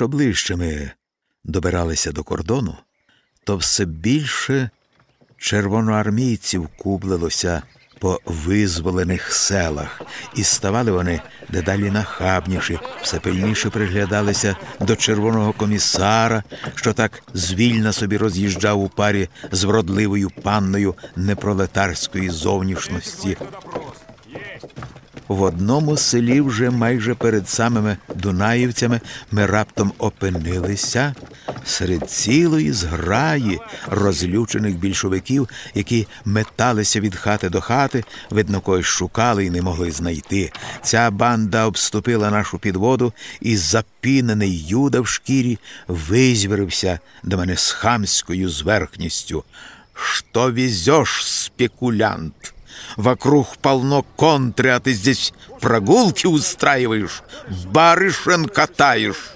що ближче ми добиралися до кордону, то все більше червоноармійців кублилося по визволених селах, і ставали вони дедалі нахабніші, все пильніше приглядалися до червоного комісара, що так звільно собі роз'їжджав у парі з вродливою панною непролетарської зовнішності. В одному селі вже майже перед самими Дунаївцями ми раптом опинилися серед цілої зграї розлючених більшовиків, які металися від хати до хати, видно, когось шукали і не могли знайти. Ця банда обступила нашу підводу, і запінений юда в шкірі визвірився до мене з хамською зверхністю. «Що везеш, спекулянт?» Вокруг полно контры, а ты здесь прогулки устраиваешь, барышен катаешь.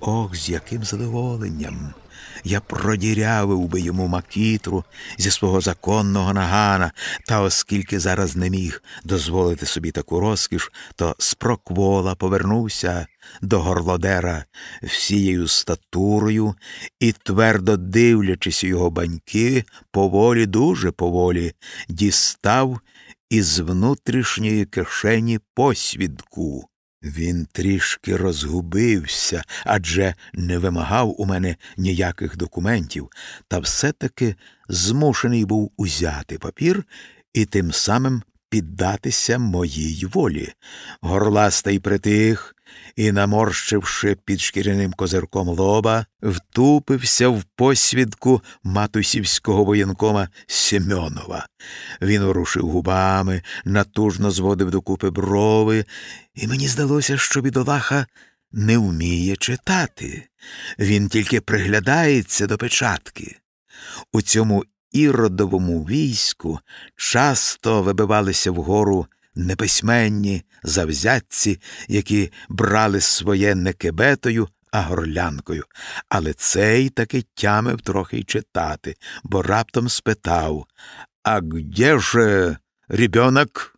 Ох, з яким задоволенням. Я продірявив би йому макітру зі свого законного нагана, та оскільки зараз не міг дозволити собі таку розкіш, то з проквола повернувся до горлодера всією статурою і, твердо дивлячись його баньки, поволі, дуже поволі, дістав із внутрішньої кишені посвідку. Він трішки розгубився, адже не вимагав у мене ніяких документів, та все-таки змушений був узяти папір і тим самим піддатися моїй волі. Горластий притих і, наморщивши під шкіряним козирком лоба, втупився в посвідку матусівського воєнкома Семенова. Він ворушив губами, натужно зводив докупи брови, і мені здалося, що бідолаха не вміє читати. Він тільки приглядається до печатки. У цьому іродовому війську часто вибивалися вгору неписьменні завзятці, які брали своє не кебетою, а горлянкою. Але цей таки тямив трохи й читати, бо раптом спитав А где же ребенок?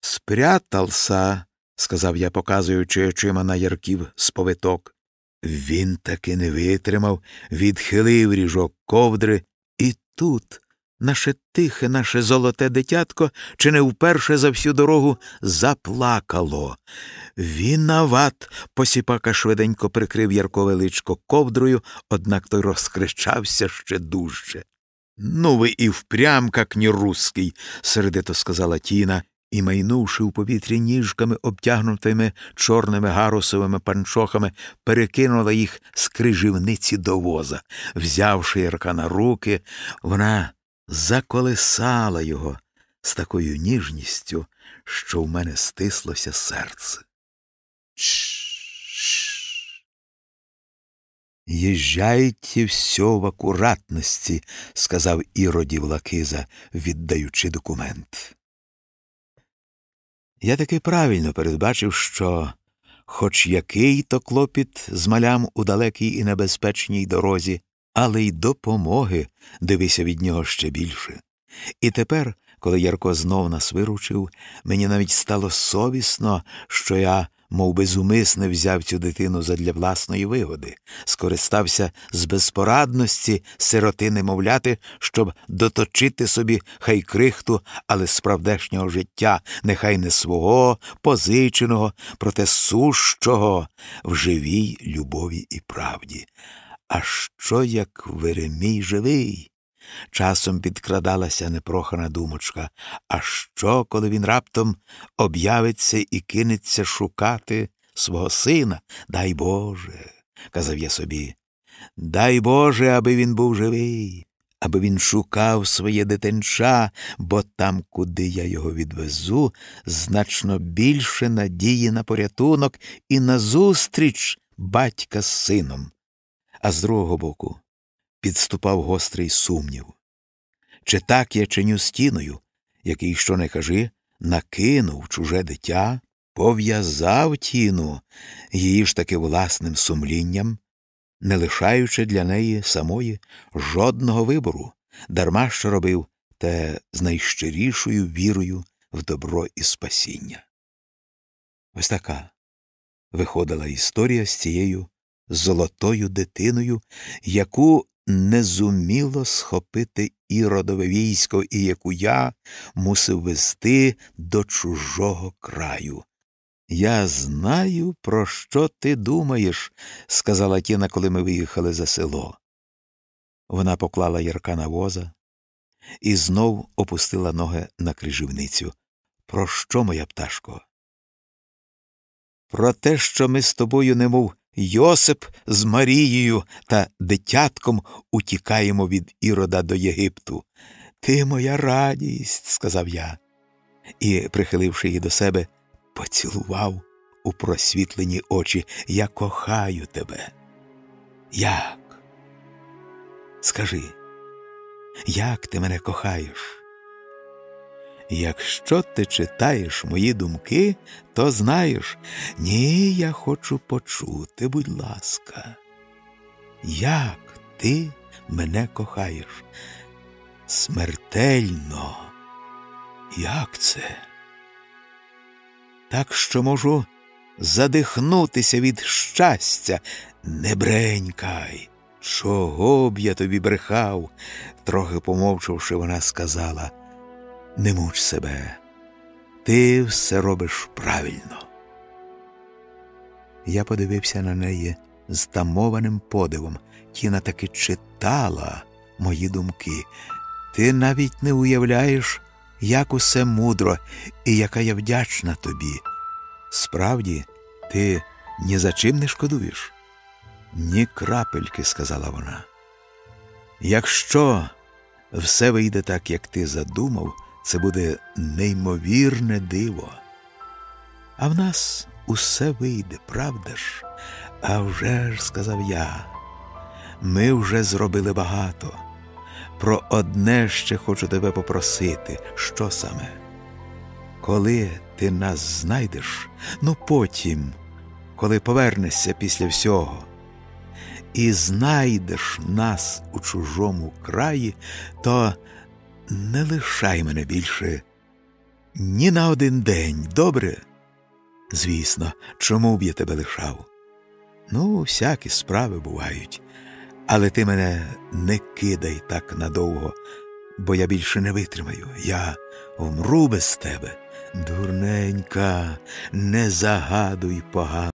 Спрятался, сказав я, показуючи очима на ярків сповиток. Він таки не витримав, відхилив ріжок ковдри, і тут Наше тихе, наше золоте дитятко чи не вперше за всю дорогу заплакало. Вінават. Посіпака швиденько прикрив Яркове личко ковдрою, однак той розкричався ще дужче. Ну, ви і впрям, как не русский, сердито сказала Тіна, і, майнувши у повітрі ніжками, обтягнутими чорними гарусовими панчохами, перекинула їх з крижівниці до воза. Взявши Ярка на руки, вона заколесала його з такою ніжністю, що в мене стислося серце. Езжайте все в акуратності, сказав іродів Лакиза, віддаючи документ. Я таки правильно передбачив, що, хоч який то клопіт з малям у далекій і небезпечній дорозі, але й допомоги дивися від нього ще більше. І тепер, коли Ярко знов нас виручив, мені навіть стало совісно, що я, мов безумисне, взяв цю дитину задля власної вигоди, скористався з безпорадності сироти немовляти, щоб доточити собі хай крихту, але справдешнього життя, нехай не свого, позиченого, проте сущого в живій любові і правді. А що, як Веремій живий? Часом підкрадалася непрохана думочка. А що, коли він раптом об'явиться і кинеться шукати свого сина? Дай Боже, казав я собі. Дай Боже, аби він був живий, аби він шукав своє дитинча, бо там, куди я його відвезу, значно більше надії на порятунок і на зустріч батька з сином а з другого боку підступав гострий сумнів. Чи так я чиню стіною, який, що не кажи, накинув чуже дитя, пов'язав тіну її ж таки власним сумлінням, не лишаючи для неї самої жодного вибору, дарма що робив те з найщирішою вірою в добро і спасіння. Ось така виходила історія з цією золотою дитиною, яку не зуміло схопити іродове військо і яку я мусив вести до чужого краю. Я знаю, про що ти думаєш, сказала Тіна, коли ми виїхали за село. Вона поклала ярка на воза і знов опустила ноги на крижівницю. Про що, моя пташко? Про те, що ми з тобою, немов Йосип з Марією та дитятком утікаємо від ірода до Єгипту. Ти моя радість, сказав я, і, прихиливши її до себе, поцілував у просвітлені очі. Я кохаю тебе. Як? Скажи, як ти мене кохаєш? Якщо ти читаєш мої думки, то знаєш, ні, я хочу почути, будь ласка, як ти мене кохаєш? Смертельно, як це? Так що можу задихнутися від щастя, не бренькай. Чого б я тобі брехав? Трохи помовчавши, вона сказала не муч себе, ти все робиш правильно. Я подивився на неї з тамованим подивом. Тіна таки читала мої думки. Ти навіть не уявляєш, як усе мудро і яка я вдячна тобі. Справді, ти ні за чим не шкодуєш? Ні крапельки, сказала вона. Якщо все вийде так, як ти задумав, це буде неймовірне диво. А в нас усе вийде, правда ж? А вже ж, сказав я, ми вже зробили багато. Про одне ще хочу тебе попросити, що саме? Коли ти нас знайдеш, ну потім, коли повернешся після всього, і знайдеш нас у чужому краї, то не лишай мене більше ні на один день, добре? Звісно, чому б я тебе лишав? Ну, всякі справи бувають, але ти мене не кидай так надовго, бо я більше не витримаю. Я вмру без тебе. Дурненька, не загадуй погано.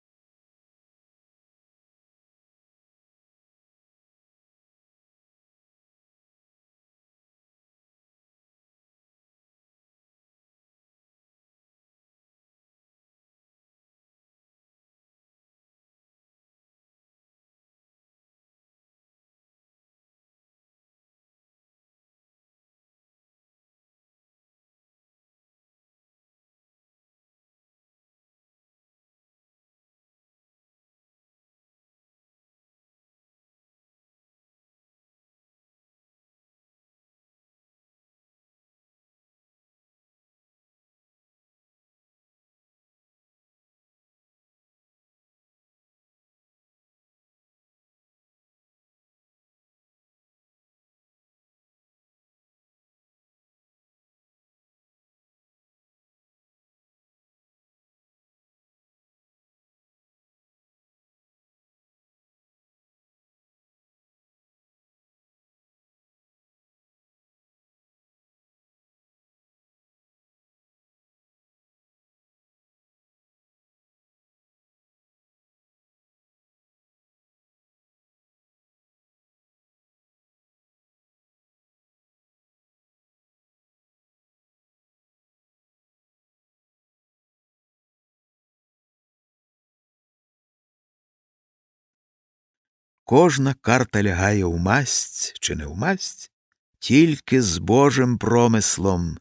Кожна карта лягає в масть чи не в масть, тільки з Божим промислом,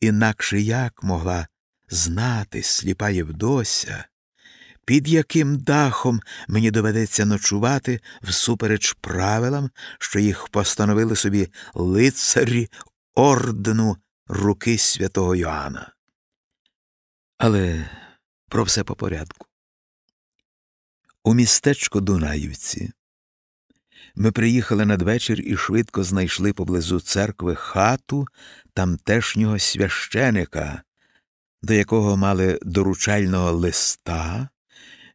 інакше як могла знати сліпа Євдося, під яким дахом мені доведеться ночувати всупереч правилам, що їх постановили собі лицарі ордену руки святого Йоанна. Але про все по порядку. У містечко Дунаївці ми приїхали надвечір і швидко знайшли поблизу церкви хату тамтешнього священика, до якого мали доручального листа,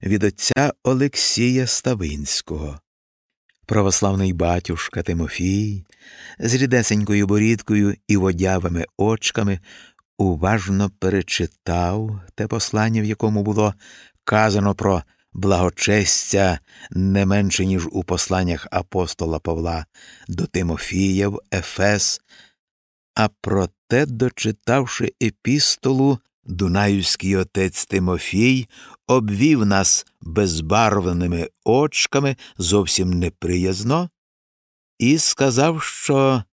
від отця Олексія Ставинського. Православний батюшка Тимофій з рідесенькою борідкою і водявими очками уважно перечитав те послання, в якому було казано про благочестя не менше, ніж у посланнях апостола Павла до Тимофія в Ефес, а проте, дочитавши епістолу, Дунаївський отець Тимофій обвів нас безбарвленими очками зовсім неприязно і сказав, що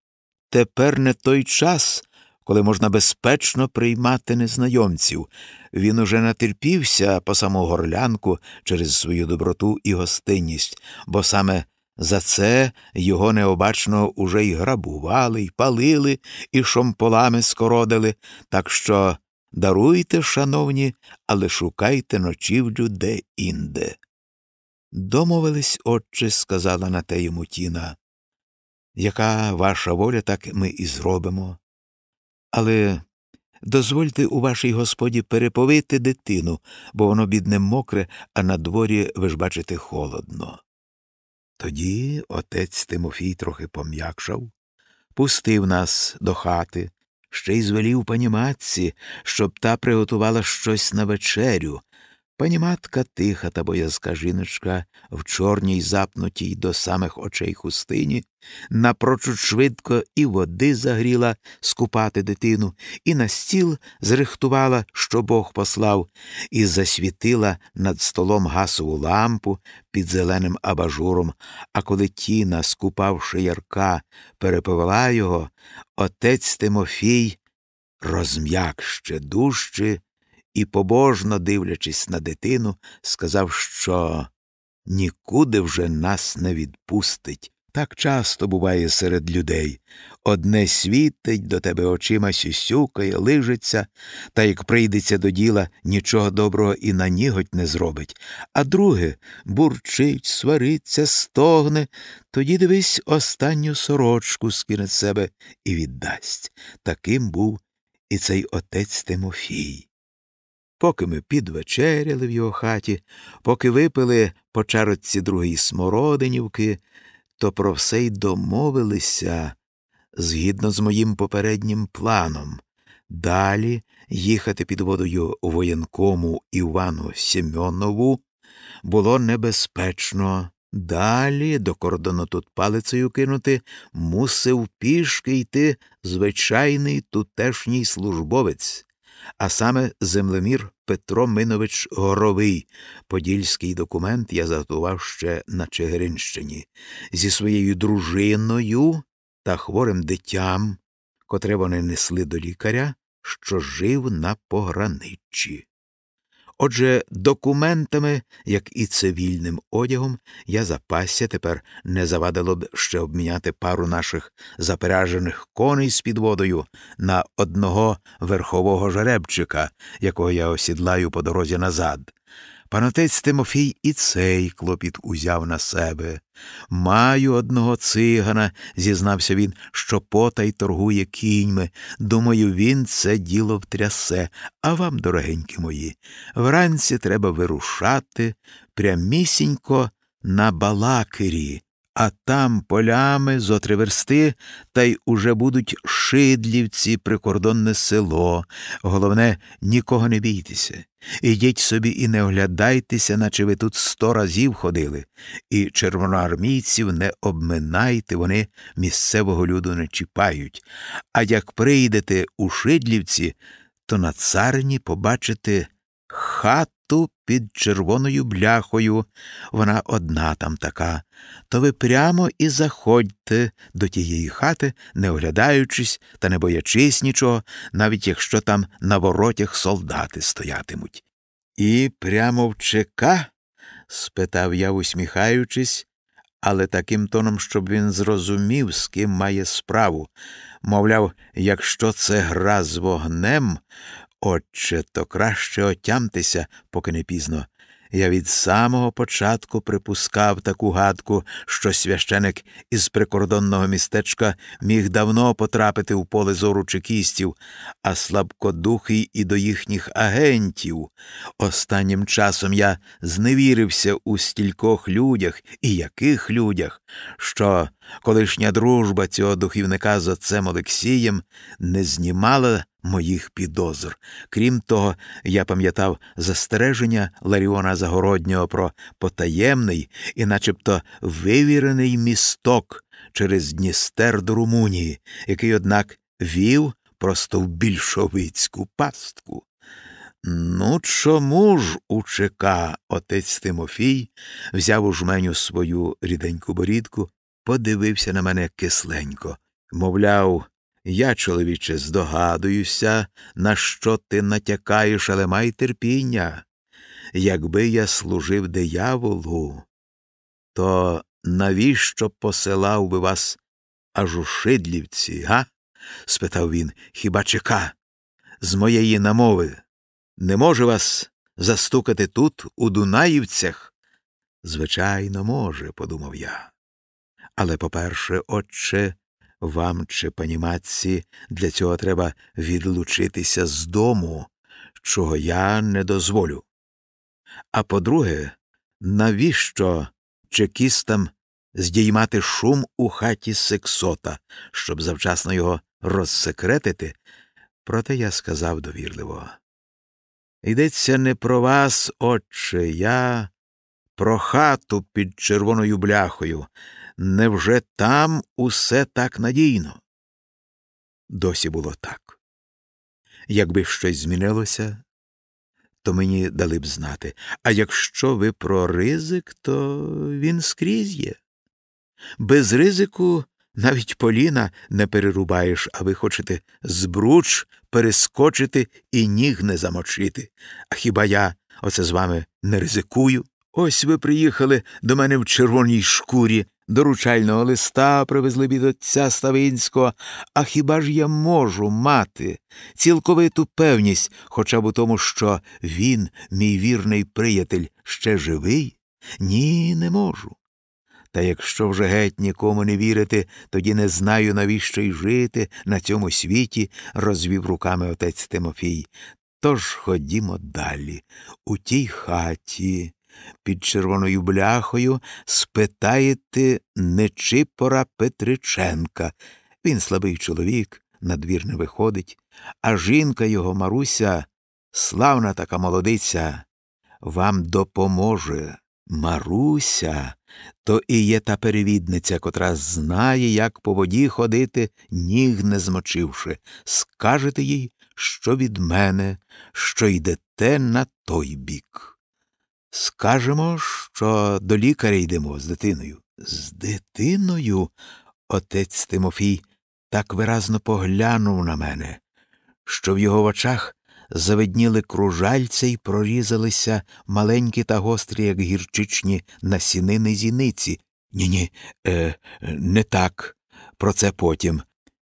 тепер не той час, коли можна безпечно приймати незнайомців. Він уже натерпівся по саму горлянку через свою доброту і гостинність, бо саме за це його необачно уже й грабували, й палили, і шомполами скородили, так що даруйте, шановні, але шукайте ночівлю де інде. Домовились, отче, сказала на те йому тіна. Яка ваша воля, так ми і зробимо. Але дозвольте у вашій господі переповити дитину, бо воно, бідне, мокре, а на дворі, ви ж бачите, холодно. Тоді отець Тимофій трохи пом'якшав, пустив нас до хати, ще й звелів пані матці, щоб та приготувала щось на вечерю, Пані матка тиха та боязка жіночка в чорній запнутій до самих очей хустині, напрочуд швидко і води загріла скупати дитину, і на стіл зрихтувала, що Бог послав, і засвітила над столом гасову лампу під зеленим абажуром, а коли тіна, скупавши ярка, переповела його, отець Тимофій розм'як ще дужче і, побожно дивлячись на дитину, сказав, що нікуди вже нас не відпустить. Так часто буває серед людей. Одне світить до тебе очима сюсюкає, лижиться, та як прийдеться до діла, нічого доброго і на ніготь не зробить, а друге бурчить, свариться, стогне, тоді дивись останню сорочку скине себе і віддасть. Таким був і цей отець Тимофій. Поки ми підвечеряли в його хаті, поки випили по чарочці другої смородинівки, то про все й домовилися згідно з моїм попереднім планом. Далі їхати під водою воєнкому Івану Сімьонову було небезпечно. Далі до кордону тут палицею кинути мусив пішки йти звичайний тутешній службовець а саме землемір Петро Минович Горовий. Подільський документ я заготував ще на Чигиринщині, зі своєю дружиною та хворим дитям, котре вони несли до лікаря, що жив на пограниччі. Отже, документами, як і цивільним одягом, я запасся тепер не завадило б ще обміняти пару наших запряжених коней з підводою на одного верхового жеребчика, якого я осідлаю по дорозі назад. Панотець Тимофій і цей клопіт узяв на себе. Маю одного цигана, зізнався він, що потай торгує кіньми. Думаю, він це діло втрясе. А вам, дорогенькі мої, вранці треба вирушати прямісінько на балакирі а там полями зо версти, та й уже будуть шидлівці, прикордонне село. Головне, нікого не бійтеся. Ідіть собі і не оглядайтеся, наче ви тут сто разів ходили, і червоноармійців не обминайте, вони місцевого люду не чіпають. А як прийдете у Шидлівці, то на царині побачите хату під червоною бляхою, вона одна там така, то ви прямо і заходьте до тієї хати, не оглядаючись та не боячись нічого, навіть якщо там на воротях солдати стоятимуть. І прямо в ЧК? спитав я, усміхаючись, але таким тоном, щоб він зрозумів, з ким має справу. Мовляв, якщо це гра з вогнем, Отче, то краще отямтеся, поки не пізно. Я від самого початку припускав таку гадку, що священик із прикордонного містечка міг давно потрапити в поле зору чекістів, а слабкодухий і до їхніх агентів. Останнім часом я зневірився у стількох людях і яких людях, що колишня дружба цього духівника з отцем Олексієм не знімала моїх підозр. Крім того, я пам'ятав застереження Ларіона Загороднього про потаємний і начебто вивірений місток через Дністер до Румунії, який, однак, вів просто в більшовицьку пастку. Ну, чому ж УЧК отець Тимофій взяв у жменю свою ріденьку борідку, подивився на мене кисленько, мовляв, я, чоловіче, здогадуюся, на що ти натякаєш, але май терпіння. Якби я служив дияволу, то навіщо посилав би вас аж у Шидлівці, га? спитав він. Хіба чека? З моєї намови не може вас застукати тут, у Дунаївцях? Звичайно, може, подумав я. Але, по-перше, отче, вам чи пані матці для цього треба відлучитися з дому, чого я не дозволю. А по-друге, навіщо чекістам здіймати шум у хаті сексота, щоб завчасно його розсекретити? Проте я сказав довірливо. Йдеться не про вас, отче, я про хату під червоною бляхою. Невже там усе так надійно? Досі було так. Якби щось змінилося, то мені дали б знати. А якщо ви про ризик, то він скрізь є. Без ризику навіть поліна не перерубаєш, а ви хочете збруч перескочити і ніг не замочити. А хіба я оце з вами не ризикую? Ось ви приїхали до мене в червоній шкурі, доручального листа привезли від отця Ставинського, а хіба ж я можу мати цілковиту певність хоча б у тому, що він, мій вірний приятель, ще живий? Ні, не можу. Та якщо вже геть нікому не вірити, тоді не знаю, навіщо й жити на цьому світі, розвів руками отець Тимофій. Тож ходімо далі. У тій хаті під червоною бляхою спитаєте Нечипора Петриченка. Він слабий чоловік, надвір не виходить, а жінка його, Маруся, славна така молодиця, вам допоможе. Маруся то і є та перевідниця, котра знає, як по воді ходити, ніг не змочивши. Скажете їй, що від мене, що йдете на той бік. Скажемо, що до лікаря йдемо з дитиною. З дитиною? Отець Тимофій так виразно поглянув на мене, що в його очах завидніли кружальця і прорізалися маленькі та гострі, як гірчичні насінини зіниці. Ні, ні, е, не так. Про це потім.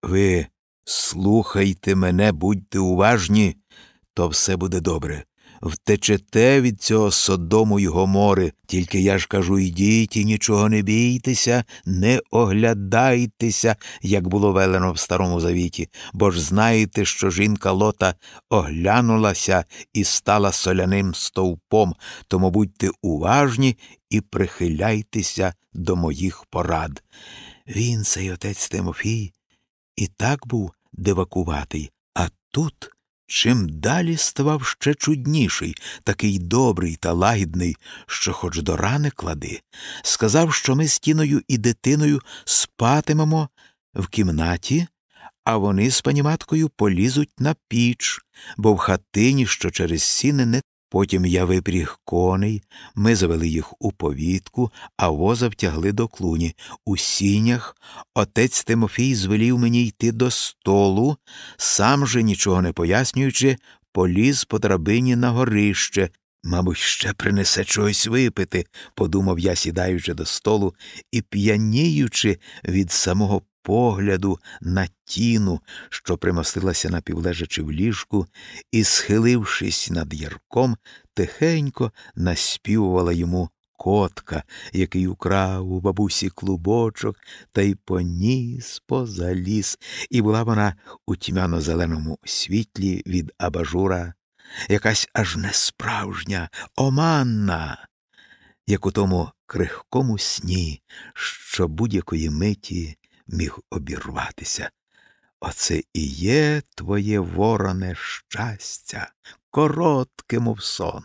Ви слухайте мене, будьте уважні, то все буде добре втечете від цього Содому й Гомори. Тільки я ж кажу йдіть і нічого не бійтеся, не оглядайтеся, як було велено в Старому Завіті, бо ж знаєте, що жінка лота оглянулася і стала соляним стовпом, тому будьте уважні і прихиляйтеся до моїх порад. Він, цей отець Тимофій, і так був дивакуватий, а тут. Чим далі ставав ще чудніший, такий добрий та лагідний, що хоч до рани клади, сказав, що ми з тіною і дитиною спатимемо в кімнаті, а вони з паніматкою полізуть на піч, бо в хатині, що через сіни не Потім я випріг коней, ми завели їх у повітку, а воза втягли до клуні. У сінях отець Тимофій звелів мені йти до столу, сам же, нічого не пояснюючи, поліз по драбині на горище. Мабуть, ще принесе чогось випити, подумав я, сідаючи до столу і п'яніючи від самого погляду на тіну, що примостилася напівлежачи в ліжку, і, схилившись над ярком, тихенько наспівувала йому котка, який украв у бабусі клубочок та й поніс поза ліс, і була вона у тьмяно-зеленому світлі від абажура, якась аж несправжня, оманна, як у тому крихкому сні, що будь-якої миті міг обірватися. Оце і є твоє вороне щастя, коротке, мов сон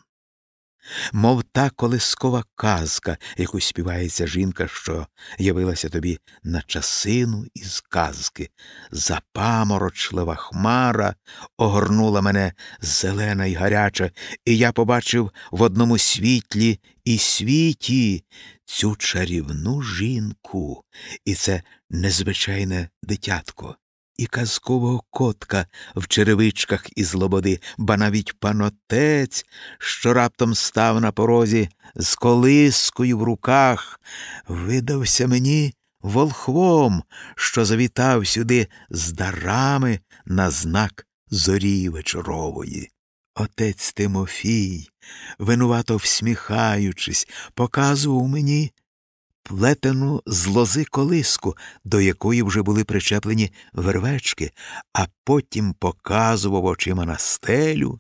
мов та колискова казка, яку співається жінка, що явилася тобі на часину із казки. Запаморочлива хмара огорнула мене зелена й гаряча, і я побачив в одному світлі і світі цю чарівну жінку, і це незвичайне дитятко. І казкового котка в черевичках із лободи, ба навіть панотець, що раптом став на порозі з колискою в руках, видався мені волхвом, що завітав сюди з дарами на знак зорі вечорової. Отець Тимофій, винувато всміхаючись, показував мені плетену з лози колиску, до якої вже були причеплені вервечки, а потім показував очима на стелю,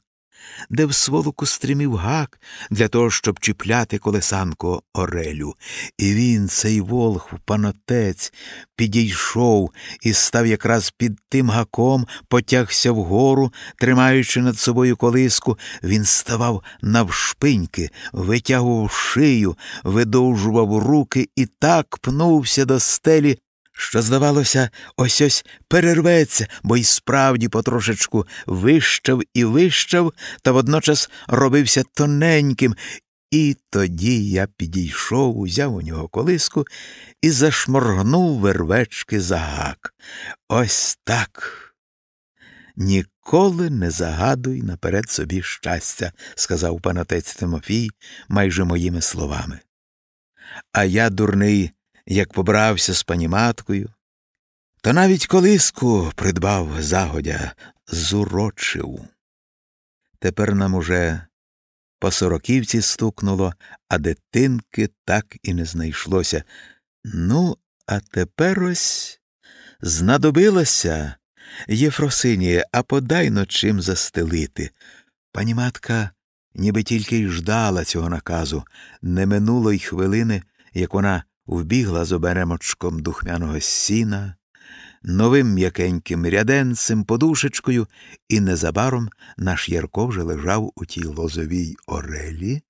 де в сволоку стримів гак для того, щоб чіпляти колесанку Орелю. І він, цей волхв, панотець, підійшов і став якраз під тим гаком, потягся вгору, тримаючи над собою колиску, він ставав навшпиньки, витягував шию, видовжував руки і так пнувся до стелі, що, здавалося, ось ось перерветься, бо й справді потрошечку вищав і вищав, та водночас робився тоненьким. І тоді я підійшов, узяв у нього колиску і зашморгнув вервечки за гак. Ось так. Ніколи не загадуй наперед собі щастя, сказав панотець Тимофій майже моїми словами. А я, дурний, як побрався з паніматкою, та навіть колиску придбав загодя, зурочив. Тепер нам уже по сороківці стукнуло, а дитинки так і не знайшлося. Ну, а тепер ось знадобилося, Єфросинія, а подай но чим застелити. Пані матка ніби тільки й ждала цього наказу, не минуло й хвилини, як вона вбігла з оберемочком духмяного сіна, новим м'якеньким ряденцем, подушечкою, і незабаром наш Ярко вже лежав у тій лозовій орелі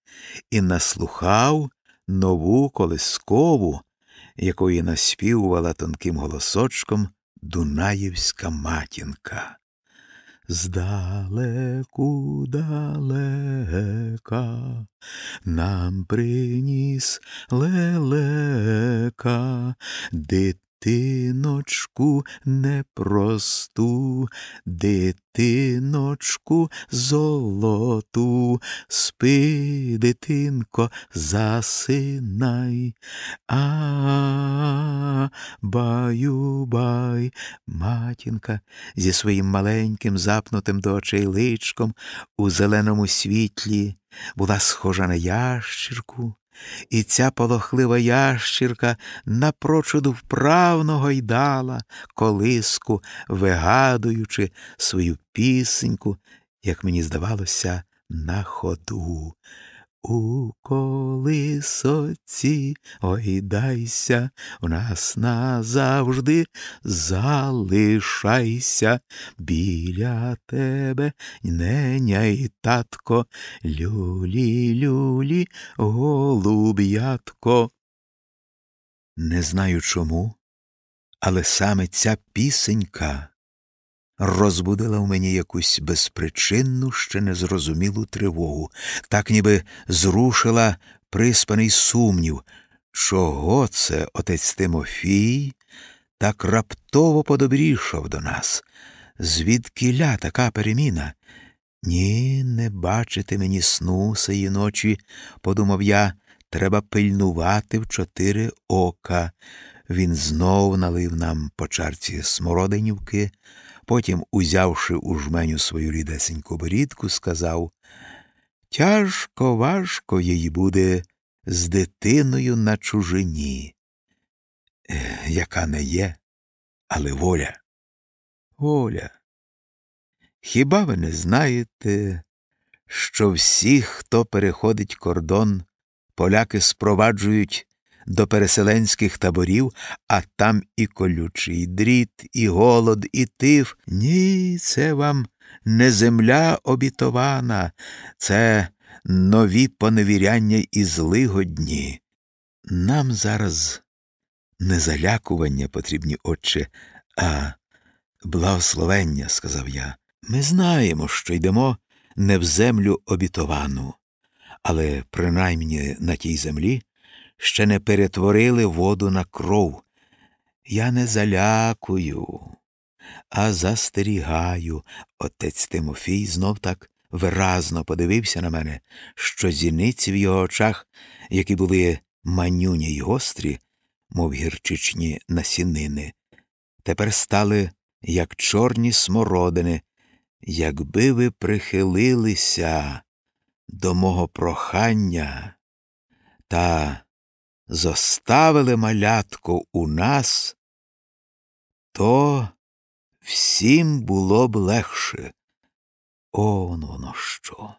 і наслухав нову колискову, якої наспівувала тонким голосочком Дунаївська матінка. Здалеку далека нам приніс лелека, дитиночку непросту, дитиночку золоту, спи, дитинко, засинай, а баю бай. Матінка зі своїм маленьким, запнутим до очей личком у зеленому світлі була схожа на ящірку, і ця полохлива ящірка напрочуду вправно гойдала колиску, вигадуючи свою пісеньку, як мені здавалося, на ходу. У колисоці ойдайся, у нас назавжди залишайся, біля тебе неня й татко, люлі, люлі, голуб'ятко. Не знаю чому, але саме ця пісенька розбудила в мені якусь безпричинну, ще незрозумілу тривогу, так ніби зрушила приспаний сумнів, чого це отець Тимофій так раптово подобрішав до нас, звідкиля така переміна. Ні, не бачити мені сну сеї ночі, подумав я, треба пильнувати в чотири ока. Він знов налив нам по чарці смородинівки, Потім, узявши у жменю свою рідесеньку борідку, сказав Тяжко важко їй буде з дитиною на чужині, яка не є, але воля. Воля. Хіба ви не знаєте, що всіх, хто переходить кордон, поляки спроваджують до переселенських таборів, а там і колючий дріт, і голод, і тиф. Ні, це вам не земля обітована, це нові поневіряння і злигодні. Нам зараз не залякування потрібні, отче, а благословення, сказав я. Ми знаємо, що йдемо не в землю обітовану, але принаймні на тій землі ще не перетворили воду на кров. Я не залякую, а застерігаю. Отець Тимофій знов так виразно подивився на мене, що зіниці в його очах, які були манюні й гострі, мов гірчичні насінини, тепер стали, як чорні смородини, якби ви прихилилися до мого прохання та зоставили малятко у нас, то всім було б легше. Он воно що.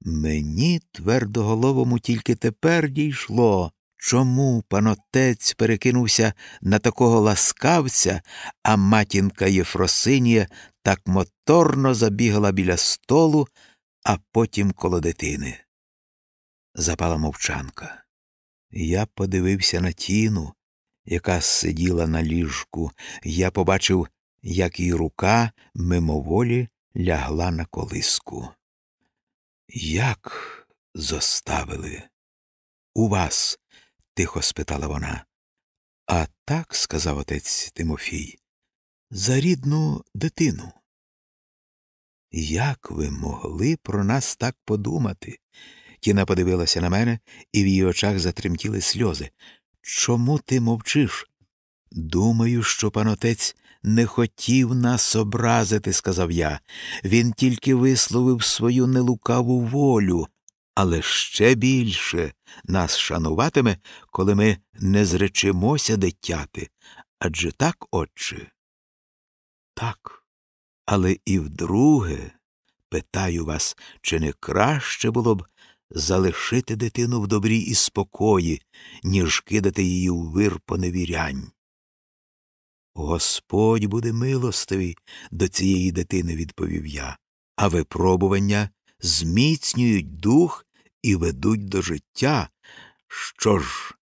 Мені твердоголовому тільки тепер дійшло, чому панотець перекинувся на такого ласкавця, а матінка Єфросинія так моторно забігала біля столу, а потім коло дитини. Запала мовчанка. Я подивився на тіну, яка сиділа на ліжку. Я побачив, як її рука мимоволі лягла на колиску. Як зоставили? У вас? тихо спитала вона. А так, сказав отець Тимофій, за рідну дитину. Як ви могли про нас так подумати? Тіна подивилася на мене, і в її очах затремтіли сльози. Чому ти мовчиш? Думаю, що панотець не хотів нас образити, сказав я. Він тільки висловив свою нелукаву волю, але ще більше нас шануватиме, коли ми не зречемося дитяти. Адже так, отче? Так. Але і вдруге, питаю вас, чи не краще було б залишити дитину в добрі і спокої, ніж кидати її у вир поневірянь? Господь буде милостивий до цієї дитини, відповів я, а випробування зміцнюють дух і ведуть до життя. Що ж,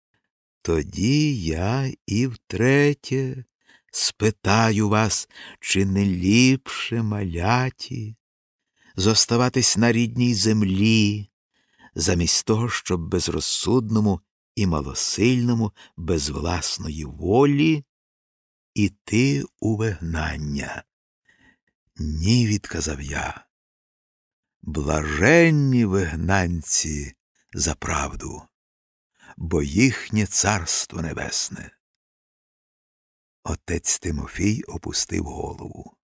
тоді я і втретє спитаю вас, чи не ліпше маляті зоставатись на рідній землі, замість того, щоб безрозсудному і малосильному, без власної волі іти у вигнання. Ні, відказав я. Блаженні вигнанці за правду, бо їхнє царство небесне. Отець Тимофій опустив голову.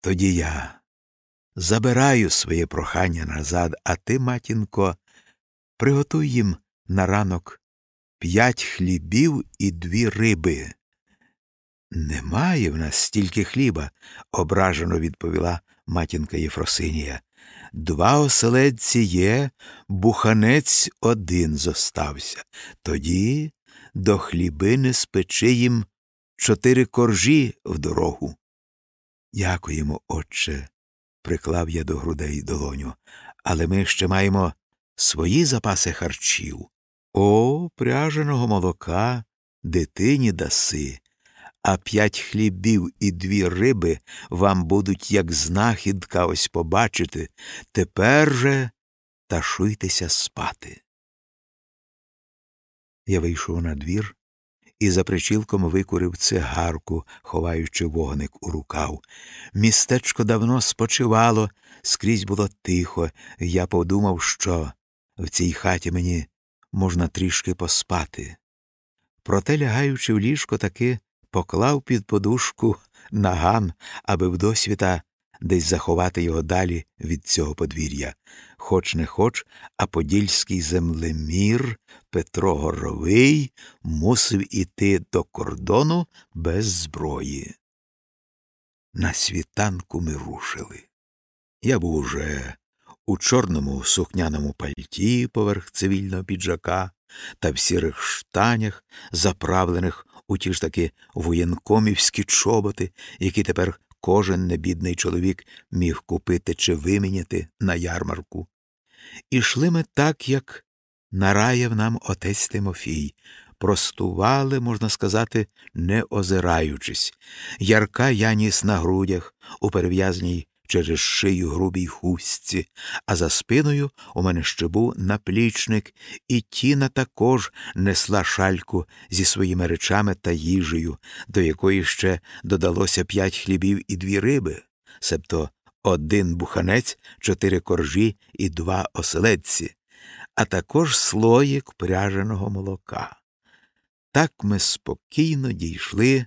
Тоді я забираю своє прохання назад, а ти, матінко, приготуй їм на ранок п'ять хлібів і дві риби. Немає в нас стільки хліба, ображено відповіла матінка Єфросинія. Два оселедці є, буханець один зостався. Тоді до хлібини спечи їм чотири коржі в дорогу. Дякуємо, отче, приклав я до грудей долоню, але ми ще маємо свої запаси харчів. О, пряженого молока, дитині даси а п'ять хлібів і дві риби вам будуть, як знахідка, ось побачити, тепер же ташуйтеся спати. Я вийшов на двір і за причілком викурив цигарку, ховаючи вогник у рукав. Містечко давно спочивало, скрізь було тихо, я подумав, що в цій хаті мені можна трішки поспати. Проте, лягаючи в ліжко, таки поклав під подушку наган, аби вдосвіта десь заховати його далі від цього подвір'я. Хоч не хоч, а подільський землемір Петро Горовий мусив іти до кордону без зброї. На світанку ми рушили. Я був уже у чорному сукняному пальті поверх цивільного піджака та в сірих штанях, заправлених у ті ж таки воєнкомівські чоботи, які тепер кожен небідний чоловік міг купити чи виміняти на ярмарку. Ішли ми так, як нараяв нам отець Тимофій, простували, можна сказати, не озираючись, ярка яніс на грудях, у перев'язній через шию грубій хустці, а за спиною у мене ще був наплічник, і Тіна також несла шальку зі своїми речами та їжею, до якої ще додалося п'ять хлібів і дві риби, себто один буханець, чотири коржі і два оселедці, а також слоїк пряженого молока. Так ми спокійно дійшли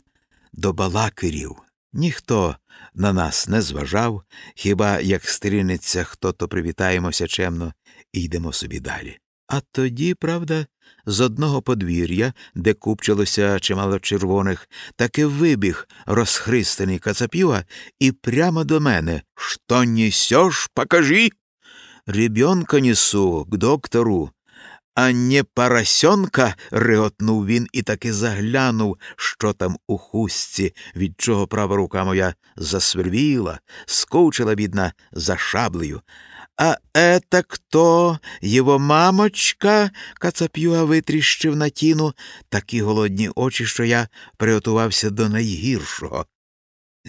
до балакирів. Ніхто на нас не зважав, хіба як стрінеться хто, то привітаємося чемно і йдемо собі далі. А тоді, правда, з одного подвір'я, де купчилося чимало червоних, таки вибіг розхристаний Кацапюга і прямо до мене «Що несеш, покажи!» «Ребенка несу к доктору, а не поросенка, реготнув він і таки заглянув, що там у хустці, від чого права рука моя засвервіла, скучила, бідна, за шаблею. А это кто? Його мамочка? Кацап'юга витріщив на тіну такі голодні очі, що я приготувався до найгіршого.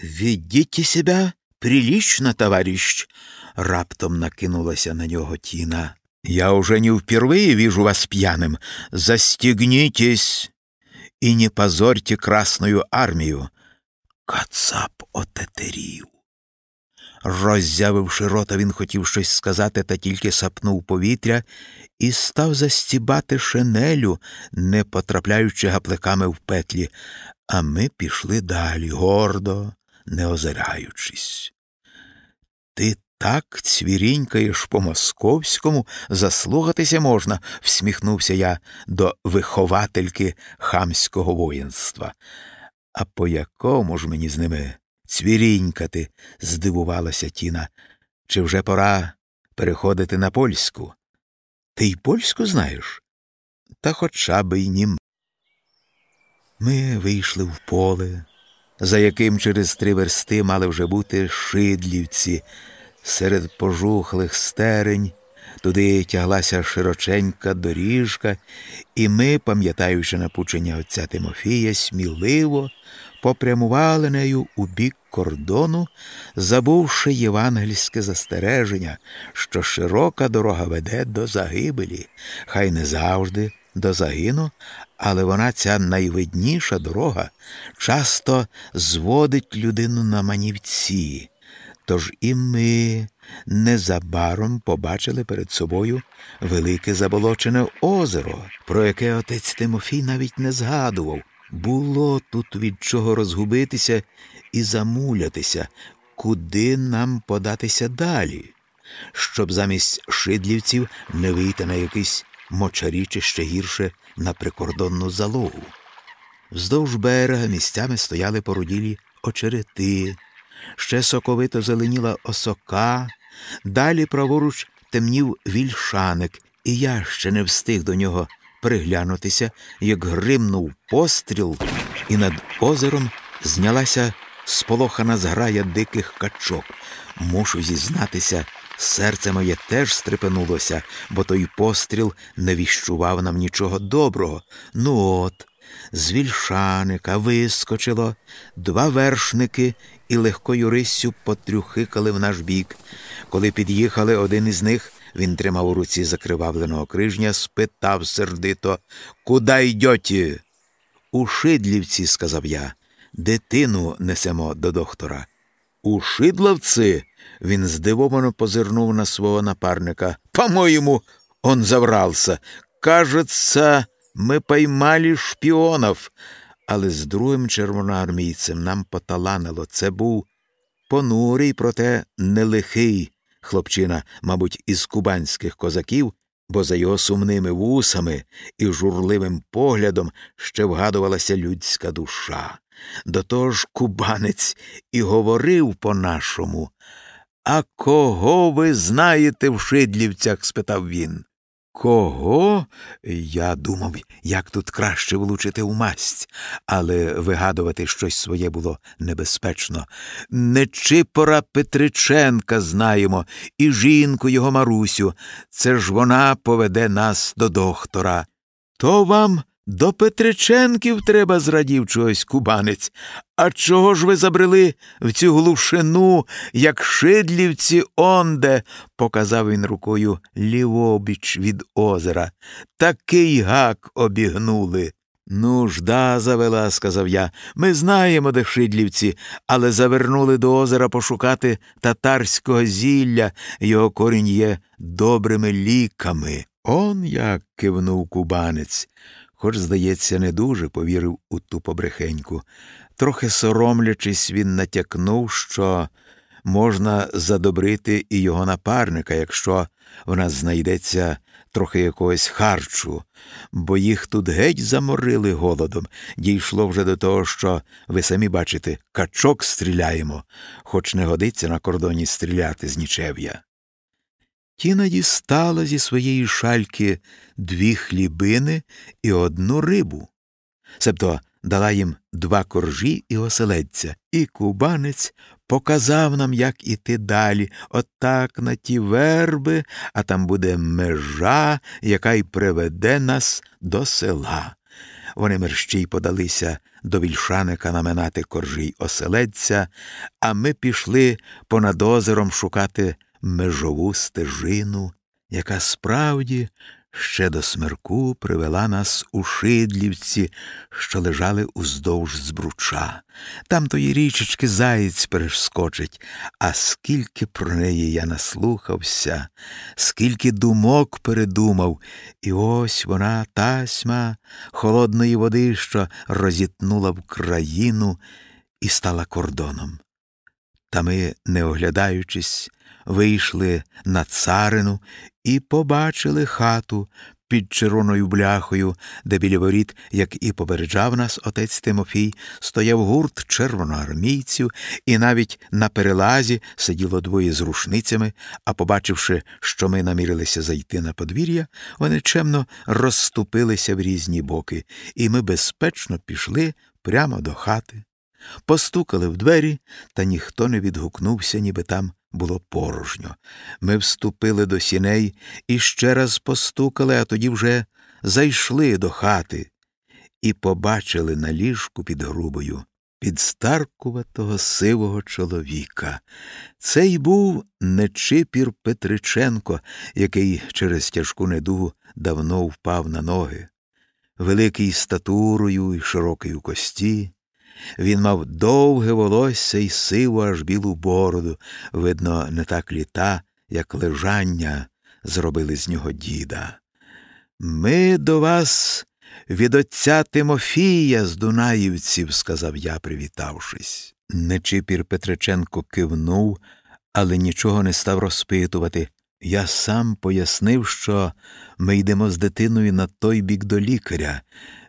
Ведіть себе прилічно, товарищ, раптом накинулася на нього тіна. Я уже не впервые вижу вас пьяным. Застегнитесь и не позорьте Красную армію. Кацап отетерів. Роззявивши рота, він хотів щось сказати, та тільки сапнув повітря і став застібати шинелю, не потрапляючи гапликами в петлі, а ми пішли далі, гордо, не озираючись. Ти так цвірінькаєш по московському, заслухатися можна, всміхнувся я до виховательки хамського воїнства. А по якому ж мені з ними цвірінькати? здивувалася Тіна. Чи вже пора переходити на польську? Ти й польську знаєш? Та хоча би й нім. Ми вийшли в поле, за яким через три версти мали вже бути шидлівці серед пожухлих стерень. Туди тяглася широченька доріжка, і ми, пам'ятаючи напучення отця Тимофія, сміливо попрямували нею у бік кордону, забувши євангельське застереження, що широка дорога веде до загибелі, хай не завжди до загину, але вона, ця найвидніша дорога, часто зводить людину на манівці. Тож і ми незабаром побачили перед собою велике заболочене озеро, про яке отець Тимофій навіть не згадував. Було тут від чого розгубитися і замулятися, куди нам податися далі, щоб замість шидлівців не вийти на якийсь мочарі чи ще гірше на прикордонну залогу. Вздовж берега місцями стояли породілі очерети ще соковито зеленіла осока, далі праворуч темнів вільшаник, і я ще не встиг до нього приглянутися, як гримнув постріл, і над озером знялася сполохана зграя диких качок. Мушу зізнатися, серце моє теж стрепенулося, бо той постріл не віщував нам нічого доброго. Ну от. З вільшаника вискочило два вершники і легкою риссю потрюхикали в наш бік. Коли під'їхали один із них, він тримав у руці закривавленого крижня, спитав сердито Куда йдьоті? У Шидлівці, сказав я, дитину несемо до доктора. У Шидловці? Він здивовано позирнув на свого напарника. По-моєму, он заврался. Кажется, ми поймали шпіонов але з другим червоноармійцем нам поталанило. Це був понурий, проте не лихий хлопчина, мабуть, із кубанських козаків, бо за його сумними вусами і журливим поглядом ще вгадувалася людська душа. До того ж кубанець і говорив по нашому. А кого ви знаєте в Шидлівцях? спитав він. Кого? Я думав, як тут краще влучити у масть, але вигадувати щось своє було небезпечно. Нечипора Петриченка знаємо, і жінку його Марусю. Це ж вона поведе нас до доктора. То вам до Петриченків треба, зрадів чогось кубанець. А чого ж ви забрели в цю глушину, як шидлівці онде, показав він рукою лівобіч від озера. Такий гак обігнули. Ну, жда завела, сказав я. Ми знаємо, де шидлівці, але завернули до озера пошукати татарського зілля, його корінь є добрими ліками. Он як кивнув кубанець хоч, здається, не дуже повірив у ту побрехеньку. Трохи соромлячись, він натякнув, що можна задобрити і його напарника, якщо в нас знайдеться трохи якогось харчу, бо їх тут геть заморили голодом. Дійшло вже до того, що ви самі бачите, качок стріляємо, хоч не годиться на кордоні стріляти з нічев'я. Тіна дістала зі своєї шальки дві хлібини і одну рибу, себто дала їм два коржі і оселедця, і кубанець показав нам, як іти далі, отак на ті верби, а там буде межа, яка й приведе нас до села. Вони мерщій подалися до вільшаника наминати коржі й оселедця, а ми пішли понад озером шукати межову стежину, яка справді ще до смерку привела нас у Шидлівці, що лежали уздовж збруча. Там тої річечки заєць перескочить, а скільки про неї я наслухався, скільки думок передумав, і ось вона тасьма холодної води, що розітнула в країну і стала кордоном. Та ми, не оглядаючись, вийшли на царину і побачили хату під червоною бляхою, де біля воріт, як і попереджав нас отець Тимофій, стояв гурт червоноармійців, і навіть на перелазі сиділо двоє з рушницями, а побачивши, що ми намірилися зайти на подвір'я, вони чемно розступилися в різні боки, і ми безпечно пішли прямо до хати. Постукали в двері, та ніхто не відгукнувся, ніби там було порожньо. Ми вступили до сіней і ще раз постукали, а тоді вже зайшли до хати і побачили на ліжку під грубою підстаркуватого сивого чоловіка. Цей був Нечипір Петриченко, який через тяжку недугу давно впав на ноги. Великий статурою і широкий у кості, він мав довге волосся і сиву аж білу бороду, видно, не так літа, як лежання зробили з нього діда. Ми до вас від отця Тимофія з Дунаївців, сказав я, привітавшись. Нечипір Петриченко кивнув, але нічого не став розпитувати. Я сам пояснив, що ми йдемо з дитиною на той бік до лікаря.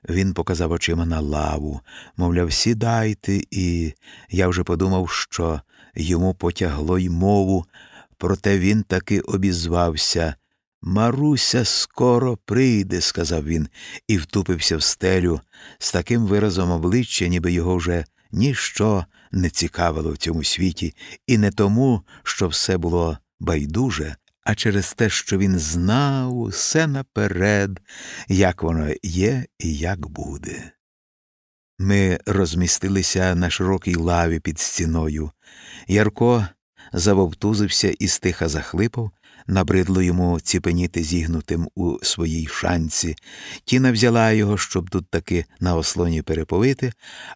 Він показав очима на лаву, мовляв, сідайте, і я вже подумав, що йому потягло й мову, проте він таки обізвався. Маруся скоро прийде, сказав він, і втупився в стелю з таким виразом обличчя, ніби його вже ніщо не цікавило в цьому світі, і не тому, що все було байдуже, а через те, що він знав усе наперед, як воно є і як буде. Ми розмістилися на широкій лаві під стіною. Ярко завовтузився і стиха захлипав, набридло йому ціпеніти зігнутим у своїй шанці. Тіна взяла його, щоб тут таки на ослоні переповити,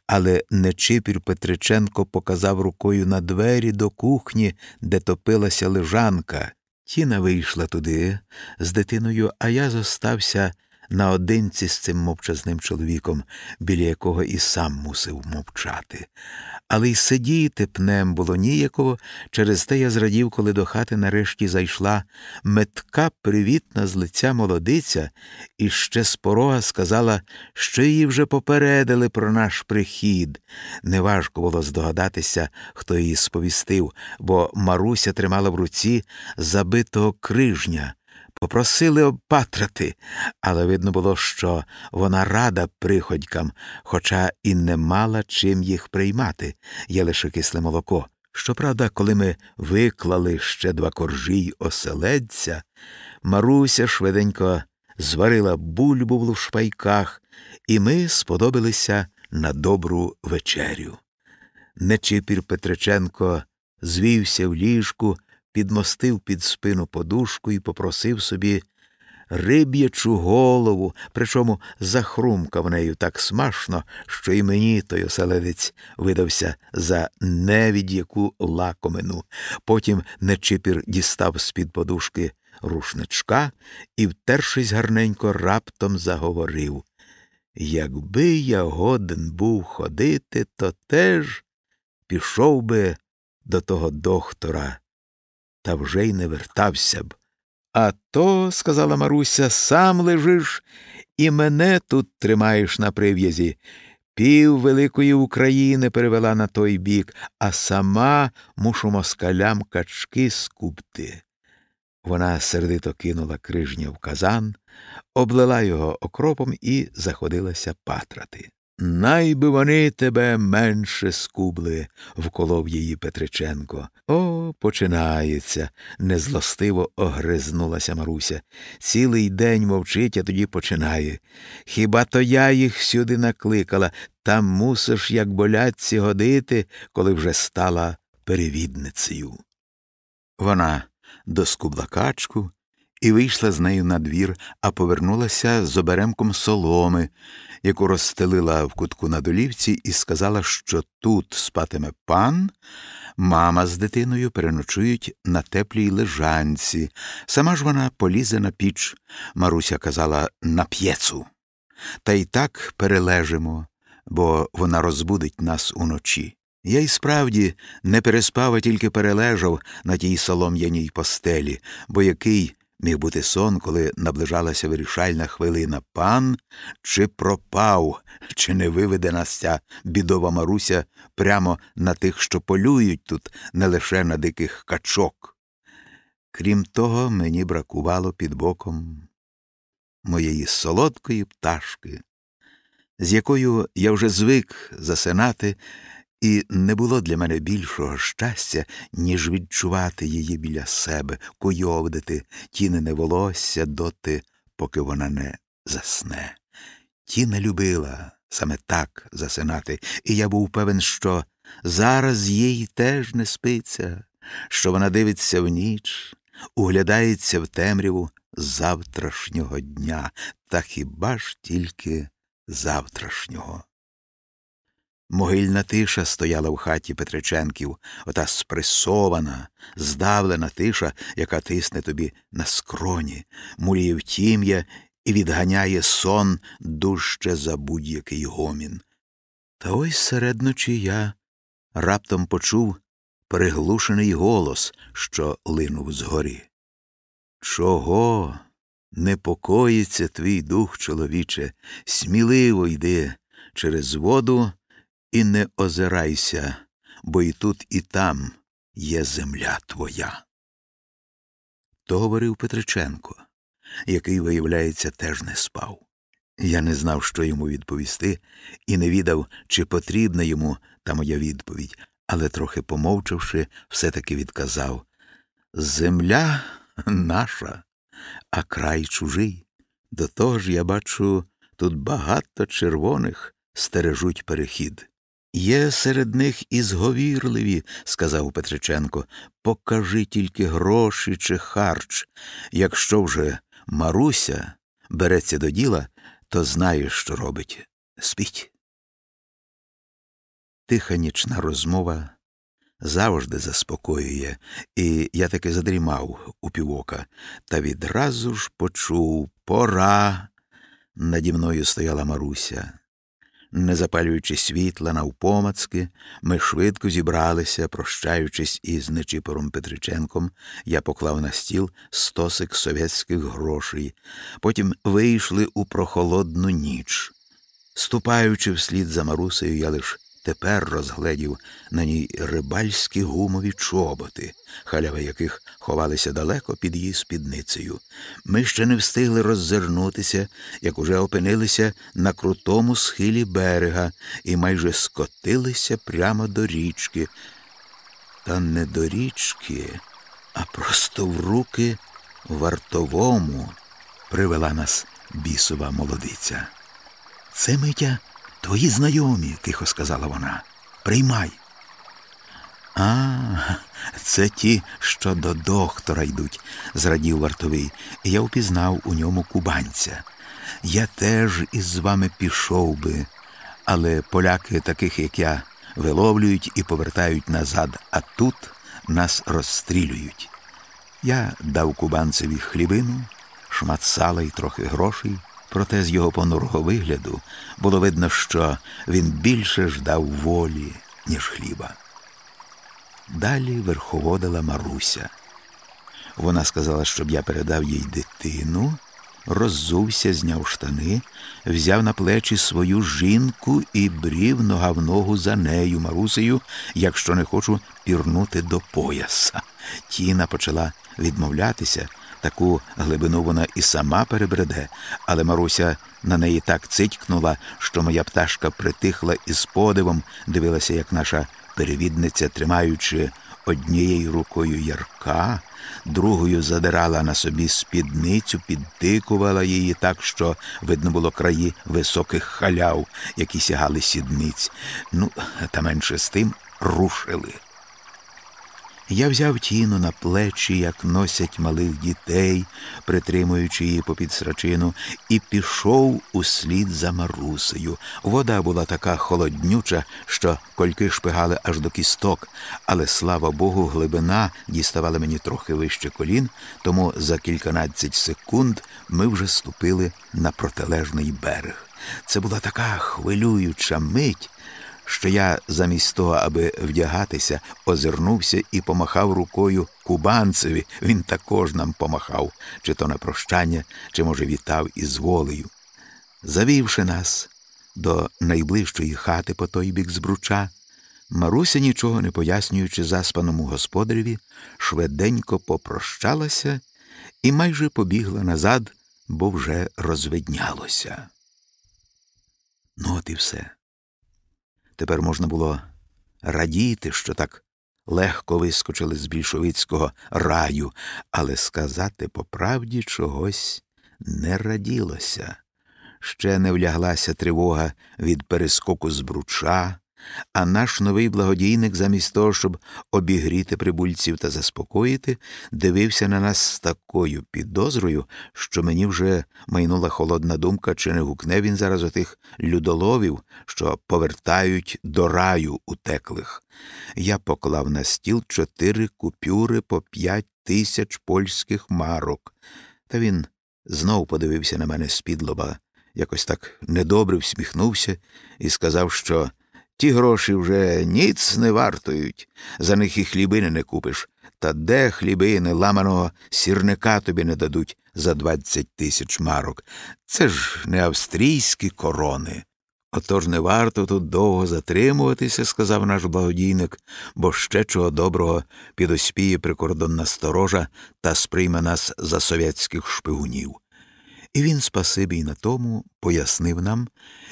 але Нечипір Петриченко показав рукою на двері до кухні, де топилася лежанка. Тіна вийшла туди з дитиною, а я зостався наодинці з цим мовчазним чоловіком, біля якого і сам мусив мовчати. Але й сидіти пнем було ніяково, через те я зрадів, коли до хати нарешті зайшла метка привітна з лиця молодиця, і ще з порога сказала, що її вже попередили про наш прихід. Неважко було здогадатися, хто її сповістив, бо Маруся тримала в руці забитого крижня. Попросили обпатрати, але видно було, що вона рада приходькам, хоча і не мала чим їх приймати, є лише кисле молоко. Щоправда, коли ми виклали ще два коржі й оселедця, Маруся швиденько зварила бульбу в лушпайках, і ми сподобалися на добру вечерю. Нечипір Петриченко звівся в ліжку підмостив під спину подушку і попросив собі риб'ячу голову, причому захрумкав нею так смашно, що і мені той оселедець видався за невід'яку лакомину. Потім Нечипір дістав з-під подушки рушничка і, втершись гарненько, раптом заговорив Якби я годен був ходити, то теж пішов би до того доктора та вже й не вертався б. А то, сказала Маруся, сам лежиш і мене тут тримаєш на прив'язі. Пів великої України перевела на той бік, а сама мушу москалям качки скупти. Вона сердито кинула крижня в казан, облила його окропом і заходилася патрати. Най би вони тебе менше скубли, вколов її Петриченко. О, починається, незлостиво огризнулася Маруся. Цілий день мовчить, а тоді починає. Хіба то я їх сюди накликала, там мусиш, як болятці, годити, коли вже стала перевідницею. Вона доскубла качку, і вийшла з нею на двір, а повернулася з оберемком соломи, яку розстелила в кутку на долівці, і сказала, що тут спатиме пан, мама з дитиною переночують на теплій лежанці. Сама ж вона полізе на піч, Маруся казала, на п'єцу. Та й так перележимо, бо вона розбудить нас уночі. Я й справді не переспав, а тільки перележав на тій солом'яній постелі, бо який Міг бути сон, коли наближалася вирішальна хвилина пан чи пропав, чи не виведе нас ця бідова Маруся прямо на тих, що полюють тут, не лише на диких качок. Крім того, мені бракувало під боком моєї солодкої пташки, з якою я вже звик засинати і не було для мене більшого щастя, ніж відчувати її біля себе, куйовдити тінене волосся доти, поки вона не засне. Тіна любила саме так засинати, і я був певен, що зараз їй теж не спиться, що вона дивиться в ніч, углядається в темряву завтрашнього дня, та хіба ж тільки завтрашнього. Могильна тиша стояла в хаті Петриченків, ота спресована, здавлена тиша, яка тисне тобі на скроні, муліє в тім'я і відганяє сон дужче за будь-який гомін. Та ось серед ночі я раптом почув приглушений голос, що линув згорі. Чого непокоїться твій дух, чоловіче, сміливо йди через воду і не озирайся, бо і тут, і там є земля твоя. То говорив Петриченко, який, виявляється, теж не спав. Я не знав, що йому відповісти, і не відав, чи потрібна йому та моя відповідь, але, трохи помовчавши, все таки відказав Земля наша, а край чужий. До того ж, я бачу, тут багато червоних стережуть перехід. Є серед них і зговірливі, сказав Петриченко. Покажи тільки гроші чи харч. Якщо вже Маруся береться до діла, то знає, що робить. Спіть. Тиха нічна розмова завжди заспокоює, і я таки задрімав у півока, та відразу ж почув пора наді мною стояла Маруся. Не запалюючи світла навпомацки, ми швидко зібралися, прощаючись із Нечіпором Петриченком, я поклав на стіл стосик совєтських грошей. Потім вийшли у прохолодну ніч. Ступаючи вслід за Марусею, я лиш тепер розгледів на ній рибальські гумові чоботи, халяви яких ховалися далеко під її спідницею. Ми ще не встигли роззирнутися, як уже опинилися на крутому схилі берега і майже скотилися прямо до річки. Та не до річки, а просто в руки вартовому привела нас бісова молодиця. Це Митя твої знайомі, тихо сказала вона. Приймай. А, це ті, що до доктора йдуть, зрадів вартовий, я впізнав у ньому кубанця. Я теж із вами пішов би, але поляки, таких як я, виловлюють і повертають назад, а тут нас розстрілюють. Я дав кубанцеві хлібину, шмат сала і трохи грошей, проте з його понурого вигляду було видно, що він більше ждав волі, ніж хліба. Далі верховодила Маруся. Вона сказала, щоб я передав їй дитину, роззувся, зняв штани, взяв на плечі свою жінку і брів нога в ногу за нею, Марусею, якщо не хочу пірнути до пояса. Тіна почала відмовлятися. Таку глибину вона і сама перебреде, але Маруся на неї так цитькнула, що моя пташка притихла і з подивом дивилася, як наша перевідниця, тримаючи однією рукою ярка, другою задирала на собі спідницю, підтикувала її так, що видно було краї високих халяв, які сягали сідниць. Ну, та менше з тим рушили. Я взяв тіну на плечі, як носять малих дітей, притримуючи її попід срачину, і пішов услід за Марусею. Вода була така холоднюча, що кольки шпигали аж до кісток, але, слава Богу, глибина діставала мені трохи вище колін, тому за кільканадцять секунд ми вже ступили на протилежний берег. Це була така хвилююча мить що я замість того, аби вдягатися, озирнувся і помахав рукою кубанцеві. Він також нам помахав, чи то на прощання, чи, може, вітав із волею. Завівши нас до найближчої хати по той бік збруча, Маруся, нічого не пояснюючи заспаному господареві, швиденько попрощалася і майже побігла назад, бо вже розвиднялося. Ну, от і все. Тепер можна було радіти, що так легко вискочили з більшовицького раю, але сказати по правді чогось не раділося. Ще не вляглася тривога від перескоку з бруча, а наш новий благодійник, замість того, щоб обігріти прибульців та заспокоїти, дивився на нас з такою підозрою, що мені вже майнула холодна думка, чи не гукне він зараз отих людоловів, що повертають до раю утеклих. Я поклав на стіл чотири купюри по п'ять тисяч польських марок. Та він знов подивився на мене з-під лоба, якось так недобре всміхнувся і сказав, що. Ті гроші вже ніц не вартують, за них і хлібини не купиш. Та де хлібини ламаного сірника тобі не дадуть за двадцять тисяч марок. Це ж не австрійські корони. Отож не варто тут довго затримуватися, сказав наш благодійник, бо ще чого доброго підоспіє прикордонна сторожа та сприйме нас за совєтських шпигунів. І він, спасибі й на тому, пояснив нам,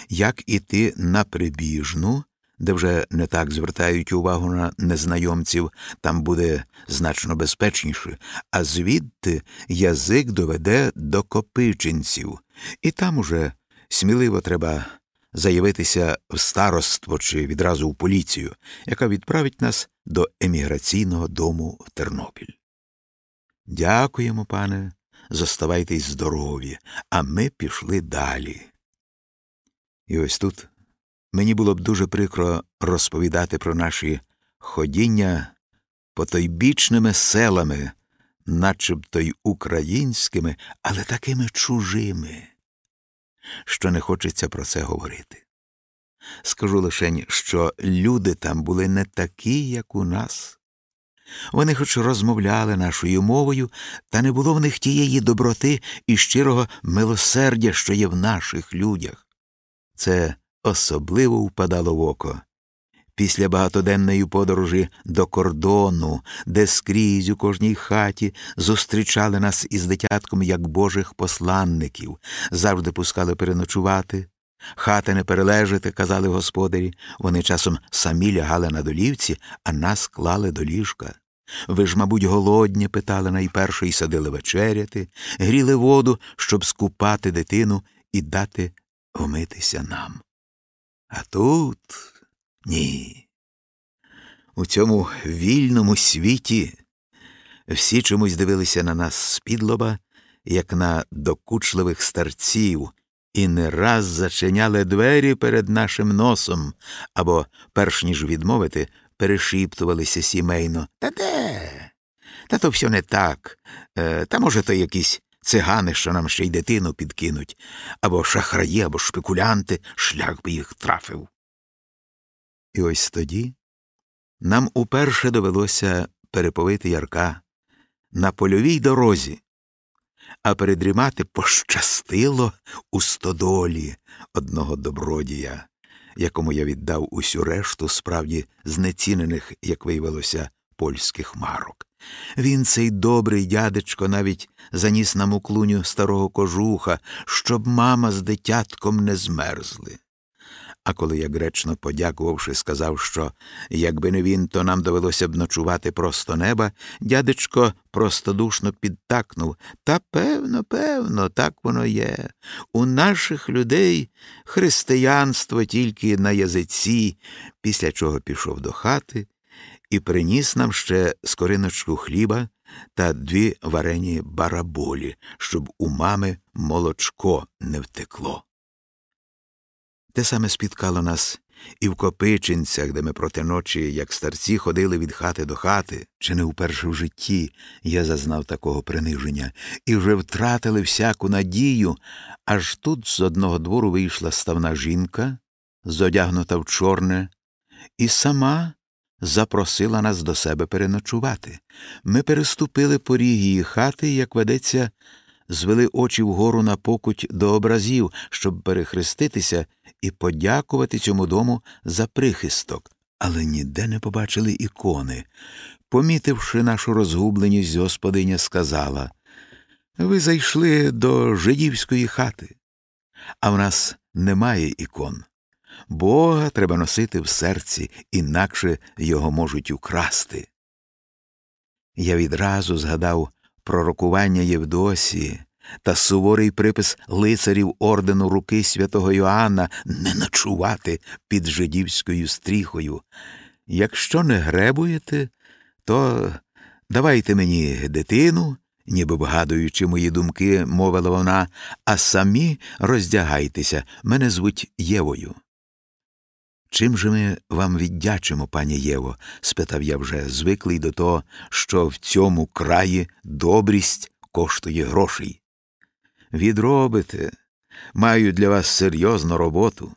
як іти на прибіжну де вже не так звертають увагу на незнайомців, там буде значно безпечніше, а звідти язик доведе до копичинців, і там уже сміливо треба заявитися в староство чи відразу в поліцію, яка відправить нас до еміграційного дому в Тернопіль. Дякуємо, пане, зоставайтесь здорові, а ми пішли далі. І ось тут Мені було б дуже прикро розповідати про наші ходіння потойбічними селами, начебто й українськими, але такими чужими. що не хочеться про це говорити. Скажу лише, що люди там були не такі, як у нас. Вони хоч розмовляли нашою мовою, та не було в них тієї доброти і щирого милосердя, що є в наших людях. Це особливо впадало в око. Після багатоденної подорожі до кордону, де скрізь у кожній хаті зустрічали нас із дитятком як божих посланників, завжди пускали переночувати. Хати не перележите, казали господарі, вони часом самі лягали на долівці, а нас клали до ліжка. Ви ж, мабуть, голодні, питали найперше і садили вечеряти, гріли воду, щоб скупати дитину і дати вмитися нам. А тут ні. У цьому вільному світі всі чомусь дивилися на нас спідлоба, як на докучливих старців, і не раз зачиняли двері перед нашим носом або, перш ніж відмовити, перешіптувалися сімейно. Та де? Та то все не так. Е, та, може, то якісь цигани, що нам ще й дитину підкинуть, або шахраї, або шпекулянти, шлях би їх трафив. І ось тоді нам уперше довелося переповити ярка на польовій дорозі, а передрімати пощастило у стодолі одного добродія, якому я віддав усю решту справді знецінених, як виявилося, польських марок. Він, цей добрий дядечко, навіть заніс нам у клуню старого кожуха, щоб мама з дитятком не змерзли. А коли я гречно подякувавши, сказав, що якби не він, то нам довелося б ночувати просто неба, дядечко простодушно підтакнув Та певно, певно, так воно є. У наших людей християнство тільки на язиці, після чого пішов до хати і приніс нам ще скориночку хліба та дві варені бараболі, щоб у мами молочко не втекло. Те саме спіткало нас і в Копичинцях, де ми проти ночі, як старці, ходили від хати до хати, чи не вперше в житті я зазнав такого приниження, і вже втратили всяку надію, аж тут з одного двору вийшла ставна жінка, зодягнута в чорне, і сама запросила нас до себе переночувати. Ми переступили поріг її хати, як ведеться, звели очі вгору на покуть до образів, щоб перехреститися і подякувати цьому дому за прихисток, але ніде не побачили ікони. Помітивши нашу розгубленість, господиня сказала Ви зайшли до жидівської хати, а в нас немає ікон. Бога треба носити в серці, інакше його можуть украсти. Я відразу згадав пророкування Євдосії та суворий припис лицарів ордену руки святого Йоанна не ночувати під жидівською стріхою. Якщо не гребуєте, то давайте мені дитину, ніби вгадуючи мої думки, мовила вона, а самі роздягайтеся, мене звуть Євою. Чим же ми вам віддячимо, пані Єво? спитав я вже, звиклий до того, що в цьому краї добрість коштує грошей. Відробите, маю для вас серйозну роботу.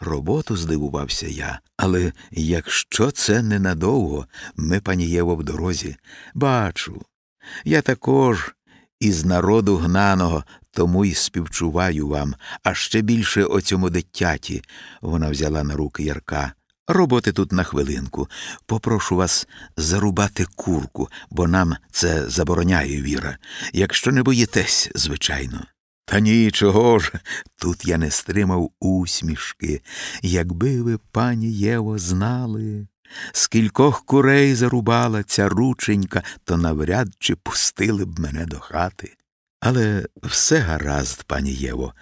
Роботу здивувався я, але якщо це ненадовго, ми, пані Єво, в дорозі, бачу. Я також із народу гнаного, тому й співчуваю вам, а ще більше оцьому дитяті. Вона взяла на руки Ярка. Роботи тут на хвилинку. Попрошу вас зарубати курку, бо нам це забороняє віра. Якщо не боїтесь, звичайно. Та нічого ж, тут я не стримав усмішки. Якби ви, пані Єво, знали, скількох курей зарубала ця рученька, то навряд чи пустили б мене до хати. Але все гаразд, пані Єво.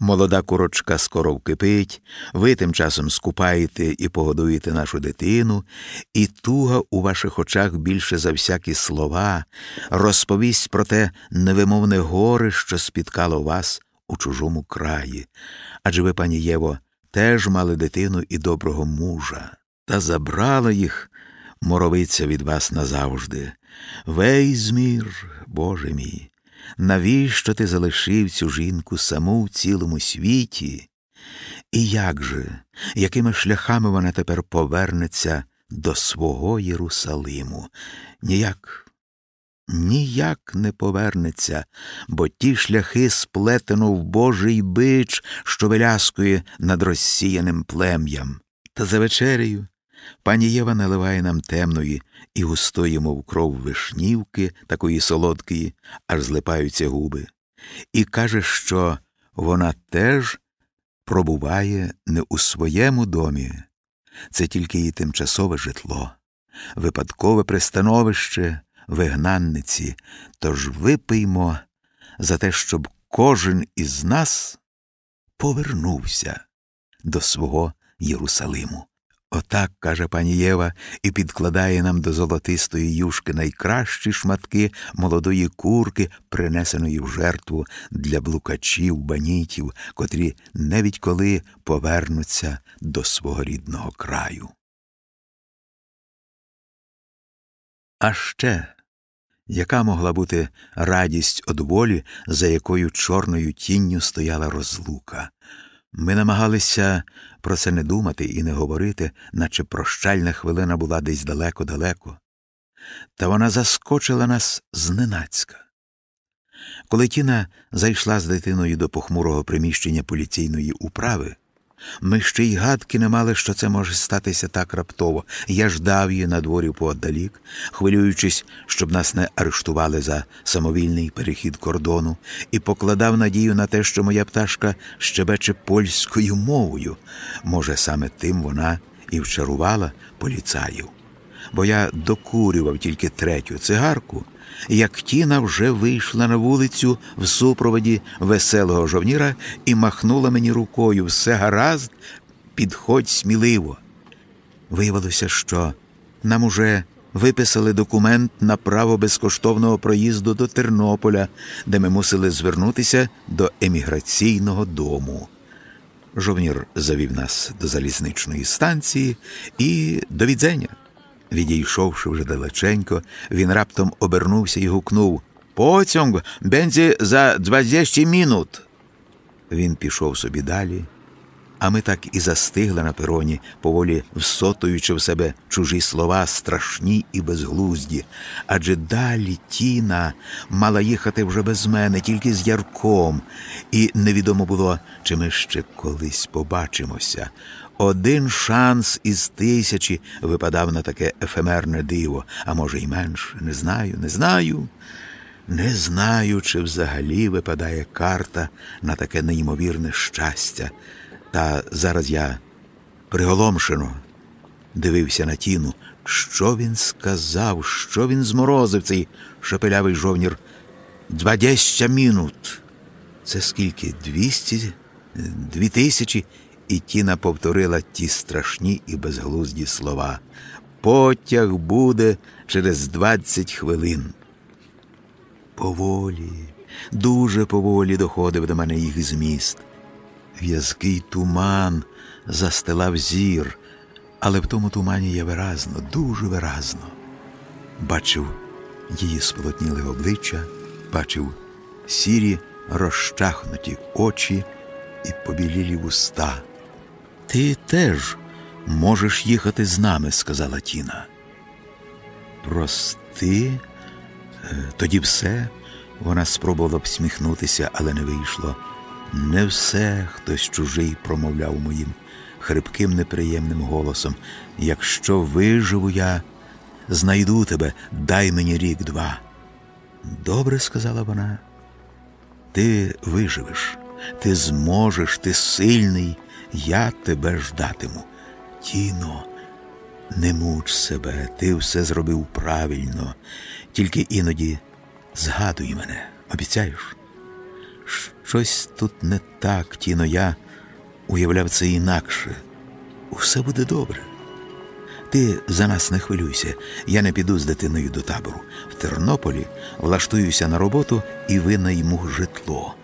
Молода курочка скоро вкипить, ви тим часом скупаєте і погодуєте нашу дитину, і туга у ваших очах більше за всякі слова розповість про те невимовне горе, що спіткало вас у чужому краї. Адже ви, пані Єво, теж мали дитину і доброго мужа, та забрала їх моровиця від вас назавжди. Вейзмір, Боже мій. Навіщо ти залишив цю жінку саму в цілому світі? І як же, якими шляхами вона тепер повернеться до свого Єрусалиму? Ніяк, ніяк не повернеться, бо ті шляхи сплетено в Божий бич, що виляскує над розсіяним плем'ям. Та за вечерею пані Єва наливає нам темної і густої, мов кров вишнівки, такої солодкої, аж злипаються губи, і каже, що вона теж пробуває не у своєму домі, це тільки її тимчасове житло, випадкове пристановище вигнанниці, тож випиймо за те, щоб кожен із нас повернувся до свого Єрусалиму. Отак, каже пані Єва, і підкладає нам до золотистої юшки найкращі шматки молодої курки, принесеної в жертву для блукачів, банітів, котрі навіть коли повернуться до свого рідного краю. А ще яка могла бути радість од волі, за якою чорною тінню стояла розлука? Ми намагалися про це не думати і не говорити, наче прощальна хвилина була десь далеко-далеко. Та вона заскочила нас зненацька. Коли Тіна зайшла з дитиною до похмурого приміщення поліційної управи, ми ще й гадки не мали, що це може статися так раптово. Я ждав її на дворі поодалік, хвилюючись, щоб нас не арештували за самовільний перехід кордону, і покладав надію на те, що моя пташка щебече польською мовою. Може, саме тим вона і вчарувала поліцаїв. Бо я докурював тільки третю цигарку, як Тіна вже вийшла на вулицю в супроводі веселого жовніра і махнула мені рукою все гаразд, підходь сміливо. Виявилося, що нам уже виписали документ на право безкоштовного проїзду до Тернополя, де ми мусили звернутися до еміграційного дому. Жовнір завів нас до залізничної станції і до відзення. Відійшовши вже далеченько, він раптом обернувся і гукнув Поцьонг, бензі за 20 мінут. Він пішов собі далі, а ми так і застигли на пероні, поволі всотуючи в себе чужі слова, страшні і безглузді. Адже далі Тіна мала їхати вже без мене, тільки з ярком, і невідомо було, чи ми ще колись побачимося. Один шанс із тисячі випадав на таке ефемерне диво, а може, й менше. Не знаю, не знаю. Не знаю, чи взагалі випадає карта на таке неймовірне щастя. Та зараз я приголомшено дивився на тіну, що він сказав, що він зморозив цей шепелявий жовнір. Двадцять мінут. Це скільки? Двісті? Дві тисячі? І Тіна повторила ті страшні і безглузді слова. Потяг буде через двадцять хвилин. Поволі, дуже поволі доходив до мене їх зміст. В'язкий туман застилав зір, але в тому тумані я виразно, дуже виразно бачив її сполотніли обличчя, бачив сірі розчахнуті очі і побілілі вуста. Ти теж можеш їхати з нами, сказала Тіна. Прости, е, тоді все. Вона спробувала б сміхнутися, але не вийшло. Не все хтось чужий промовляв моїм хрипким, неприємним голосом. Якщо виживу я, знайду тебе, дай мені рік два. Добре, сказала вона, ти виживеш, ти зможеш, ти сильний, я тебе ждатиму. Тіно, не муч себе, ти все зробив правильно, тільки іноді згадуй мене, обіцяєш? Щось тут не так, Тіно, я уявляв це інакше. Усе буде добре. Ти за нас не хвилюйся, я не піду з дитиною до табору. В Тернополі влаштуюся на роботу і винайму житло.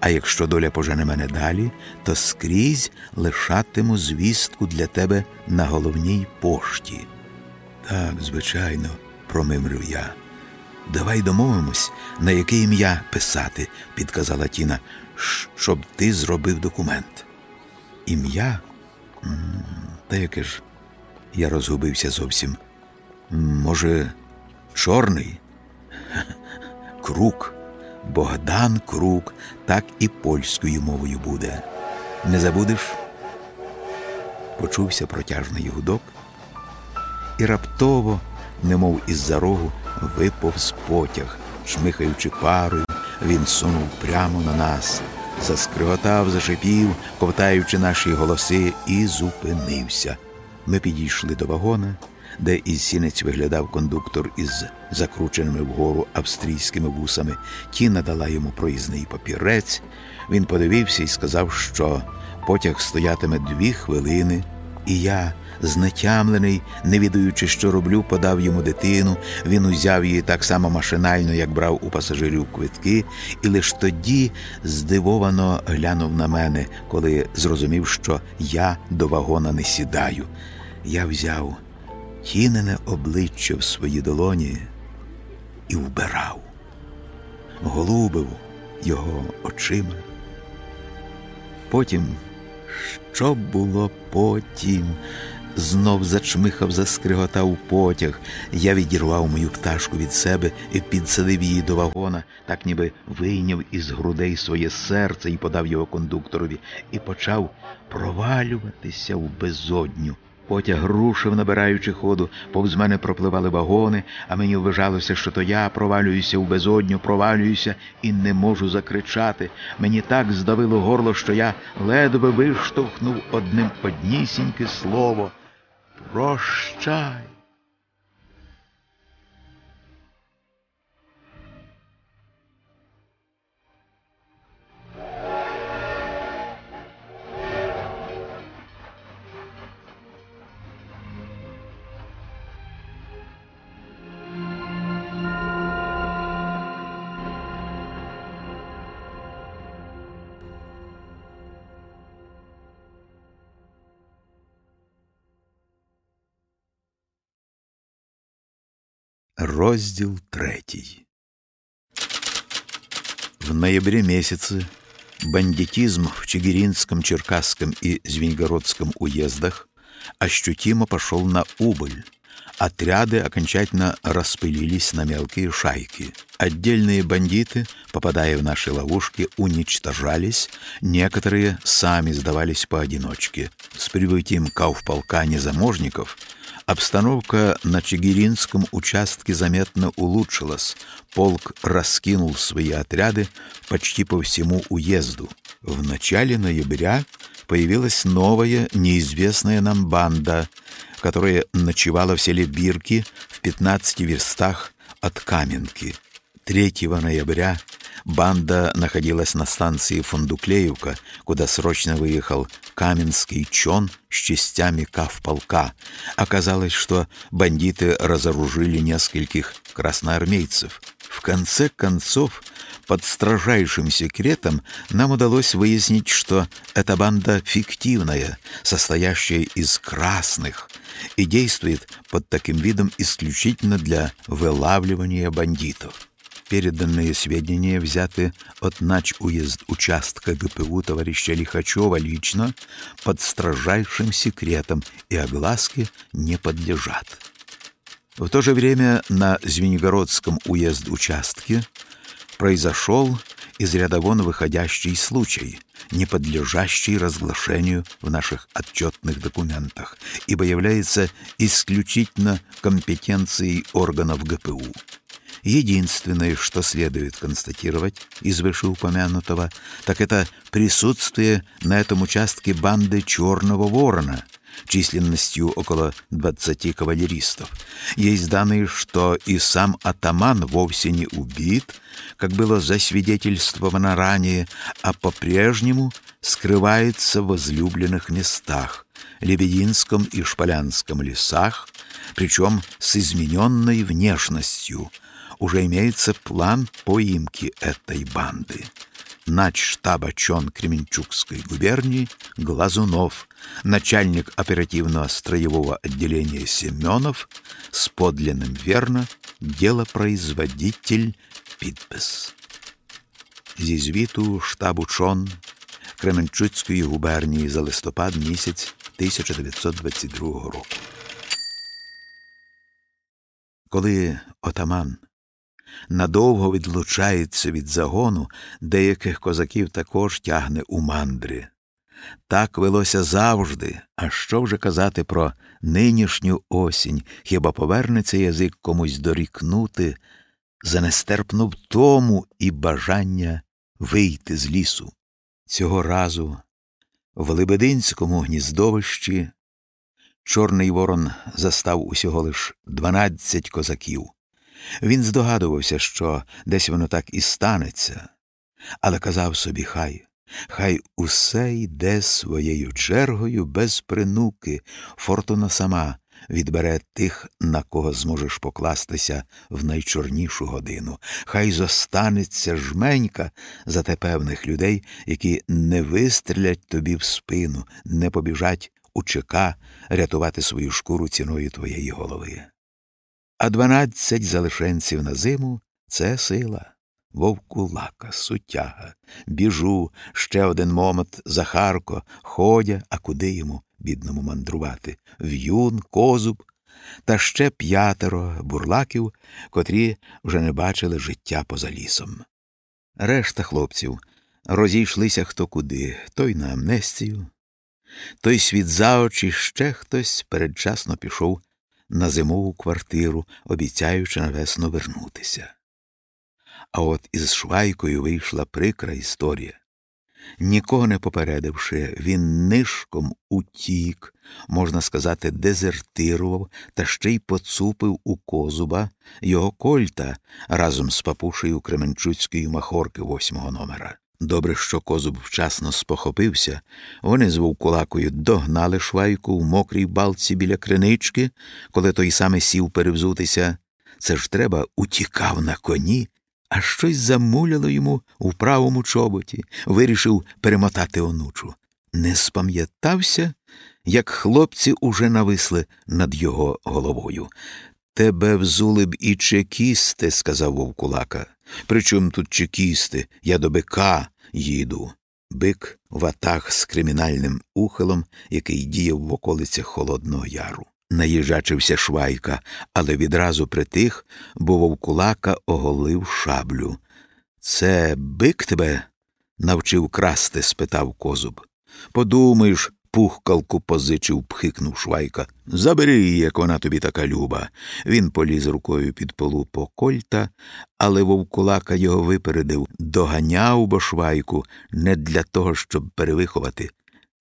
А якщо доля пожене мене далі, то скрізь лишатиму звістку для тебе на головній пошті. Так, звичайно, промимрив я. Давай домовимось, на яке ім'я писати, підказала Тіна, щоб ти зробив документ. Ім'я? Та яке ж? Я розгубився зовсім. Може, чорний? Крук. Богдан Крук, так і польською мовою буде. Не забудеш? Почувся протяжний гудок, і раптово, немов із за рогу, виповз потяг, шмихаючи парою, він сунув прямо на нас, заскриготав, зашипів, ковтаючи наші голоси, і зупинився. Ми підійшли до вагона, де із сінець виглядав кондуктор із закрученими вгору австрійськими вусами. Ті надала йому проїзний папірець. Він подивився і сказав, що потяг стоятиме дві хвилини, і я, знетямлений, не відаючи, що роблю, подав йому дитину. Він узяв її так само машинально, як брав у пасажирів квитки, і лише тоді здивовано глянув на мене, коли зрозумів, що я до вагона не сідаю. Я взяв тінене обличчя в свої долоні і вбирав, голубив його очима. Потім, що було потім, знов зачмихав, заскриготав потяг. Я відірвав мою пташку від себе і підсадив її до вагона, так ніби вийняв із грудей своє серце і подав його кондукторові, і почав провалюватися в безодню. Потяг рушив, набираючи ходу, повз мене пропливали вагони, а мені вважалося, що то я провалююся в безодню, провалююся і не можу закричати. Мені так здавило горло, що я ледве виштовхнув одним однісіньке слово. Прощай. Розділ третий. В ноябре месяце бандитизм в Чигиринском, Черкасском и Звенигородском уездах ощутимо пошел на убыль. Отряды окончательно распылились на мелкие шайки. Отдельные бандиты, попадая в наши ловушки, уничтожались, некоторые сами сдавались поодиночке. С прибытием кауфполка незаможников – Обстановка на Чигиринском участке заметно улучшилась. Полк раскинул свои отряды почти по всему уезду. В начале ноября появилась новая, неизвестная нам банда, которая ночевала в селе Бирки в 15 верстах от Каменки. 3 ноября Банда находилась на станции Фундуклеевка, куда срочно выехал Каменский чон с частями кавполка. Оказалось, что бандиты разоружили нескольких красноармейцев. В конце концов, под строжайшим секретом нам удалось выяснить, что эта банда фиктивная, состоящая из красных, и действует под таким видом исключительно для вылавливания бандитов. Переданные сведения взяты от нач уезд участка ГПУ товарища Лихачева лично под строжайшим секретом и огласке не подлежат. В то же время на Звенигородском уезд участке произошел из ряда вон выходящий случай, не подлежащий разглашению в наших отчетных документах, ибо является исключительно компетенцией органов ГПУ. Единственное, что следует констатировать из вышеупомянутого, так это присутствие на этом участке банды «Черного ворона», численностью около 20 кавалеристов. Есть данные, что и сам атаман вовсе не убит, как было засвидетельствовано ранее, а по-прежнему скрывается в возлюбленных местах, Лебединском и Шполянском лесах, причем с измененной внешностью – уже имеется план поимки этой банды. начштаба Чон Кременчугской губернии Глазунов, начальник оперативно-строевого отделения Семенов с подлинным верно делопроизводитель підпис. Зі звіту штабу Чон Кременчуцької губернії за листопад місяць 1922 року. Коли отаман надовго відлучається від загону, деяких козаків також тягне у мандри. Так велося завжди, а що вже казати про нинішню осінь, хіба повернеться язик комусь дорікнути за нестерпну втому і бажання вийти з лісу. Цього разу в Лебединському гніздовищі Чорний Ворон застав усього лиш дванадцять козаків. Він здогадувався, що десь воно так і станеться, але казав собі хай, хай усе йде своєю чергою без принуки, фортуна сама відбере тих, на кого зможеш покластися в найчорнішу годину. Хай зостанеться жменька за те певних людей, які не вистрілять тобі в спину, не побіжать у ЧК рятувати свою шкуру ціною твоєї голови. А дванадцять залишенців на зиму це сила. Вовкулака, сутяга, біжу, ще один момент, Захарко, ходя, а куди йому, бідному, мандрувати, в'юн, козуб, та ще п'ятеро бурлаків, котрі вже не бачили життя поза лісом. Решта хлопців. Розійшлися хто куди, той на амнестію, той світ за очі ще хтось передчасно пішов на зимову квартиру, обіцяючи на весну вернутися. А от із Швайкою вийшла прикра історія. Нікого не попередивши, він нишком утік, можна сказати, дезертирував та ще й поцупив у козуба його кольта разом з папушею Кременчуцької махорки восьмого номера. Добре, що козуб вчасно спохопився, вони з вовкулакою догнали швайку в мокрій балці біля кринички, коли той саме сів перевзутися. Це ж треба утікав на коні, а щось замуляло йому у правому чоботі, вирішив перемотати онучу. Не спам'ятався, як хлопці уже нависли над його головою. Тебе взули б і чекісти, сказав вовкулака. Причому тут чекісти? Я до бика їду. Бик в атах з кримінальним ухилом, який діяв в околицях Холодного Яру. Наїжачився швайка, але відразу притих, бо вовкулака оголив шаблю. Це бик тебе навчив красти? спитав козуб. Подумаєш, пухкалку позичив, пхикнув швайка. Забери як вона тобі така люба. Він поліз рукою під полу по кольта, але вовкулака його випередив, доганяв бо швайку не для того, щоб перевиховати,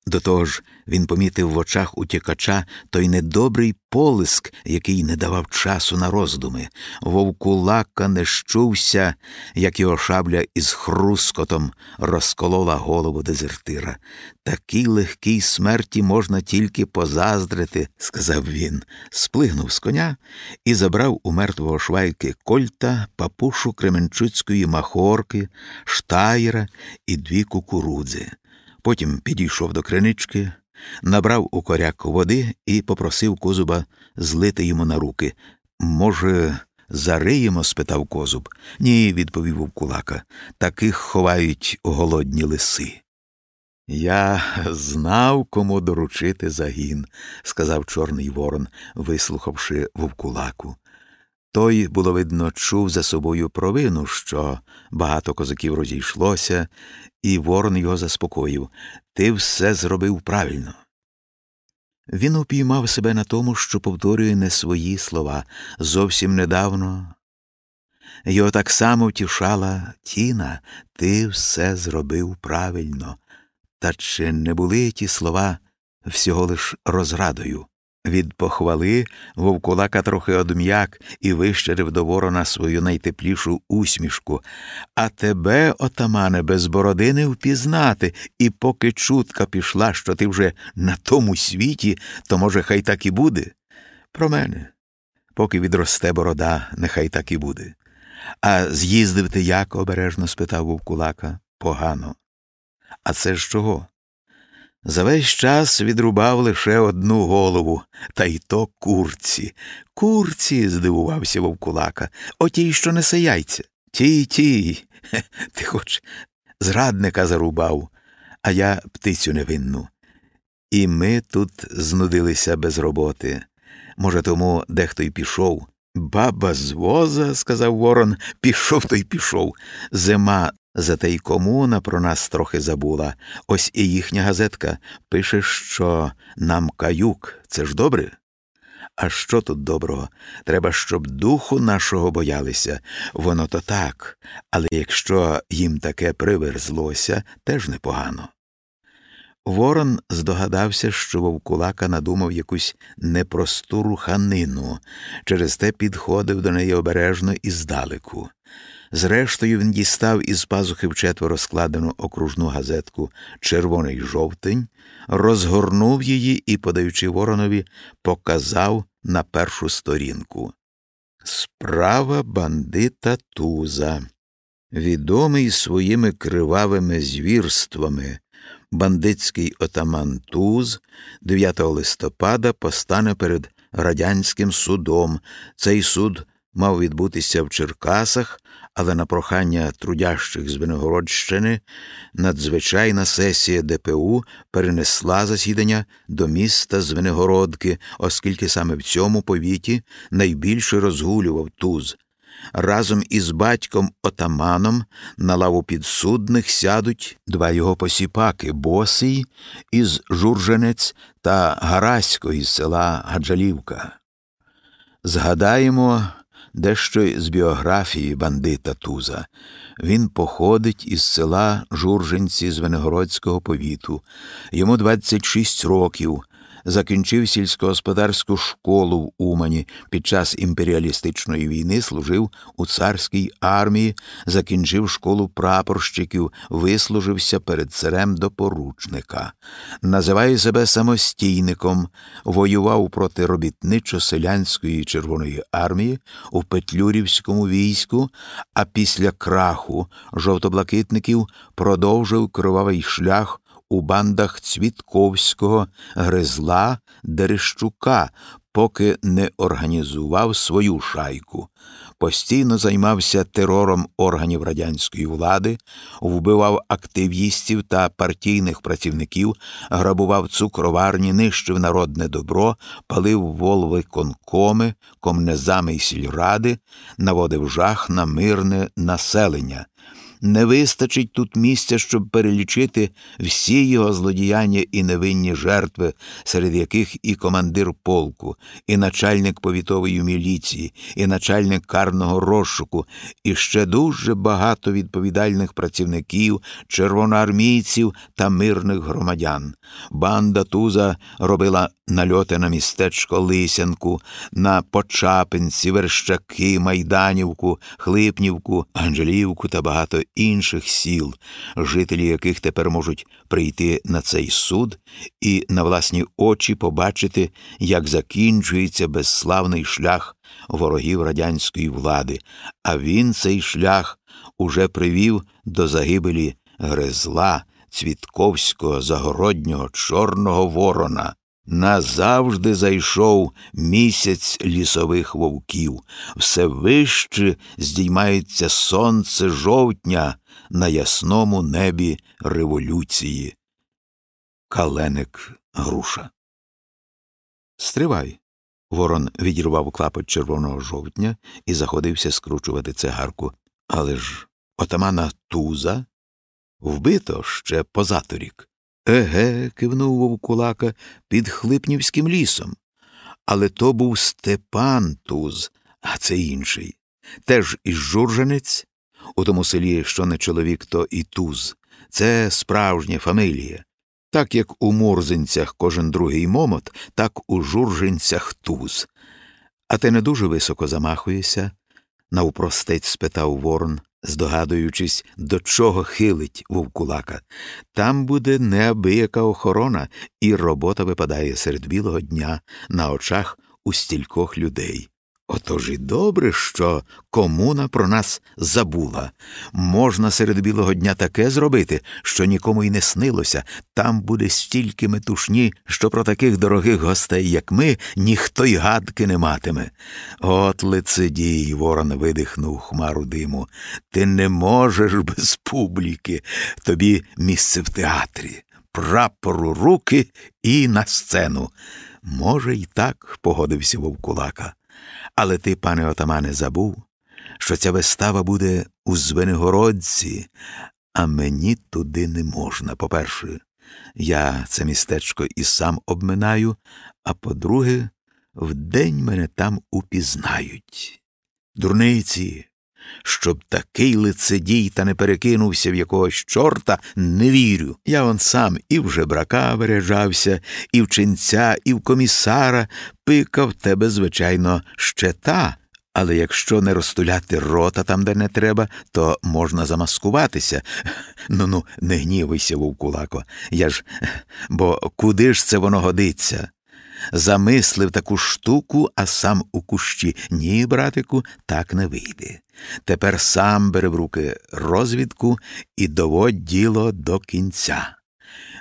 до того ж, він помітив в очах утікача той недобрий полиск, який не давав часу на роздуми. Вовкулака не щувся, як його шабля із хрускотом розколола голову дезертира. Такій легкій смерті можна тільки позаздрити, сказав він, сплигнув з коня і забрав у мертвого швайки кольта, папушу Кременчуцької махорки, штайра і дві кукурудзи. Потім підійшов до кринички, набрав у коряк води і попросив козуба злити йому на руки. Може, зариємо? спитав козуб. Ні, відповів вовкулака. Таких ховають голодні лиси. Я знав, кому доручити загін, сказав Чорний Ворон, вислухавши вовкулаку. Той, було видно, чув за собою провину, що багато козаків розійшлося, і ворон його заспокоїв Ти все зробив правильно. Він упіймав себе на тому, що повторює не свої слова зовсім недавно. Його так само втішала Тіна, ти все зробив правильно. Та чи не були ті слова всього лиш розрадою? Від похвали вовкулака трохи одм'як і вищерив до ворона свою найтеплішу усмішку. А тебе, отамане, без бороди не впізнати, і поки чутка пішла, що ти вже на тому світі, то, може, хай так і буде. Про мене. Поки відросте борода, нехай так і буде. А з'їздив ти як? обережно спитав вовкулака. погано. А це з чого? За весь час відрубав лише одну голову, та й то курці. Курці, здивувався вовкулака, отій, що несе яйця. Тій, тій. Ти хоч зрадника зарубав, а я птицю невинну. І ми тут знудилися без роботи. Може, тому дехто й пішов. Баба з воза, сказав Ворон, пішов то й пішов. Зима зате й комуна про нас трохи забула. Ось і їхня газетка пише, що нам каюк. Це ж добре? А що тут доброго? Треба, щоб духу нашого боялися. Воно то так, але якщо їм таке приверзлося, теж непогано. Ворон здогадався, що вовкулака надумав якусь непросту руханину, через те підходив до неї обережно і здалеку. Зрештою, він дістав із пазухи вчетверо складену окружну газетку Червоний жовтень, розгорнув її і, подаючи воронові, показав на першу сторінку. Справа бандита Туза, відомий своїми кривавими звірствами. Бандитський отаман Туз 9 листопада постане перед радянським судом. Цей суд мав відбутися в Черкасах, але на прохання трудящих з Виногородщини надзвичайна сесія ДПУ перенесла засідання до міста Звенигородки, оскільки саме в цьому повіті найбільше розгулював туз. Разом із батьком отаманом на лаву підсудних сядуть два його посіпаки Босий із Журженець та Гарасько із села Гаджалівка. Згадаємо дещо з біографії бандита Туза. Він походить із села Журженці з Венегородського повіту. Йому 26 років закінчив сільськогосподарську школу в Умані. Під час імперіалістичної війни служив у царській армії, закінчив школу прапорщиків, вислужився перед царем до поручника. Називає себе самостійником, воював проти робітничо-селянської Червоної армії у Петлюрівському війську, а після краху жовтоблакитників продовжив кривавий шлях у бандах Цвітковського, Гризла, Дерещука, поки не організував свою шайку. Постійно займався терором органів радянської влади, вбивав активістів та партійних працівників, грабував цукроварні, нищив народне добро, палив волви конкоми, комнезами й сільради, наводив жах на мирне населення. Не вистачить тут місця, щоб перелічити всі його злодіяння і невинні жертви, серед яких і командир полку, і начальник повітової міліції, і начальник карного розшуку, і ще дуже багато відповідальних працівників, червоноармійців та мирних громадян. Банда Туза робила нальоти на містечко Лисянку, на Почапинці, Верщаки, Майданівку, Хлипнівку, Анжелівку та багато інших сіл, жителі яких тепер можуть прийти на цей суд і на власні очі побачити, як закінчується безславний шлях ворогів радянської влади, а він цей шлях уже привів до загибелі Гризла, Цвітковського, Загороднього, Чорного Ворона. Назавжди зайшов місяць лісових вовків, все вище здіймається сонце жовтня на ясному небі революції. Каленик груша. Стривай. Ворон відірвав клапоть червоного жовтня і заходився скручувати цигарку. Але ж отамана Туза вбито ще позаторік. Еге, кивнув вовкулака під Хлипнівським лісом. Але то був Степан Туз, а це інший. Теж із журженець, у тому селі, що не чоловік, то і туз. Це справжня фамилія. Так як у Мурзинцях кожен другий момот, так у журженцях туз. А ти не дуже високо замахуєшся? навпростець спитав Ворон здогадуючись, до чого хилить вовкулака. Там буде неабияка охорона, і робота випадає серед білого дня на очах у стількох людей. Отож і добре, що комуна про нас забула. Можна серед білого дня таке зробити, що нікому й не снилося. Там буде стільки метушні, що про таких дорогих гостей, як ми, ніхто й гадки не матиме. От лицедій, ворон видихнув хмару диму. Ти не можеш без публіки. Тобі місце в театрі, прапору руки і на сцену. Може, й так, погодився вовкулака. Але ти, пане отамане, забув, що ця вистава буде у Звенигородці, а мені туди не можна. По-перше, я це містечко і сам обминаю, а по-друге, вдень мене там упізнають. Дурниці, щоб такий лицедій та не перекинувся в якогось чорта, не вірю. Я он сам і в жебрака виряджався, і в ченця, і в комісара пикав тебе, звичайно, ще та. Але якщо не розтуляти рота там, де не треба, то можна замаскуватися. Ну ну, не гнівайся, вовкулако. Я ж, бо куди ж це воно годиться? Замислив таку штуку, а сам у кущі. Ні, братику, так не вийде. Тепер сам бери в руки розвідку і доводь діло до кінця.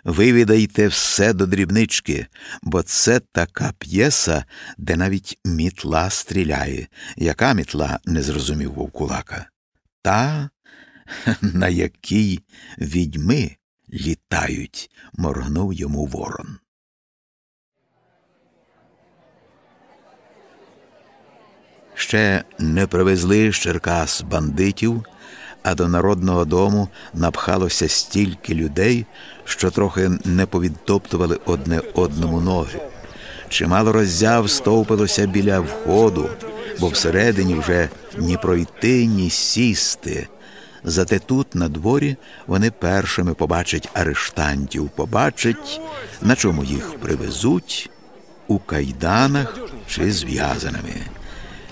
Вивідайте все до дрібнички, бо це така п'єса, де навіть мітла стріляє. Яка мітла не зрозумів вовкулака? Та, на якій відьми літають, моргнув йому ворон. Ще не привезли з Черкас бандитів, а до народного дому напхалося стільки людей, що трохи не повідтоптували одне одному ноги. Чимало роззяв стовпилося біля входу, бо всередині вже ні пройти, ні сісти. Зате тут, на дворі, вони першими побачать арештантів, побачать, на чому їх привезуть, у кайданах чи зв'язаними.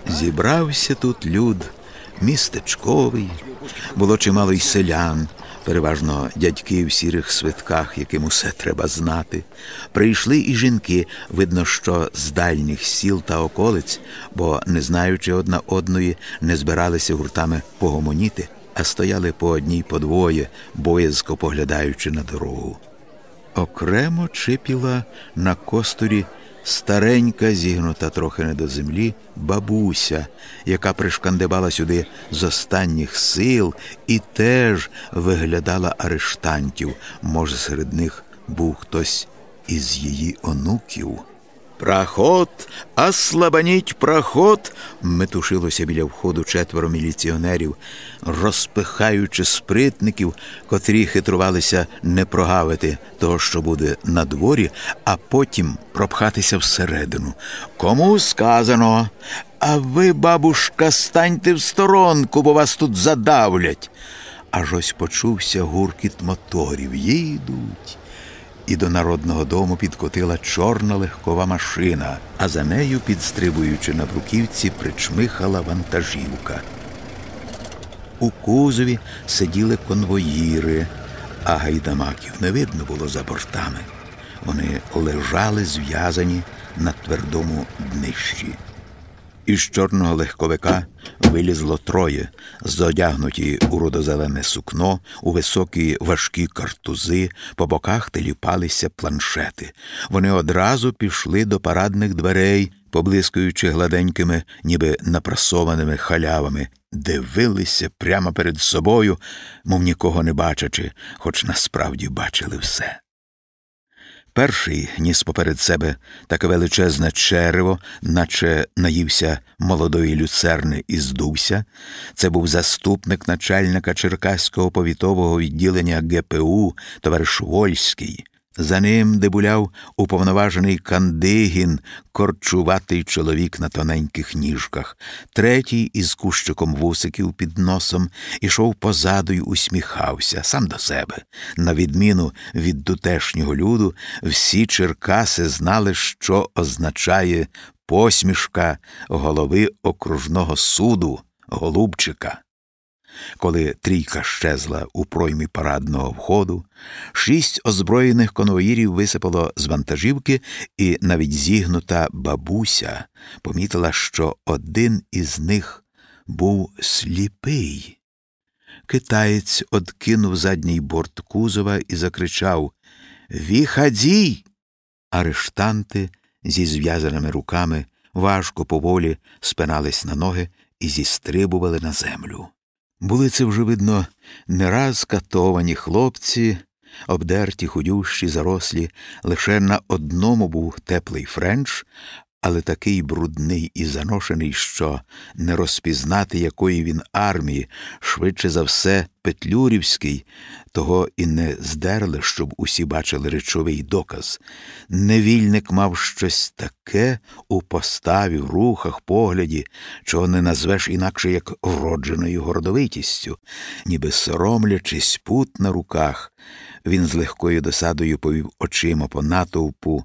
Зібрався тут люд містечковий, було чимало й селян, переважно дядьки в сірих свитках, яким усе треба знати. Прийшли і жінки, видно, що з дальніх сіл та околиць, бо, не знаючи одна одної, не збиралися гуртами погомоніти, а стояли по одній по двоє, боязко поглядаючи на дорогу. Окремо чипіла на костурі старенька, зігнута трохи не до землі, бабуся, яка пришкандибала сюди з останніх сил і теж виглядала арештантів. Може, серед них був хтось із її онуків. Проход, ослабаніть проход. метушилося біля входу четверо міліціонерів, розпихаючи спритників, котрі хитрувалися не прогавити того, що буде на дворі, а потім пропхатися всередину. Кому сказано? А ви, бабушка, станьте в сторонку, бо вас тут задавлять. Аж ось почувся гуркіт моторів. Їдуть і до народного дому підкотила чорна легкова машина, а за нею, підстрибуючи на бруківці, причмихала вантажівка. У кузові сиділи конвоїри, а гайдамаків не видно було за бортами. Вони лежали зв'язані на твердому днищі. Із чорного легковика вилізло троє, зодягнуті у родозелене сукно, у високі важкі картузи, по боках теліпалися планшети. Вони одразу пішли до парадних дверей, поблискуючи гладенькими, ніби напрасованими халявами, дивилися прямо перед собою, мов нікого не бачачи, хоч насправді бачили все. Перший ніс поперед себе таке величезне черево, наче наївся молодої люцерни і здувся. Це був заступник начальника Черкаського повітового відділення ГПУ, товариш Вольський. За ним дебуляв уповноважений Кандигін, корчуватий чоловік на тоненьких ніжках. Третій із кущиком вусиків під носом ішов позаду й усміхався сам до себе. На відміну від тутешнього люду, всі Черкаси знали, що означає посмішка голови окружного суду, голубчика. Коли трійка щезла у проймі парадного входу, шість озброєних конвоїрів висипало з вантажівки, і навіть зігнута бабуся помітила, що один із них був сліпий. Китаєць откинув задній борт кузова і закричав Віхадій! Арештанти зі зв'язаними руками важко поволі спинались на ноги і зістрибували на землю. Були це вже, видно, не раз катовані хлопці, обдерті, худющі, зарослі, лише на одному був теплий френч, але такий брудний і заношений, що не розпізнати, якої він армії, швидше за все, Петлюрівський, того і не здерли, щоб усі бачили речовий доказ. Невільник мав щось таке у поставі, в рухах, погляді, чого не назвеш інакше як вродженою гордовитістю, ніби соромлячись пут на руках. Він з легкою досадою повів очима по натовпу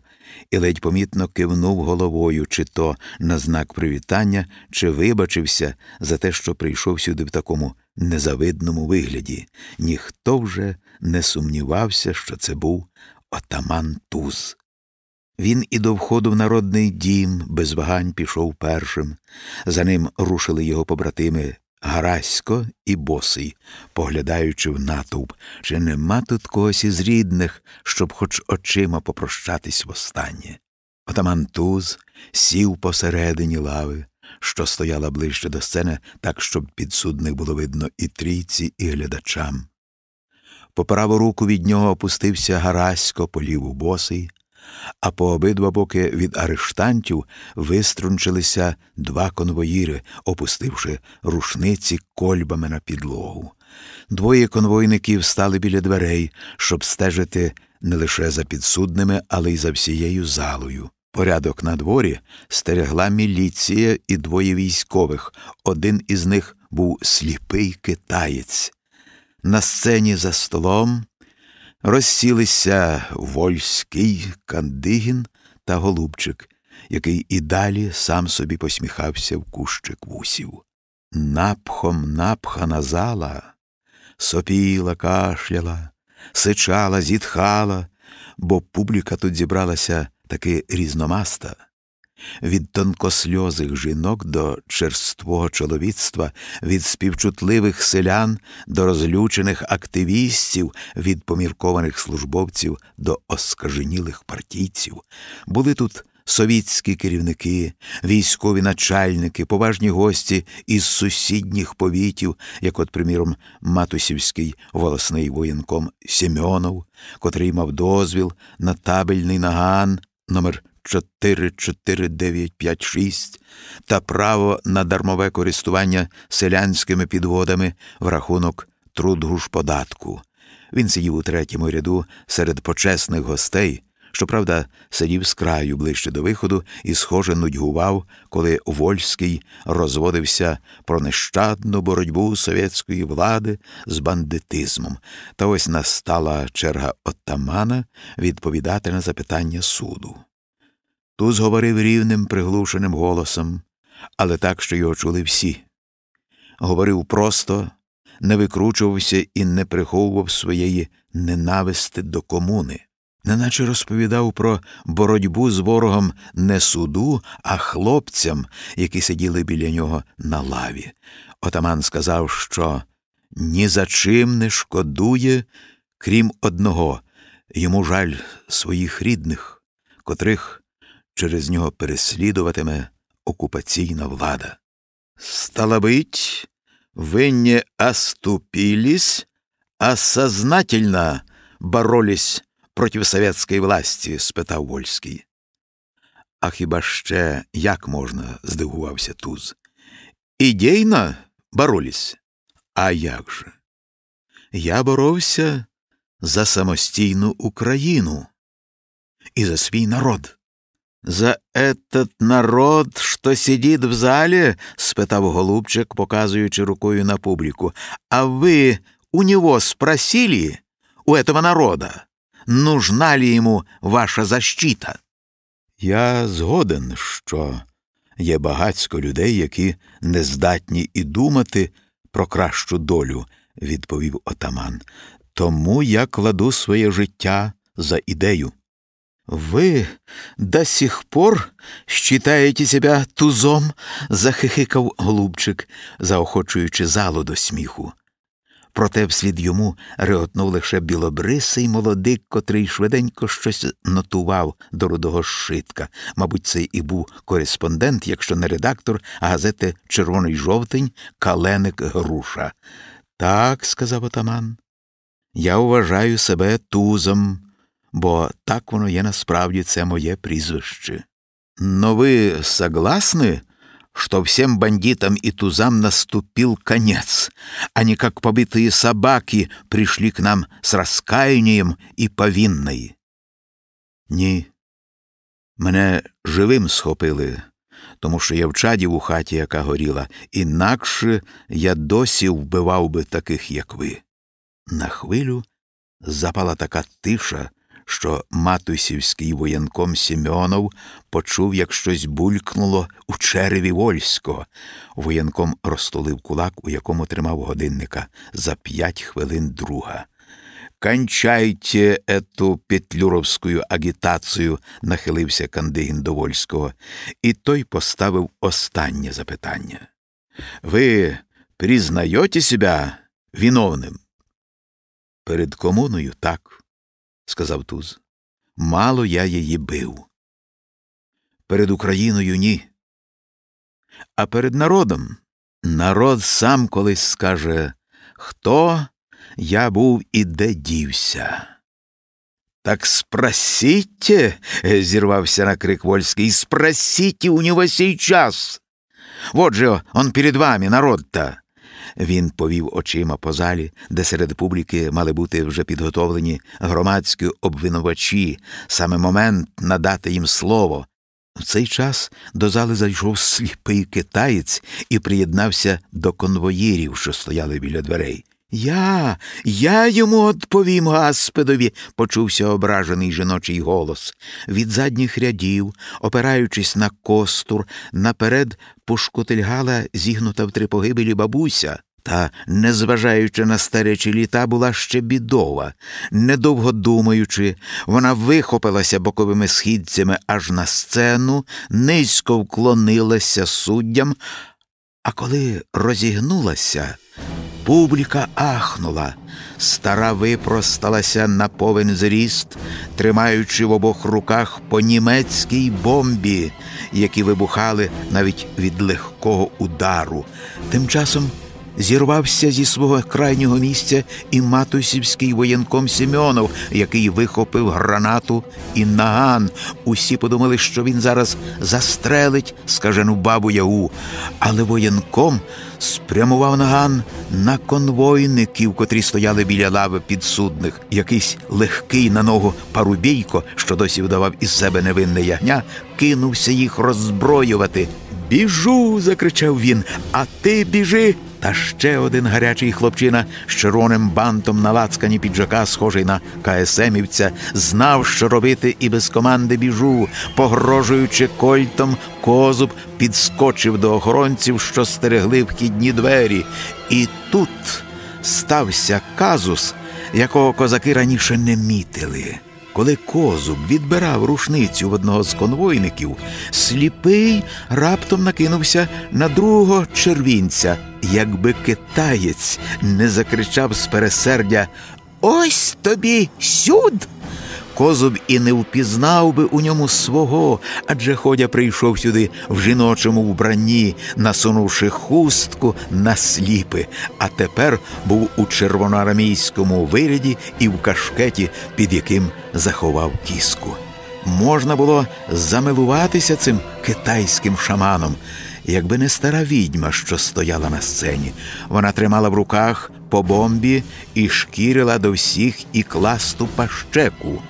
і ледь помітно кивнув головою, чи то на знак привітання, чи вибачився за те, що прийшов сюди в такому незавидному вигляді. Ніхто вже не сумнівався, що це був отаман Туз. Він і до входу в народний дім без вагань пішов першим. За ним рушили його побратими Гарасько і босий, поглядаючи в натовп, чи нема тут когось із рідних, щоб хоч очима попрощатись востаннє. Отаман Туз сів посередині лави, що стояла ближче до сцени, так, щоб підсудних було видно і трійці, і глядачам. По праву руку від нього опустився Гарасько по ліву босий, а по обидва боки від арештантів виструнчилися два конвоїри, опустивши рушниці кольбами на підлогу. Двоє конвойників стали біля дверей, щоб стежити не лише за підсудними, але й за всією залою. Порядок на дворі стерегла міліція і двоє військових. Один із них був сліпий китаєць. На сцені за столом розсілися Вольський, Кандигін та Голубчик, який і далі сам собі посміхався в кущик вусів. Напхом напхана зала сопіла, кашляла, сичала, зітхала, бо публіка тут зібралася таки різномаста. Від тонкосльозих жінок до черствого чоловіцтва, від співчутливих селян до розлючених активістів, від поміркованих службовців до оскаженілих партійців, були тут совітські керівники, військові начальники, поважні гості із сусідніх повітів, як, от, приміром, Матусівський волосний воєнком Сімьонов, котрий мав дозвіл на табельний наган номер 44956 та право на дармове користування селянськими підводами в рахунок трудгушподатку. Він сидів у третьому ряду серед почесних гостей, щоправда, сидів з краю ближче до виходу і, схоже, нудьгував, коли Вольський розводився про нещадну боротьбу совєтської влади з бандитизмом. Та ось настала черга отамана відповідати на запитання суду. Туз говорив рівним, приглушеним голосом, але так, що його чули всі. Говорив просто, не викручувався і не приховував своєї ненависти до комуни, неначе розповідав про боротьбу з ворогом не суду, а хлопцям, які сиділи біля нього на лаві. Отаман сказав, що ні за чим не шкодує, крім одного йому жаль своїх рідних, котрих через нього переслідуватиме окупаційна влада. Стало быть, вы не оступились, а сознательно боролись проти советської власті? спитав Вольський. А хіба ще як можна? здивувався Туз. Ідейно боролись? А як же? Я боровся за самостійну Україну і за свій народ. За этот народ, що сидить в залі? спитав голубчик, показуючи рукою на публіку. А ви у нього спросили, у этого народа, нужна ли йому ваша защита? Я згоден, що є багатько людей, які не здатні і думати про кращу долю, відповів отаман. Тому я кладу своє життя за ідею. «Вы до сих пор считаете себя тузом? захихикав голубчик, заохочуючи залу до сміху. Проте вслід йому реотнув лише білобрисий молодик, котрий швиденько щось нотував до рудого шитка. Мабуть, це і був кореспондент, якщо не редактор, газети Червоний жовтень Каленик Груша. Так, сказав отаман, я вважаю себе тузом бо так воно є насправді це моє прізвище. Но вы согласны, что всем бандитам и тузам наступил конец, они, как побитые собаки, пришли к нам с раскаянием и повинной? Ні. Мене живим схопили, тому що я в чаді у хаті, яка горіла, інакше я досі вбивав би таких, як ви. На хвилю запала така тиша, що матусівський воєнком Сімеонов почув, як щось булькнуло у череві Вольського. Воєнком розтулив кулак, у якому тримав годинника за п'ять хвилин друга. Кончайте эту петлюровську агітацію, нахилився Кандигін до Вольського, і той поставив останнє запитання. Ви признаєте себе виновним? Перед комуною так сказав Туз. Мало я її бив. Перед Україною ні. А перед народом народ сам колись скаже, хто я був і де дівся. Так спросите, зірвався на крик Вольський, спросите у нього сейчас. Вот же он перед вами, народ-то. Він повів очима по залі, де серед публіки мали бути вже підготовлені громадські обвинувачі, саме момент надати їм слово. В цей час до зали зайшов сліпий китаєць і приєднався до конвоїрів, що стояли біля дверей. Я, я йому відповім Гаспедові, почувся ображений жіночий голос. Від задніх рядів, опираючись на костур, наперед пошкотильгала зігнута в три погибелі бабуся. Та, незважаючи на старечі літа, була ще бідова. Недовго думаючи, вона вихопилася боковими східцями аж на сцену, низько вклонилася суддям, а коли розігнулася, публіка ахнула. Стара випросталася на повен зріст, тримаючи в обох руках по німецькій бомбі, які вибухали навіть від легкого удару. Тим часом зірвався зі свого крайнього місця і матусівський воєнком Сімеонов, який вихопив гранату і наган. Усі подумали, що він зараз застрелить скажену бабу Ягу. Але воєнком спрямував наган на конвойників, котрі стояли біля лави підсудних. Якийсь легкий на ногу парубійко, що досі вдавав із себе невинне ягня, кинувся їх роззброювати. Біжу. закричав він, а ти біжи. Та ще один гарячий хлопчина з червоним бантом на лацкані піджака, схожий на КСМівця, знав, що робити, і без команди біжу, погрожуючи кольтом, козуб підскочив до охоронців, що стерегли вхідні двері. І тут стався казус, якого козаки раніше не мітили. Коли козуб відбирав рушницю в одного з конвойників, сліпий раптом накинувся на другого червінця, якби китаєць не закричав з пересердя Ось тобі сюд. Козуб і не впізнав би у ньому свого, адже ходя прийшов сюди в жіночому вбранні, насунувши хустку на сліпи, а тепер був у червоноармійському виряді і в кашкеті, під яким заховав кіску. Можна було замилуватися цим китайським шаманом, якби не стара відьма, що стояла на сцені. Вона тримала в руках по бомбі і шкірила до всіх і класту пащеку.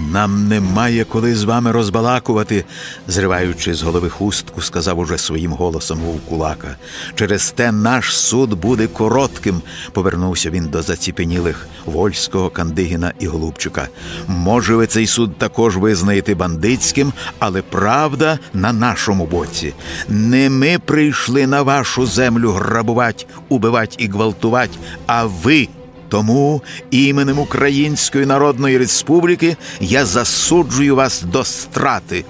Нам немає коли з вами розбалакувати, зриваючи з голови хустку, сказав уже своїм голосом вовкулака. Через те наш суд буде коротким, повернувся він до заціпенілих Вольського, Кандигіна і Голубчика. Може, ви цей суд також визнаєте бандитським, але правда на нашому боці. Не ми прийшли на вашу землю грабувати, убивати і гвалтувати, а ви. Тому іменем Української Народної Республіки я засуджую вас до страти.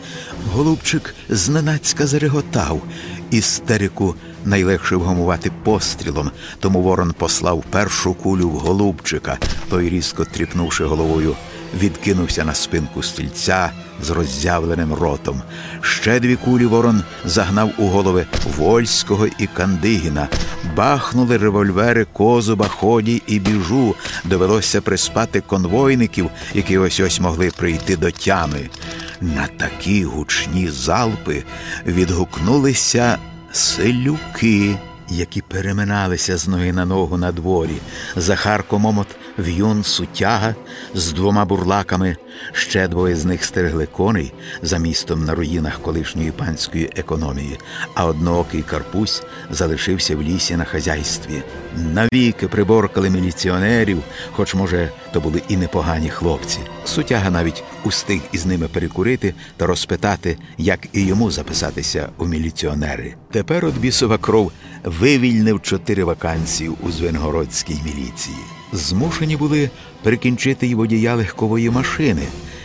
Голубчик зненацька зареготав. Істерику найлегше вгамувати пострілом, тому ворон послав першу кулю в голубчика. Той, різко тріпнувши головою, відкинувся на спинку стільця з роззявленим ротом. Ще дві кулі ворон загнав у голови Вольського і Кандигіна. Бахнули револьвери Козуба, ході і біжу. Довелося приспати конвойників, які ось ось могли прийти до тями. На такі гучні залпи відгукнулися селюки, які переминалися з ноги на ногу на дворі. Захар Комомот в'юн сутяга з двома бурлаками. Ще двоє з них стерегли коней за містом на руїнах колишньої панської економії, а одноокий Карпусь залишився в лісі на хазяйстві. Навіки приборкали міліціонерів, хоч, може, то були і непогані хлопці. Сутяга навіть устиг із ними перекурити та розпитати, як і йому записатися у міліціонери. Тепер от бісова кров вивільнив чотири вакансії у Звенгородській міліції змушені були прикінчити й водія легкової машини,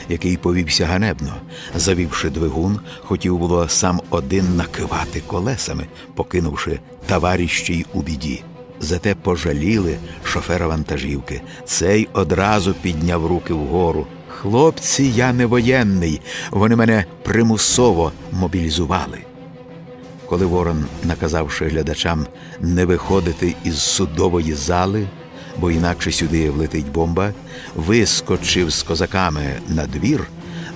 який повівся ганебно. Завівши двигун, хотів було сам один накивати колесами, покинувши товаріщі у біді. Зате пожаліли шофера вантажівки. Цей одразу підняв руки вгору. Хлопці, я не воєнний, вони мене примусово мобілізували. Коли Ворон, наказавши глядачам не виходити із судової зали, бо інакше сюди влетить бомба, вискочив з козаками на двір.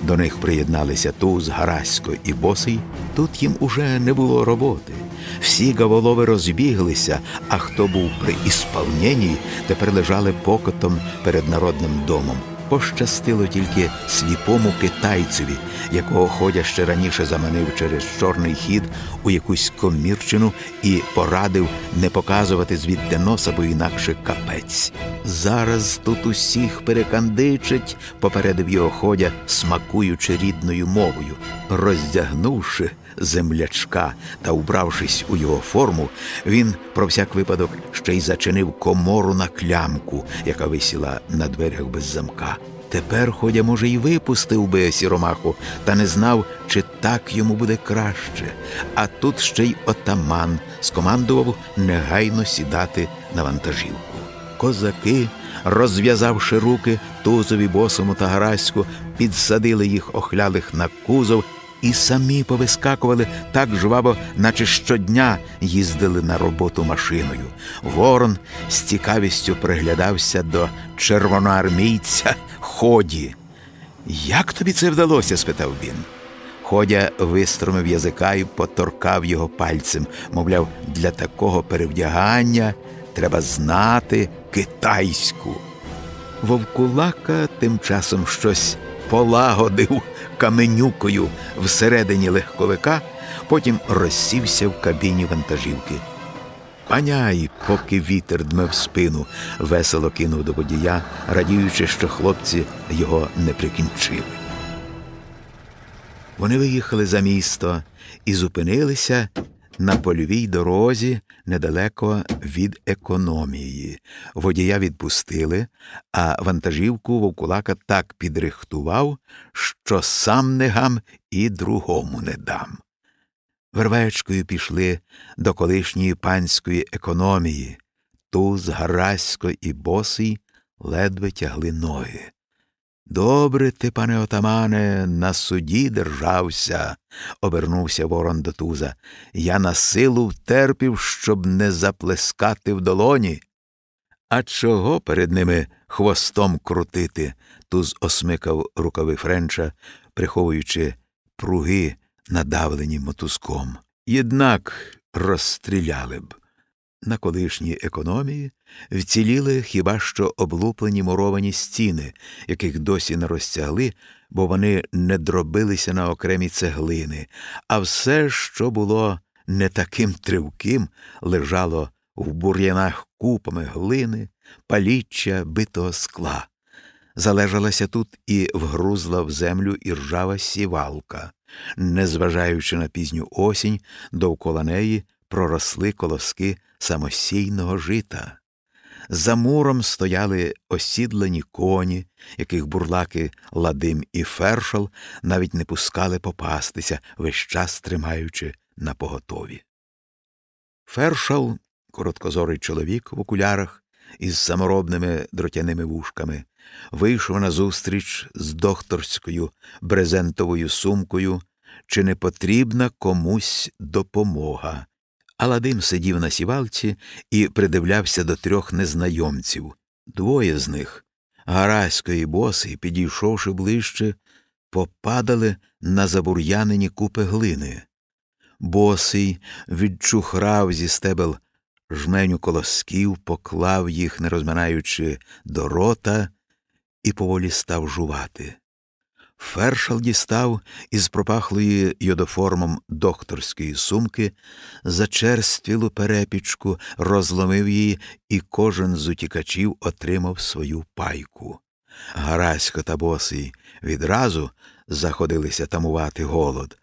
До них приєдналися Туз, Гарасько і Босий. Тут їм уже не було роботи. Всі гаволови розбіглися, а хто був при ісполненні, тепер лежали покотом перед народним домом пощастило тільки сліпому китайцеві, якого ходя ще раніше заманив через чорний хід у якусь комірчину і порадив не показувати звідти носа, бо інакше капець. Зараз тут усіх перекандичить, попередив його ходя, смакуючи рідною мовою, роздягнувши землячка та убравшись у його форму, він про всяк випадок ще й зачинив комору на клямку, яка висіла на дверях без замка. Тепер, ходя, може, й випустив би сіромаху, та не знав, чи так йому буде краще. А тут ще й отаман скомандував негайно сідати на вантажівку. Козаки, розв'язавши руки тузові босому та гараську, підсадили їх охлялих на кузов і самі повискакували так жваво, наче щодня їздили на роботу машиною. Ворон з цікавістю приглядався до червоноармійця ході. Як тобі це вдалося? спитав він. Ходя вистромив язика і поторкав його пальцем, мовляв, для такого перевдягання треба знати китайську. Вовкулака тим часом щось полагодив каменюкою всередині легковика, потім розсівся в кабіні вантажівки. Паняй, поки вітер дме в спину, весело кинув до водія, радіючи, що хлопці його не прикінчили. Вони виїхали за місто і зупинилися на польовій дорозі недалеко від економії. Водія відпустили, а вантажівку вовкулака так підрихтував, що сам не гам і другому не дам. Вервечкою пішли до колишньої панської економії. Туз, Гарасько і босий ледве тягли ноги. Добре ти, пане отамане, на суді держався, обернувся ворон до туза. Я на силу втерпів, щоб не заплескати в долоні. А чого перед ними хвостом крутити? Туз осмикав рукави Френча, приховуючи пруги, надавлені мотузком. Єднак розстріляли б. на колишній економії вціліли хіба що облуплені муровані стіни, яких досі не розтягли, бо вони не дробилися на окремі цеглини, а все, що було не таким тривким, лежало в бур'янах купами глини, паліччя битого скла. Залежалася тут і вгрузла в землю і ржава сівалка. Незважаючи на пізню осінь, довкола неї проросли колоски самосійного жита. За муром стояли осідлені коні, яких бурлаки Ладим і Фершал навіть не пускали попастися, весь час тримаючи на поготові. Фершал, короткозорий чоловік в окулярах із саморобними дротяними вушками, вийшов назустріч з докторською брезентовою сумкою, чи не потрібна комусь допомога. Аладим сидів на сівалці і придивлявся до трьох незнайомців. Двоє з них, Гарасько і босий, підійшовши ближче, попадали на забур'янені купи глини. Босий відчухрав зі стебел жменю колосків, поклав їх, не розминаючи до рота, і поволі став жувати. Фершал дістав із пропахлої йодоформом докторської сумки зачерствілу перепічку, розломив її, і кожен з утікачів отримав свою пайку. Гарасько та босий відразу заходилися тамувати голод,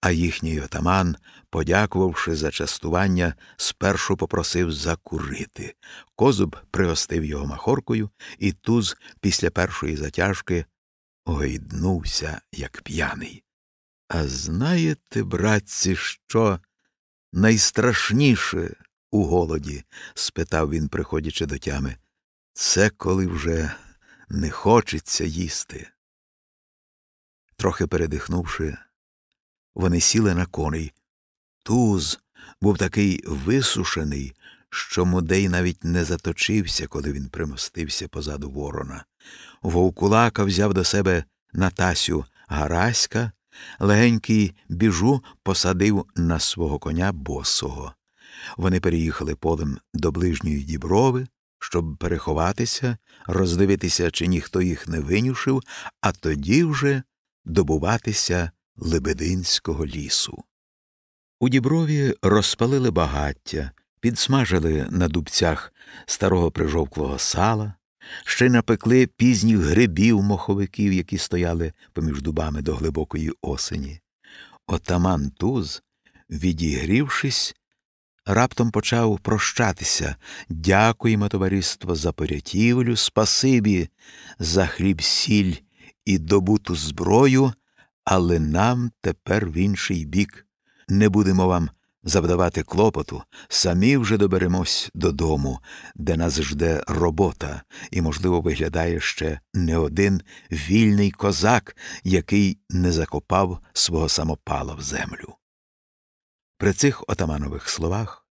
а їхній отаман, подякувавши за частування, спершу попросив закурити. Козуб пригостив його махоркою, і туз після першої затяжки гойднувся, як п'яний. А знаєте, братці, що найстрашніше у голоді? спитав він, приходячи до тями. Це коли вже не хочеться їсти. Трохи передихнувши, вони сіли на коней. Туз був такий висушений, що мудей навіть не заточився, коли він примостився позаду ворона. Вовкулака взяв до себе Натасю Гараська, легенький біжу посадив на свого коня босого. Вони переїхали полем до ближньої діброви, щоб переховатися, роздивитися, чи ніхто їх не винюшив, а тоді вже добуватися Лебединського лісу. У діброві розпалили багаття, підсмажили на дубцях старого прижовклого сала, ще напекли пізніх грибів моховиків, які стояли поміж дубами до глибокої осені. Отаман Туз, відігрівшись, раптом почав прощатися. Дякуємо, товариство, за порятівлю, спасибі, за хліб сіль і добуту зброю, але нам тепер в інший бік. Не будемо вам завдавати клопоту, самі вже доберемось додому, де нас жде робота, і, можливо, виглядає ще не один вільний козак, який не закопав свого самопала в землю. При цих отаманових словах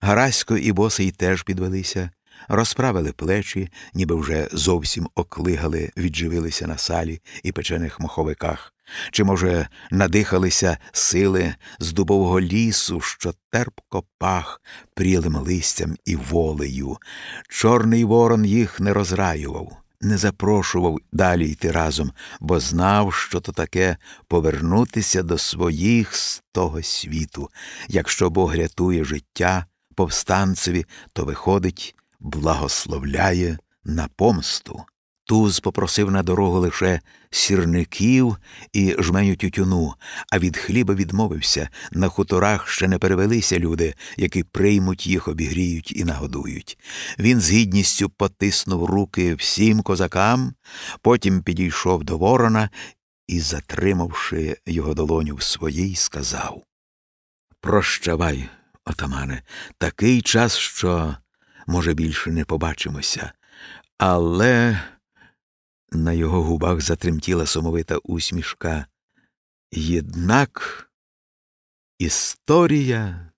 Гарасько і босий теж підвелися, розправили плечі, ніби вже зовсім оклигали, відживилися на салі і печених моховиках, чи, може, надихалися сили з дубового лісу, що терпко пах прілим листям і волею. Чорний ворон їх не розраював, не запрошував далі йти разом, бо знав, що то таке повернутися до своїх з того світу. Якщо Бог рятує життя повстанцеві, то виходить, благословляє на помсту. Туз попросив на дорогу лише сірників і жменю тютюну, а від хліба відмовився. На хуторах ще не перевелися люди, які приймуть їх, обігріють і нагодують. Він з гідністю потиснув руки всім козакам, потім підійшов до ворона і, затримавши його долоню в своїй, сказав Прощавай, отамане, такий час, що, може, більше не побачимося. Але на його губах затремтіла сумовита усмішка. Єднак історія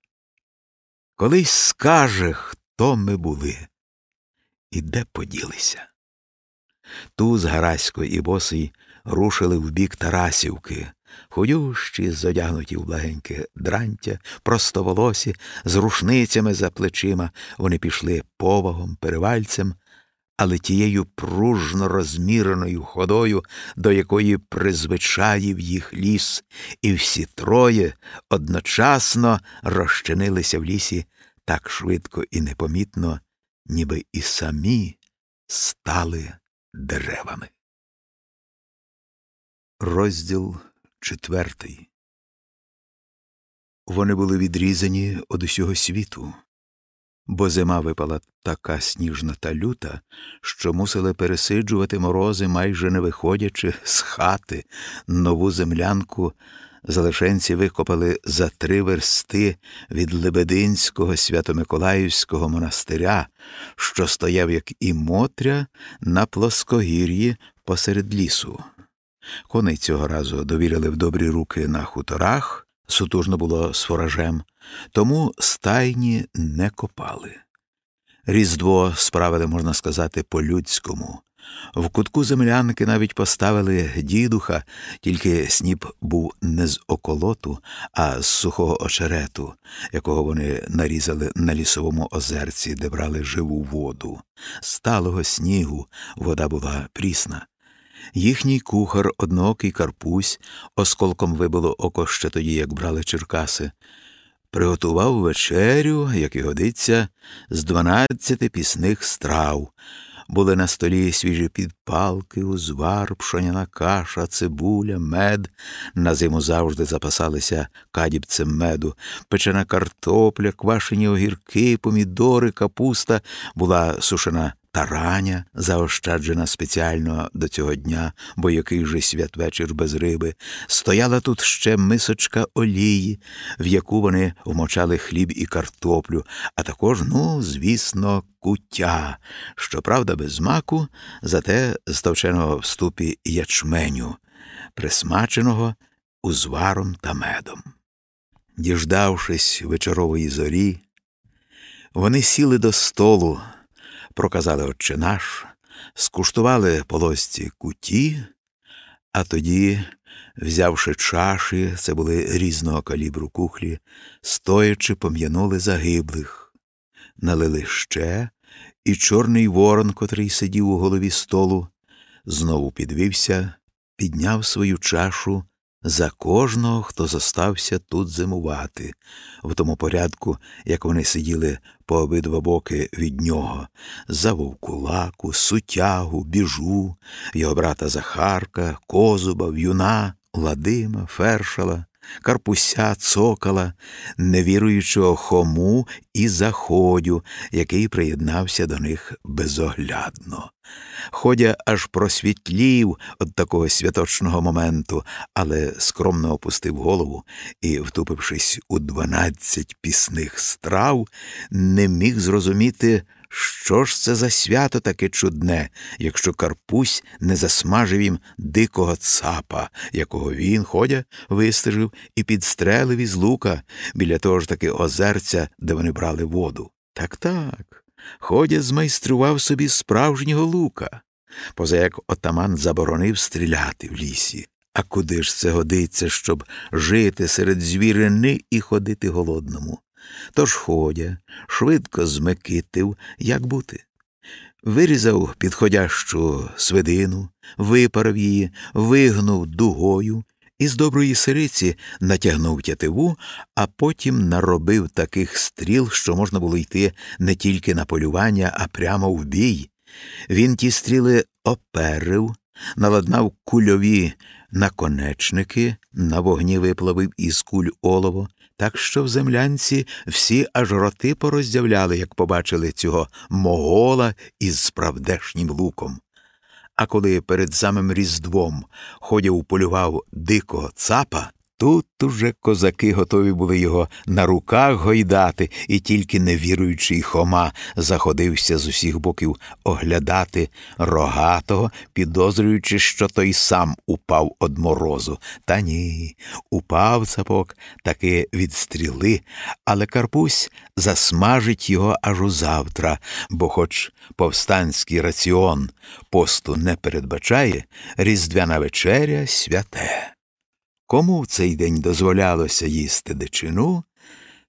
колись скаже, хто ми були і де поділися. Туз Гарасько і босий рушили в бік Тарасівки, худющі, зодягнуті в благеньке дрантя, простоволосі, з рушницями за плечима, вони пішли повагом, перевальцем, але тією пружно розміреною ходою, до якої призвичаїв їх ліс, і всі троє одночасно розчинилися в лісі так швидко і непомітно, ніби і самі стали деревами. Розділ четвертий. Вони були відрізані од усього світу, бо зима випала така сніжна та люта, що мусили пересиджувати морози, майже не виходячи з хати нову землянку. Залишенці викопали за три версти від Лебединського Свято-Миколаївського монастиря, що стояв, як і Мотря, на плоскогір'ї посеред лісу. Коней цього разу довірили в добрі руки на хуторах, сутужно було з форажем, тому стайні не копали. Різдво справили, можна сказати, по-людському. В кутку землянки навіть поставили дідуха, тільки сніп був не з околоту, а з сухого очерету, якого вони нарізали на лісовому озерці, де брали живу воду. Сталого снігу вода була прісна. Їхній кухар, одноокий Карпусь, осколком вибило око ще тоді, як брали Черкаси, приготував вечерю, як і годиться, з дванадцяти пісних страв. Були на столі свіжі підпалки, узвар, пшоняна каша, цибуля, мед. На зиму завжди запасалися кадібцем меду, печена картопля, квашені огірки, помідори, капуста, була сушена тараня, заощаджена спеціально до цього дня, бо який же святвечір без риби, стояла тут ще мисочка олії, в яку вони вмочали хліб і картоплю, а також, ну, звісно, куття, щоправда, без маку, зате з товченого в ступі ячменю, присмаченого узваром та медом. Діждавшись вечорової зорі, вони сіли до столу проказали Отче наш, скуштували по лосці куті, а тоді, взявши чаші, це були різного калібру кухлі, стоячи, пом'янули загиблих, налили ще, і Чорний ворон, котрий сидів у голові столу, знову підвівся, підняв свою чашу за кожного, хто зостався тут зимувати, в тому порядку, як вони сиділи по обидва боки від нього, за вовкулаку, сутягу, біжу, його брата Захарка, Козуба, В'юна, Ладима, Фершала, Карпуся, цокала, невіруючого хому і заходю, який приєднався до них безоглядно. Ходя аж просвітлів від такого святочного моменту, але скромно опустив голову і, втупившись у дванадцять пісних страв, не міг зрозуміти, що ж це за свято таке чудне, якщо Карпусь не засмажив їм дикого цапа, якого він, ходя, вистежив і підстрелив із лука біля того ж таки озерця, де вони брали воду. Так так. Ходя змайстрував собі справжнього лука, поза як отаман заборонив стріляти в лісі. А куди ж це годиться, щоб жити серед звірини і ходити голодному? Тож ходя, швидко змекитив, як бути. Вирізав підходящу свидину, випарав її, вигнув дугою і з доброї сириці натягнув тятиву, а потім наробив таких стріл, що можна було йти не тільки на полювання, а прямо в бій. Він ті стріли оперив, наладнав кульові наконечники, на вогні виплавив із куль олово, так що в землянці всі аж роти пороздявляли, як побачили цього могола із справдешнім луком. А коли перед самим Різдвом ходяв полював дикого цапа, Тут уже козаки готові були його на руках гойдати, і тільки невіруючий Хома заходився з усіх боків оглядати рогатого, підозрюючи, що той сам упав од морозу. Та ні, упав цапок таки від стріли, але Карпусь засмажить його аж у завтра, бо, хоч повстанський раціон посту не передбачає, різдвяна вечеря святе. Кому в цей день дозволялося їсти дичину,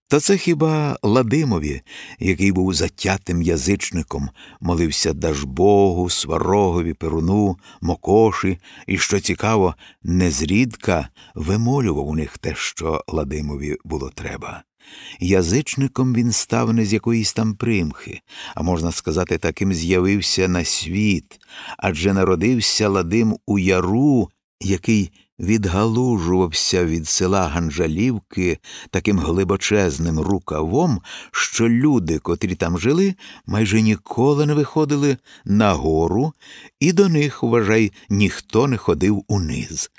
та це хіба Ладимові, який був затятим язичником, молився Дажбогу, Сварогові, Перуну, Мокоші, і, що цікаво, незрідка вимолював у них те, що Ладимові було треба. Язичником він став не з якоїсь там примхи, а можна сказати, таким з'явився на світ, адже народився Ладим у яру, який відгалужувався від села Ганжалівки таким глибочезним рукавом, що люди, котрі там жили, майже ніколи не виходили на гору, і до них, вважай, ніхто не ходив униз.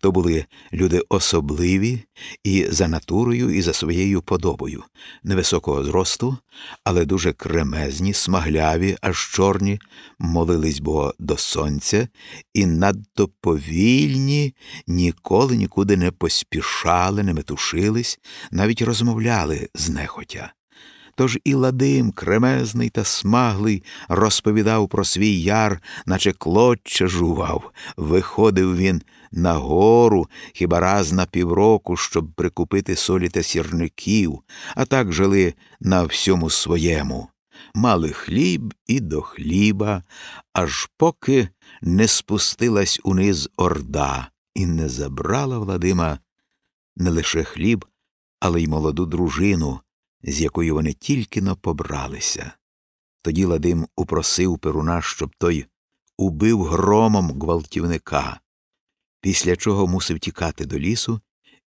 То були люди особливі і за натурою, і за своєю подобою, невисокого зросту, але дуже кремезні, смагляві, аж чорні, молились бо до сонця, і надто повільні, ніколи нікуди не поспішали, не метушились, навіть розмовляли знехотя. Тож і Ладим, кремезний та смаглий, розповідав про свій яр, наче клочче жував. Виходив він на гору хіба раз на півроку, щоб прикупити солі та сірників, а так жили на всьому своєму. Мали хліб і до хліба, аж поки не спустилась униз орда і не забрала Владима не лише хліб, але й молоду дружину, з якою вони тільки но побралися. Тоді Ладим упросив Перуна, щоб той убив громом гвалтівника, після чого мусив тікати до лісу,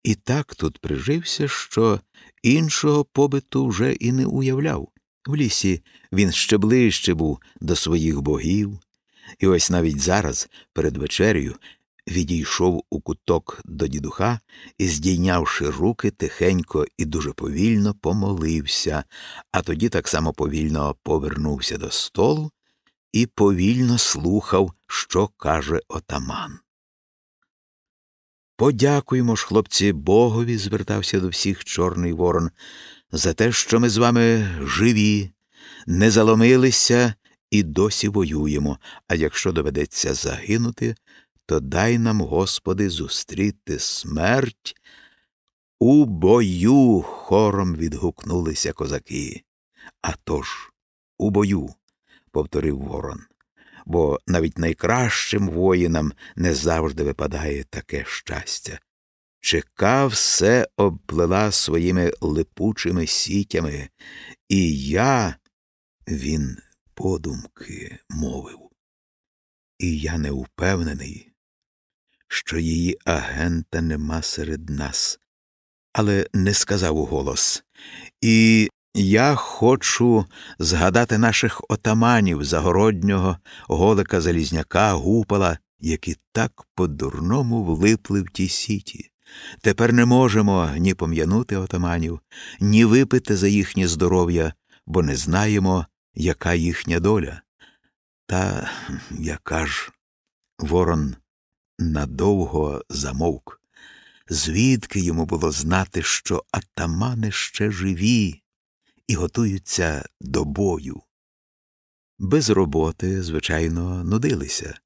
і так тут прижився, що іншого побиту вже і не уявляв. В лісі він ще ближче був до своїх богів, і ось навіть зараз, перед вечерею, відійшов у куток до дідуха і, здійнявши руки, тихенько і дуже повільно помолився, а тоді так само повільно повернувся до столу і повільно слухав, що каже отаман. Подякуємо ж, хлопці, Богові, звертався до всіх Чорний Ворон, за те, що ми з вами живі, не заломилися і досі воюємо, а якщо доведеться загинути, то дай нам, Господи, зустріти смерть. У бою хором відгукнулися козаки. «А тож, у бою, повторив ворон, бо навіть найкращим воїнам не завжди випадає таке щастя. Чека все обплела своїми липучими сітями, і я, він подумки мовив. І я не впевнений, що її агента нема серед нас, але не сказав уголос. І я хочу згадати наших отаманів Загороднього, Голика Залізняка, Гупала, які так по-дурному влипли в ті сіті. Тепер не можемо ні пом'янути отаманів, ні випити за їхнє здоров'я, бо не знаємо, яка їхня доля. Та яка ж ворон надовго замовк. Звідки йому було знати, що атамани ще живі і готуються до бою? Без роботи, звичайно, нудилися,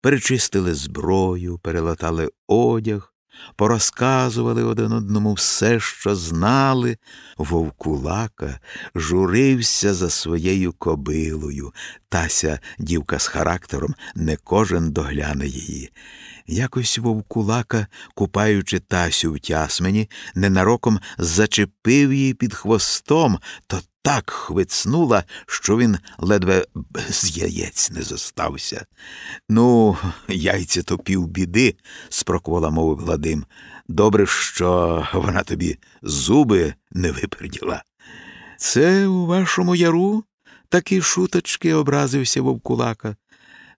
перечистили зброю, перелатали одяг, порозказували один одному все, що знали. Вовкулака журився за своєю кобилою. Тася, дівка з характером, не кожен догляне її. Якось вовкулака, купаючи Тасю в тясмені, ненароком зачепив її під хвостом, то так хвицнула, що він ледве без яєць не зостався. Ну, яйця то півбіди, спроквола мовив Владим. Добре, що вона тобі зуби не виперділа. Це у вашому яру такі шуточки образився вовкулака.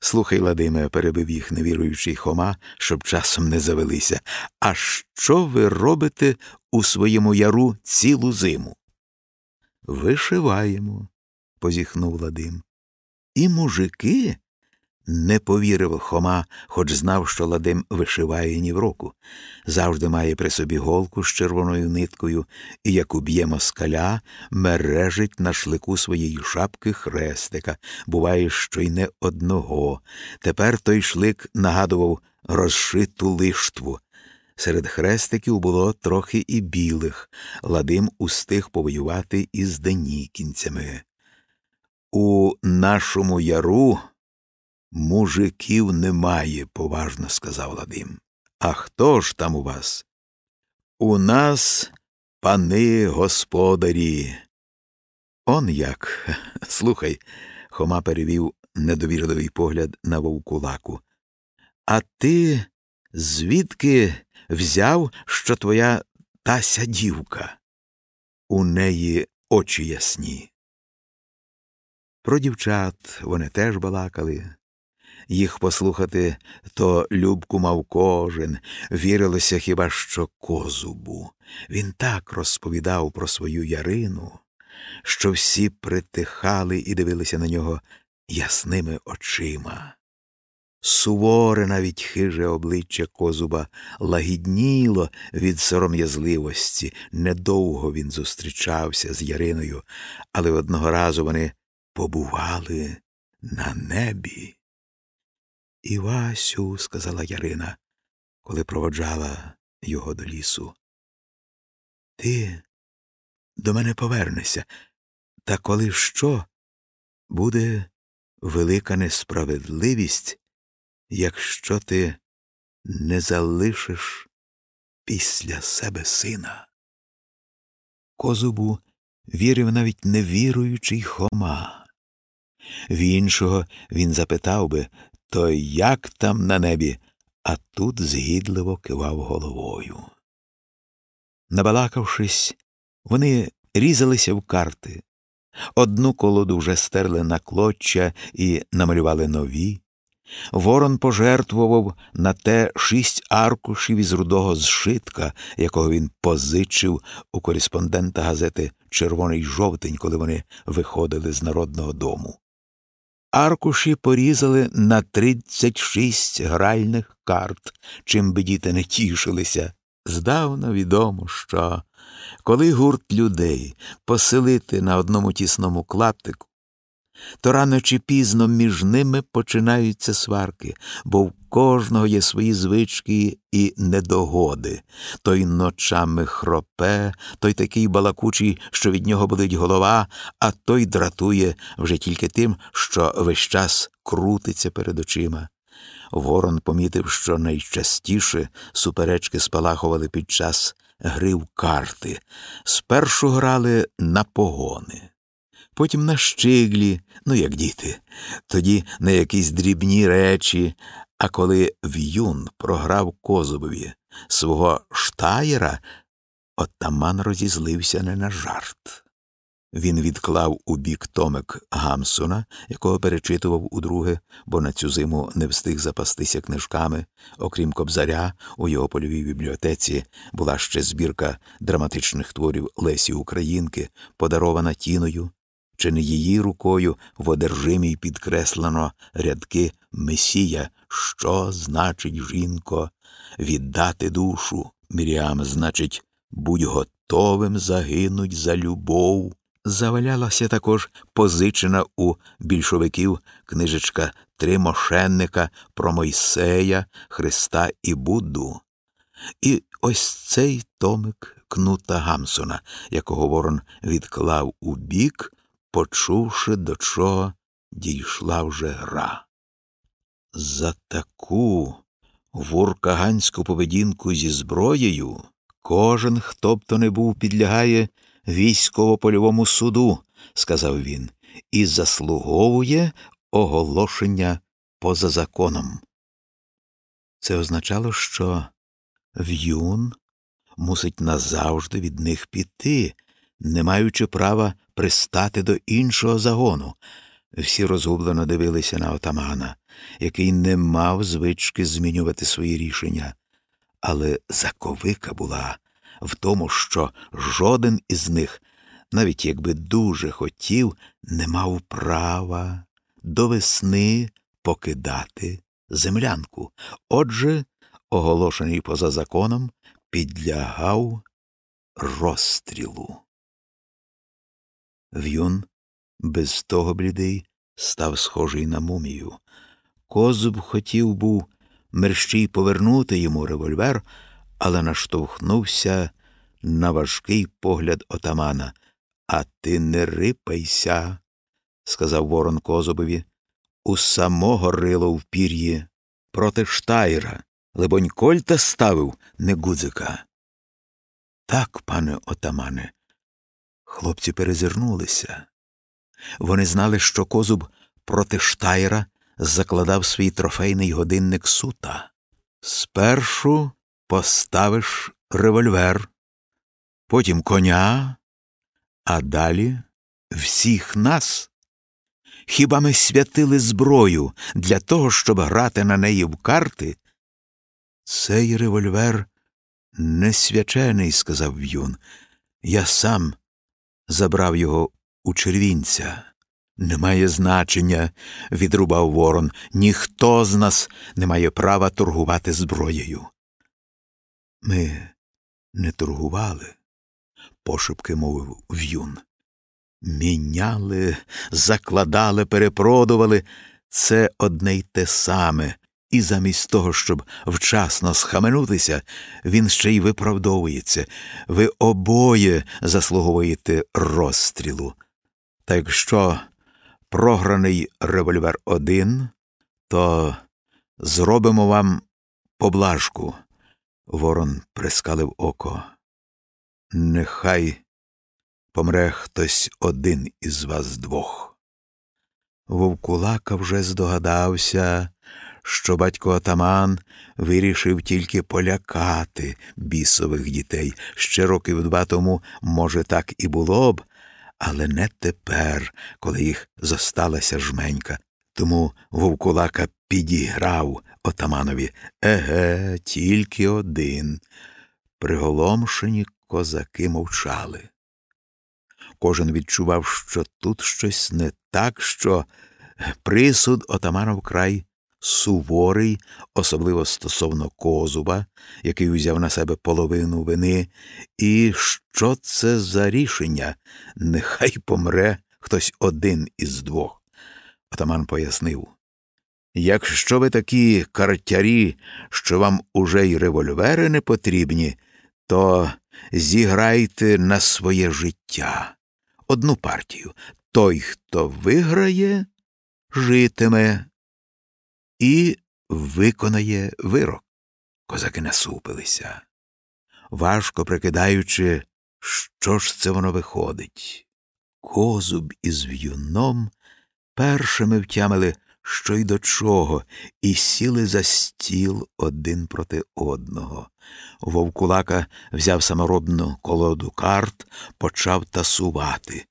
Слухай, Ладиме, перебив їх невіруючий Хома, щоб часом не завелися. А що ви робите у своєму яру цілу зиму? Вишиваємо, позіхнув Ладим. І мужики, не повірив Хома, хоч знав, що Ладим вишиває ні в року. Завжди має при собі голку з червоною ниткою і, як уб'є москаля, мережить на шлику своєї шапки хрестика. Буває, що й не одного. Тепер той шлик нагадував розшиту лиштву. Серед хрестиків було трохи і білих, ладим устиг повоювати із денікінцями. У нашому яру мужиків немає, поважно сказав Ладим. А хто ж там у вас? У нас пани господарі. Он як. Слухай, Хома перевів недовірливий погляд на вовкулаку. А ти звідки взяв, що твоя тася дівка? У неї очі ясні. Про дівчат вони теж балакали. Їх послухати то любку мав кожен, вірилося хіба що козубу. Він так розповідав про свою ярину, що всі притихали і дивилися на нього ясними очима. Суворе навіть хиже обличчя козуба лагідніло від сором'язливості. Недовго він зустрічався з Яриною, але одного разу вони побували на небі. Івасю, сказала Ярина, коли проводжала його до лісу. Ти до мене повернешся, та коли що буде велика несправедливість, якщо ти не залишиш після себе сина. Козубу вірив навіть невіруючий Хома. В іншого він запитав би то як там на небі, а тут згідливо кивав головою. Набалакавшись, вони різалися в карти. Одну колоду вже стерли на клоччя і намалювали нові. Ворон пожертвував на те шість аркушів із рудого зшитка, якого він позичив у кореспондента газети Червоний жовтень, коли вони виходили з народного дому. Аркуші порізали на тридцять шість гральних карт, чим би діти не тішилися. Здавна відомо, що коли гурт людей поселити на одному тісному клаптику, то рано чи пізно між ними починаються сварки, бо в кожного є свої звички і недогоди. Той ночами хропе, той такий балакучий, що від нього болить голова, а той дратує вже тільки тим, що весь час крутиться перед очима. Ворон помітив, що найчастіше суперечки спалахували під час гри в карти. Спершу грали на погони потім на щиглі, ну, як діти, тоді на якісь дрібні речі, а коли в'юн програв Козубові свого штаєра, отаман розізлився не на жарт. Він відклав у бік томик Гамсона, якого перечитував удруге, бо на цю зиму не встиг запастися книжками. Окрім кобзаря, у його польовій бібліотеці була ще збірка драматичних творів Лесі Українки, подарована тіною, чи не її рукою в одержимій підкреслено рядки Месія, що значить, жінко, віддати душу. Міріам, значить, будь готовим загинуть за любов. Завалялася також позичена у більшовиків книжечка Три мошенника про Мойсея, Христа і Будду. І ось цей томик Кнута Гамсона, якого ворон відклав у бік, почувши, до чого дійшла вже гра. За таку вуркаганську поведінку зі зброєю кожен, хто б то не був, підлягає військово-польовому суду, сказав він, і заслуговує оголошення поза законом. Це означало, що в'юн мусить назавжди від них піти, не маючи права пристати до іншого загону. Всі розгублено дивилися на отамана, який не мав звички змінювати свої рішення. Але заковика була в тому, що жоден із них, навіть якби дуже хотів, не мав права до весни покидати землянку. Отже, оголошений поза законом, підлягав розстрілу. В'юн, без того блідий, став схожий на мумію. Козуб хотів був мерщій повернути йому револьвер, але наштовхнувся на важкий погляд отамана. А ти не рипайся, сказав ворон Козубові, у самого рило в пір'ї проти штайра. Либонь, Кольта ставив, не гудзика. Так, пане отамане. Хлопці перезирнулися. Вони знали, що козуб проти штайра закладав свій трофейний годинник сута. Спершу поставиш револьвер, потім коня, а далі всіх нас. Хіба ми святили зброю для того, щоб грати на неї в карти? Цей револьвер не свячений, сказав В'юн. Я сам забрав його у червінця. Немає значення, відрубав ворон. Ніхто з нас не має права торгувати зброєю. Ми не торгували, пошепки мовив В'юн. Міняли, закладали, перепродували це одне й те саме, і замість того, щоб вчасно схаменутися, він ще й виправдовується. Ви обоє заслуговуєте розстрілу. Та якщо програний револьвер один, то зробимо вам поблажку. Ворон прискалив око. Нехай помре хтось один із вас двох. Вовкулака вже здогадався, що батько отаман вирішив тільки полякати бісових дітей. Ще років два тому, може, так і було б, але не тепер, коли їх зосталася жменька. Тому вовкулака підіграв отаманові еге, тільки один. Приголомшені козаки мовчали. Кожен відчував, що тут щось не так, що присуд отамана вкрай суворий, особливо стосовно козуба, який узяв на себе половину вини, і що це за рішення? Нехай помре хтось один із двох. Отаман пояснив. Якщо ви такі картярі, що вам уже й револьвери не потрібні, то зіграйте на своє життя одну партію. Той, хто виграє, житиме і виконає вирок. Козаки насупилися, важко прикидаючи, що ж це воно виходить. Козуб із в'юном першими втямили, що й до чого, і сіли за стіл один проти одного. Вовкулака взяв саморобну колоду карт, почав тасувати.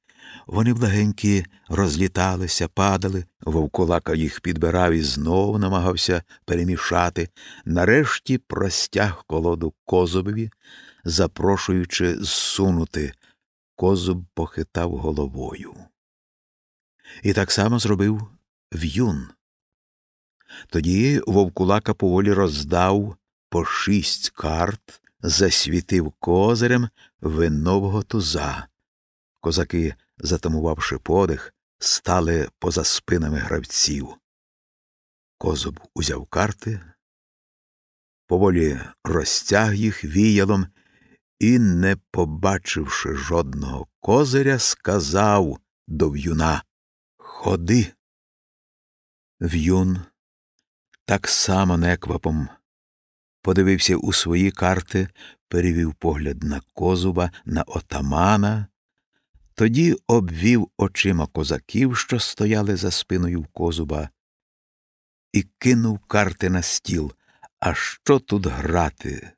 Вони благенькі розліталися, падали, вовкулака їх підбирав і знову намагався перемішати. Нарешті простяг колоду козубові, запрошуючи зсунути. Козуб похитав головою. І так само зробив в'юн. Тоді вовкулака поволі роздав по шість карт, засвітив козирем винового туза. Козаки затамувавши подих, стали поза спинами гравців. Козуб узяв карти, поволі розтяг їх віялом і, не побачивши жодного козиря, сказав до в'юна Ходи. В'юн так само неквапом подивився у свої карти, перевів погляд на козуба, на отамана, тоді обвів очима козаків, що стояли за спиною в козуба, і кинув карти на стіл. А що тут грати?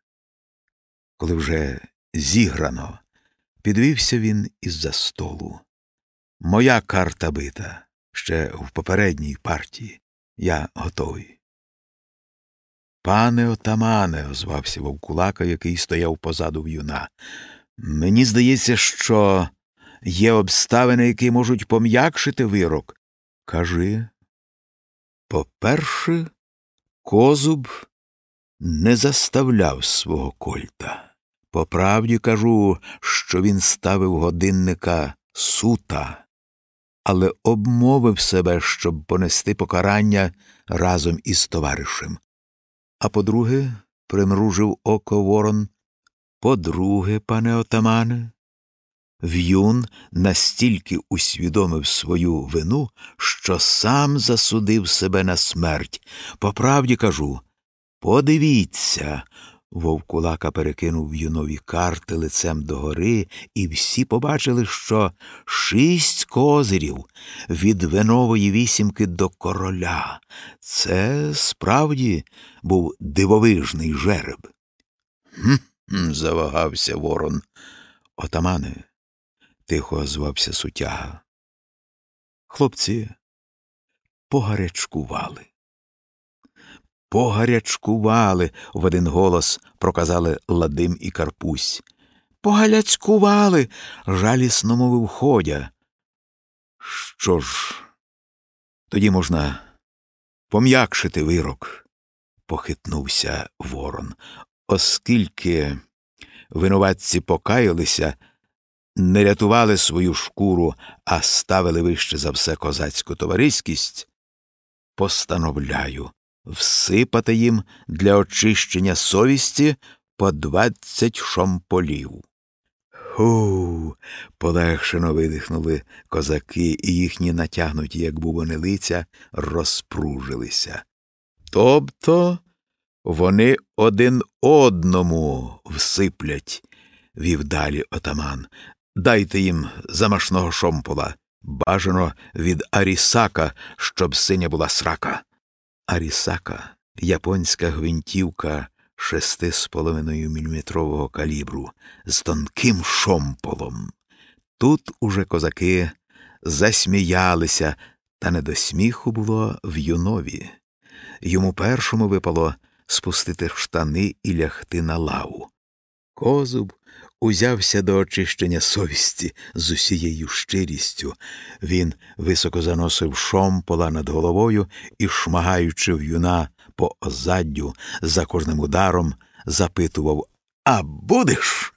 Коли вже зіграно, підвівся він із за столу. Моя карта бита ще в попередній партії. Я готовий. Пане отамане, озвався вовкулака, який стояв позаду в'юна. Мені здається, що Є обставини, які можуть пом'якшити вирок. Кажи. По-перше, козуб не заставляв свого кольта. По правді кажу, що він ставив годинника сута, але обмовив себе, щоб понести покарання разом із товаришем. А по друге, примружив око ворон. По-друге, пане отамане, В'юн настільки усвідомив свою вину, що сам засудив себе на смерть. По правді кажу подивіться. Вовкулака перекинув юнові карти лицем догори, і всі побачили, що шість козирів від винової вісімки до короля. Це справді був дивовижний жереб. Хм, завагався ворон. Отамане, тихо озвався сутяга. Хлопці погарячкували. Погарячкували, в один голос проказали Ладим і Карпусь. Погаляцькували, жалісно мовив ходя. Що ж, тоді можна пом'якшити вирок, похитнувся ворон, оскільки винуватці покаялися не рятували свою шкуру, а ставили вище за все козацьку товариськість, постановляю всипати їм для очищення совісті по двадцять шомполів. Ху. полегшено видихнули козаки, і їхні натягнуті, як бубони лиця, розпружилися. Тобто вони один одному всиплять, вів далі отаман, Дайте їм замашного шомпола, бажано від Арісака, щоб синя була срака. Арісака японська гвинтівка шести з половиною міліметрового калібру з тонким шомполом. Тут уже козаки засміялися, та не до сміху було в юнові. Йому першому випало спустити штани і лягти на лаву. Козуб узявся до очищення совісті з усією щирістю. Він високо заносив шомпола над головою і, шмагаючи в юна по озаддю, за кожним ударом, запитував А будеш?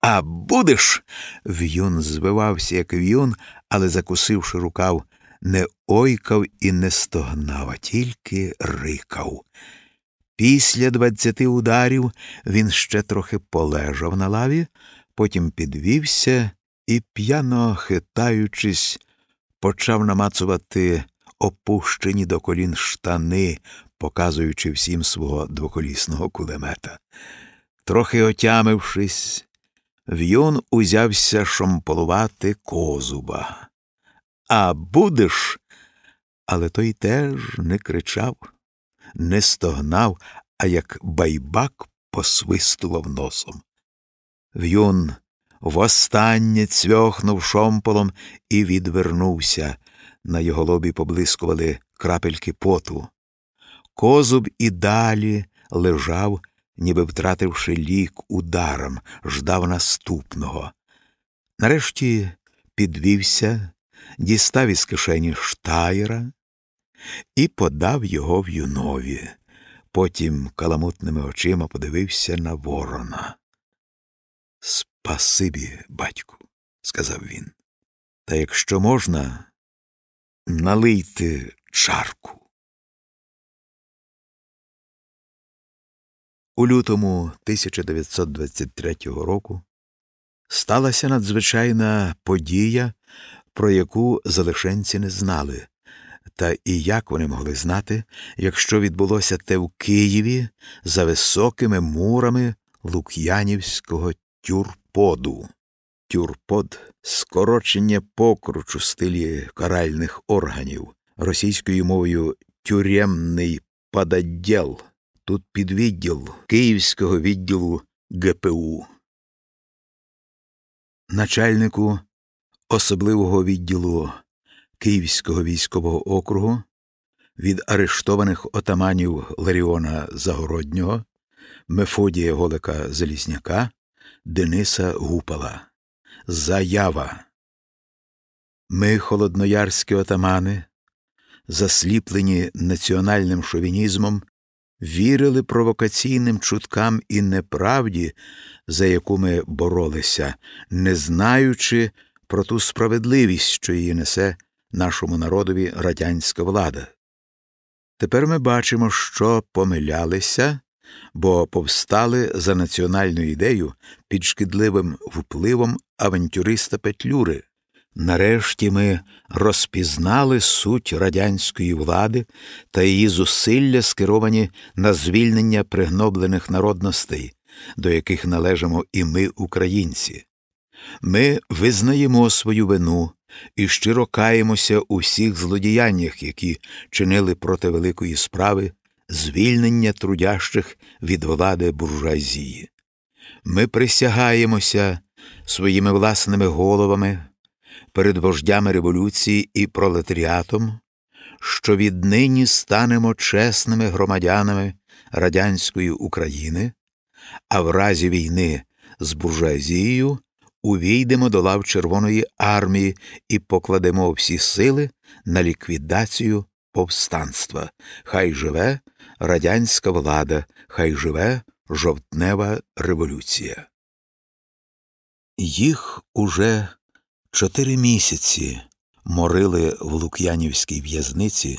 А будеш? В'юн звивався, як в'юн, але, закусивши рукав, не ойкав і не стогнав, а тільки рикав. Після двадцяти ударів він ще трохи полежав на лаві, потім підвівся і, п'яно хитаючись, почав намацувати опущені до колін штани, показуючи всім свого двоколісного кулемета. Трохи отямившись, в'юн узявся шомполувати козуба. А будеш? Але той теж не кричав не стогнав, а як байбак посвистував носом. В'юн востаннє цвьохнув шомполом і відвернувся. На його лобі поблискували крапельки поту. Козуб і далі лежав, ніби втративши лік ударом, ждав наступного. Нарешті підвівся, дістав із кишені штайра, і подав його в юнові. Потім каламутними очима подивився на ворона. Спасибі, батьку, сказав він. Та якщо можна, налийте чарку. У лютому 1923 року сталася надзвичайна подія, про яку залишенці не знали. Та і як вони могли знати, якщо відбулося те в Києві за високими мурами Лук'янівського тюрподу? Тюрпод скорочення покручу стилі каральних органів, російською мовою тюремний пададдєл, тут підвідділ Київського відділу ГПУ. Начальнику особливого відділу Київського військового округу від арештованих отаманів Ларіона Загороднього, Мефодія Голика Залізняка, Дениса Гупала. Заява. Ми, холодноярські отамани, засліплені національним шовінізмом, вірили провокаційним чуткам і неправді, за яку ми боролися, не знаючи про ту справедливість, що її несе нашому народові радянська влада. Тепер ми бачимо, що помилялися бо повстали за національну ідею під шкідливим впливом авантюриста Петлюри. Нарешті ми розпізнали суть радянської влади та її зусилля, скеровані на звільнення пригноблених народностей, до яких належимо і ми, українці. Ми визнаємо свою вину і щиро каємося у всіх злодіяннях, які чинили проти великої справи звільнення трудящих від влади буржуазії. Ми присягаємося своїми власними головами перед вождями революції і пролетаріатом, що віднині станемо чесними громадянами радянської України, а в разі війни з буржуазією увійдемо до лав Червоної армії і покладемо всі сили на ліквідацію повстанства. Хай живе радянська влада, хай живе жовтнева революція. Їх уже чотири місяці морили в Лук'янівській в'язниці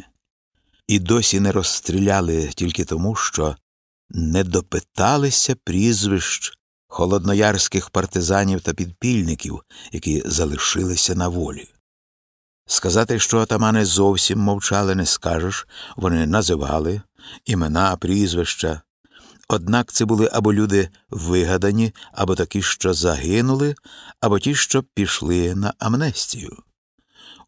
і досі не розстріляли тільки тому, що не допиталися прізвищ холодноярських партизанів та підпільників, які залишилися на волі. Сказати, що отамани зовсім мовчали, не скажеш, вони називали імена, прізвища. Однак це були або люди вигадані, або такі, що загинули, або ті, що пішли на амнестію.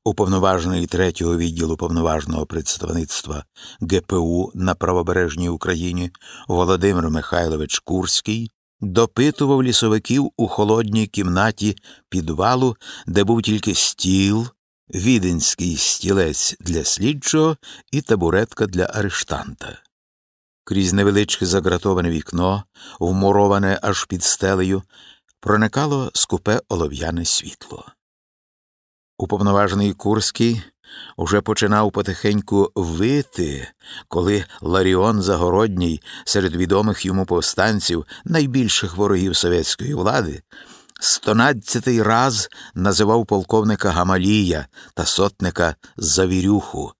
Уповноважений третього відділу повноважного представництва ГПУ на правобережній Україні Володимир Михайлович Курський допитував лісовиків у холодній кімнаті підвалу, де був тільки стіл, віденський стілець для слідчого і табуретка для арештанта. Крізь невеличке загратоване вікно, вмуроване аж під стелею, проникало скупе олов'яне світло. Уповноважений Курський уже починав потихеньку вити, коли Ларіон Загородній серед відомих йому повстанців, найбільших ворогів совєтської влади, стонадцятий раз називав полковника Гамалія та сотника Завірюху.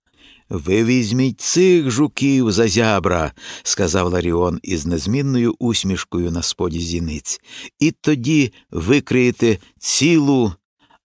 Ви візьміть цих жуків за зябра, сказав Ларіон із незмінною усмішкою на споді зіниць, і тоді викриєте цілу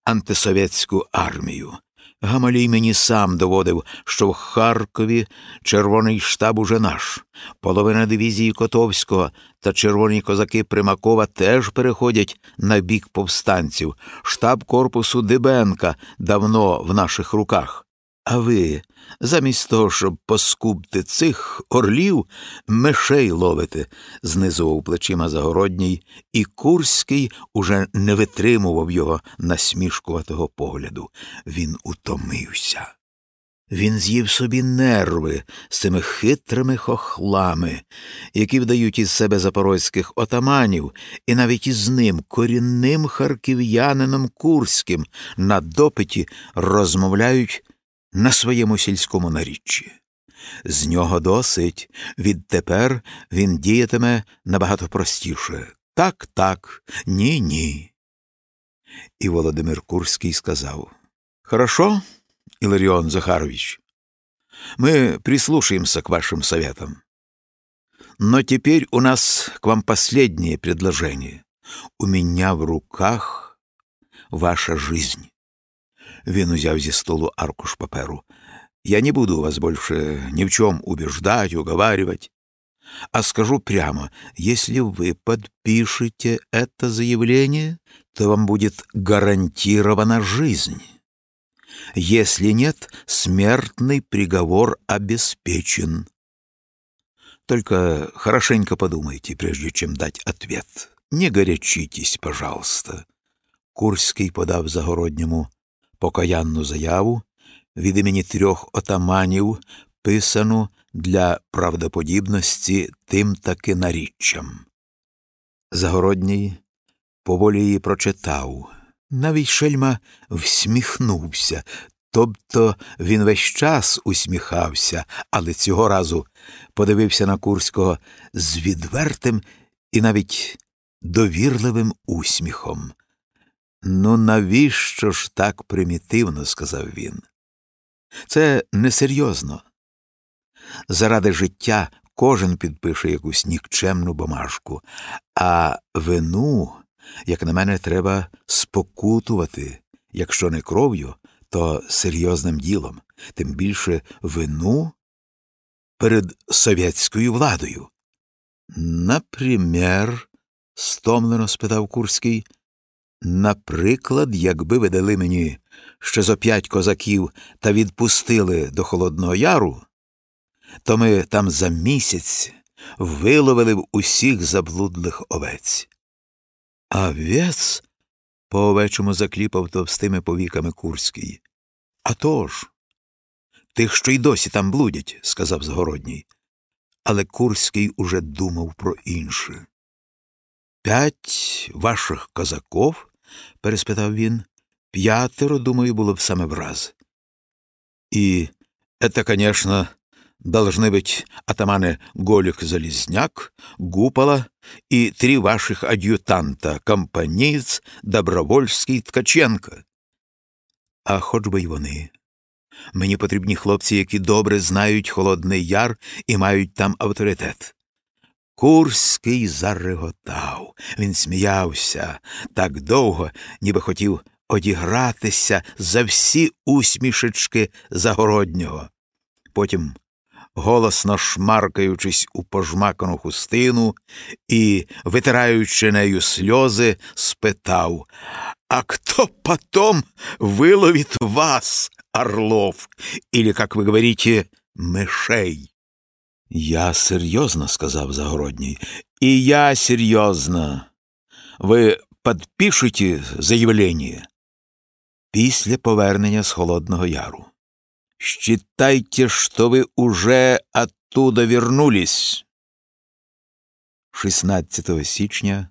антисовєтську армію. Гамалій мені сам доводив, що в Харкові червоний штаб уже наш, половина дивізії Котовського та червоні козаки Примакова теж переходять на бік повстанців, штаб корпусу Дибенка давно в наших руках. А ви, замість того, щоб поскубти цих орлів, мишей ловите, знизував плечима Загородній, і Курський уже не витримував його насмішкуватого погляду. Він утомився. Він з'їв собі нерви з цими хитрими хохлами, які вдають із себе запорозьких отаманів, і навіть із ним, корінним харків'янином Курським, на допиті розмовляють на своєму сільському наріччі. З нього досить, відтепер він діятиме набагато простіше. Так, так, ні, ні. І Володимир Курський сказав Хорошо, Иларион Захарович, мы прислушаемся к вашим советам. Но теперь у нас к вам последнее предложение. У меня в руках ваша жизнь. Він узяв зі столу аркуш паперу. Я не буду вас больше ни в чем убеждать, уговаривать, а скажу прямо, если вы подпишете это заявление, то вам будет гарантирована жизнь. Если нет, смертный приговор обеспечен. Только хорошенько подумайте, прежде чем дать ответ. Не горячитесь, пожалуйста. Курський подав Загородньому покаянну заяву від імені трьох отаманів, писану для правдоподібності тим таки наріччям. Загородній поволі її прочитав. Навіть шельма всміхнувся, тобто він весь час усміхався, але цього разу подивився на Курського з відвертим і навіть довірливим усміхом. Ну, навіщо ж так примітивно? сказав він. Це несерйозно. Заради життя кожен підпише якусь нікчемну бумажку, а вину, як на мене, треба спокутувати, якщо не кров'ю, то серйозним ділом, тим більше вину перед совєтською владою. Например, стомлено спитав Курський, наприклад, якби ви дали мені ще зо п'ять козаків та відпустили до Холодного Яру, то ми там за місяць виловили б усіх заблудлих овець. А вець по овечому закліпав товстими повіками Курський. «А тож, тих, що й досі там блудять, сказав Згородній. Але Курський уже думав про інше. П'ять ваших козаков? переспитав він. П'ятеро, думаю, було б саме враз. І это, конечно, должны быть атаманы Голик-Залезняк, Гупала и три ваших адъютанта — Компанієць, Добровольський, Ткаченко. А хоч би й вони. Мені потрібні хлопці, які добре знають Холодний Яр і мають там авторитет. Курський зареготав. Він сміявся так довго, ніби хотів одігратися за всі усмішечки Загороднього. Потім, голосно шмаркаючись у пожмакану хустину і, витираючи нею сльози, спитав А хто потом виловить вас, Орлов, или, как вы говорите, мишей? Я серйозно, сказав Загородній, і я серйозно. Ви підпишете заявлення після повернення з Холодного Яру. Считайте, что вы уже оттуда вернулись. 16 січня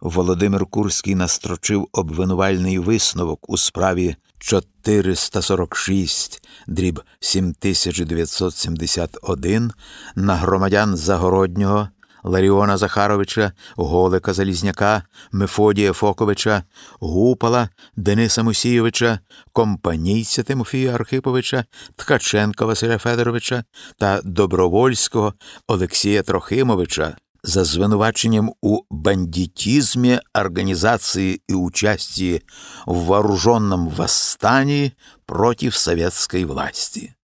Володимир Курський настрочив обвинувальний висновок у справі 446 дріб 7971 на громадян Загороднього Ларіона Захаровича, Голика Залізняка, Мефодія Фоковича, Гупала, Дениса Мусійовича, Компанійця Тимофія Архиповича, Ткаченка Василя Федоровича та Добровольського Олексія Трохимовича за звинуваченням у бандитизме, организации и участии в вооруженном восстании против советской власти.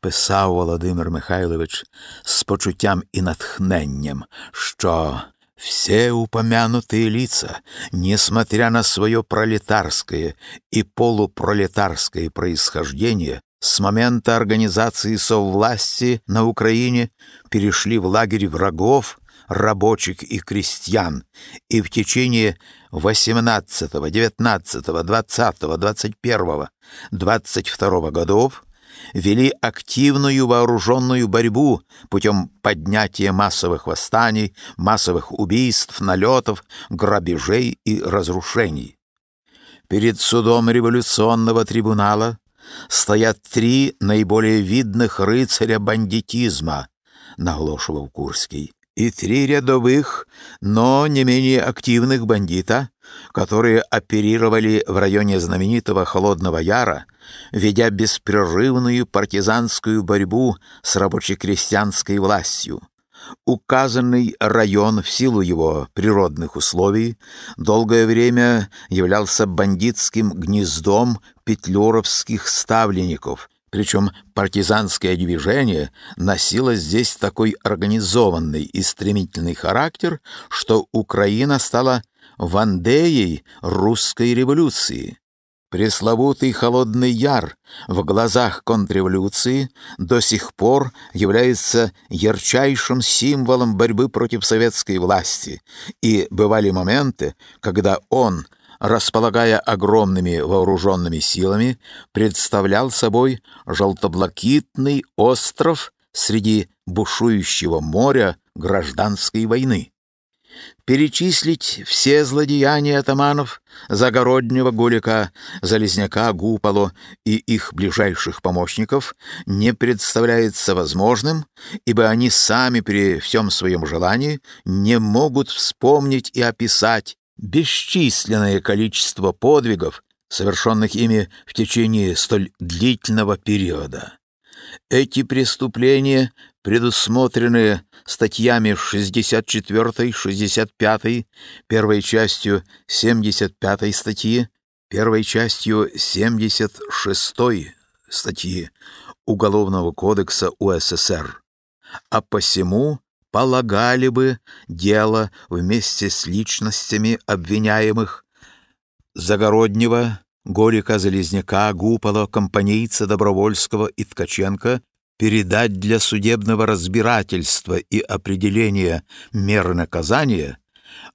Писав Володимир Михайлович з почуттям і натхненням, що все упомянутые лица, несмотря на свое пролетарское и полупролетарское происхождение, с момента организации совласти на Украине перешли в лагерь врагов рабочих и крестьян, и в течение 18, 19, 20, 21, 22 годов вели активную вооруженную борьбу путем поднятия массовых восстаний, массовых убийств, налетов, грабежей и разрушений. Перед судом революционного трибунала стоят три наиболее видных рыцаря бандитизма, наглошивал Курский и три рядовых, но не менее активных бандита, которые оперировали в районе знаменитого Холодного Яра, ведя беспрерывную партизанскую борьбу с рабоче-крестьянской властью. Указанный район в силу его природных условий долгое время являлся бандитским гнездом петлюровских ставленников, причем партизанское движение носило здесь такой организованный и стремительный характер, что Украина стала Вандеей русской революции. Пресловутый Холодный Яр в глазах контрреволюции до сих пор является ярчайшим символом борьбы против советской власти, и бывали моменты, когда он – располагая огромными вооруженными силами, представлял собой желтоблакитный остров среди бушующего моря гражданской войны. Перечислить все злодеяния атаманов Загороднего Голика, Залезняка, Гупало и их ближайших помощников не представляется возможным, ибо они сами при всем своем желании не могут вспомнить и описать бесчисленное количество подвигов, совершенных ими в течение столь длительного периода. Эти преступления предусмотрены статьями 64, 65, первой частью 75 статьи, первой частью 76 статьи Уголовного кодекса УССР, а посему полагали бы дело вместе с личностями обвиняемых Загороднего, Голика, Залезняка, Гупола, Компанейца, Добровольского и Ткаченко передать для судебного разбирательства и определения меры наказания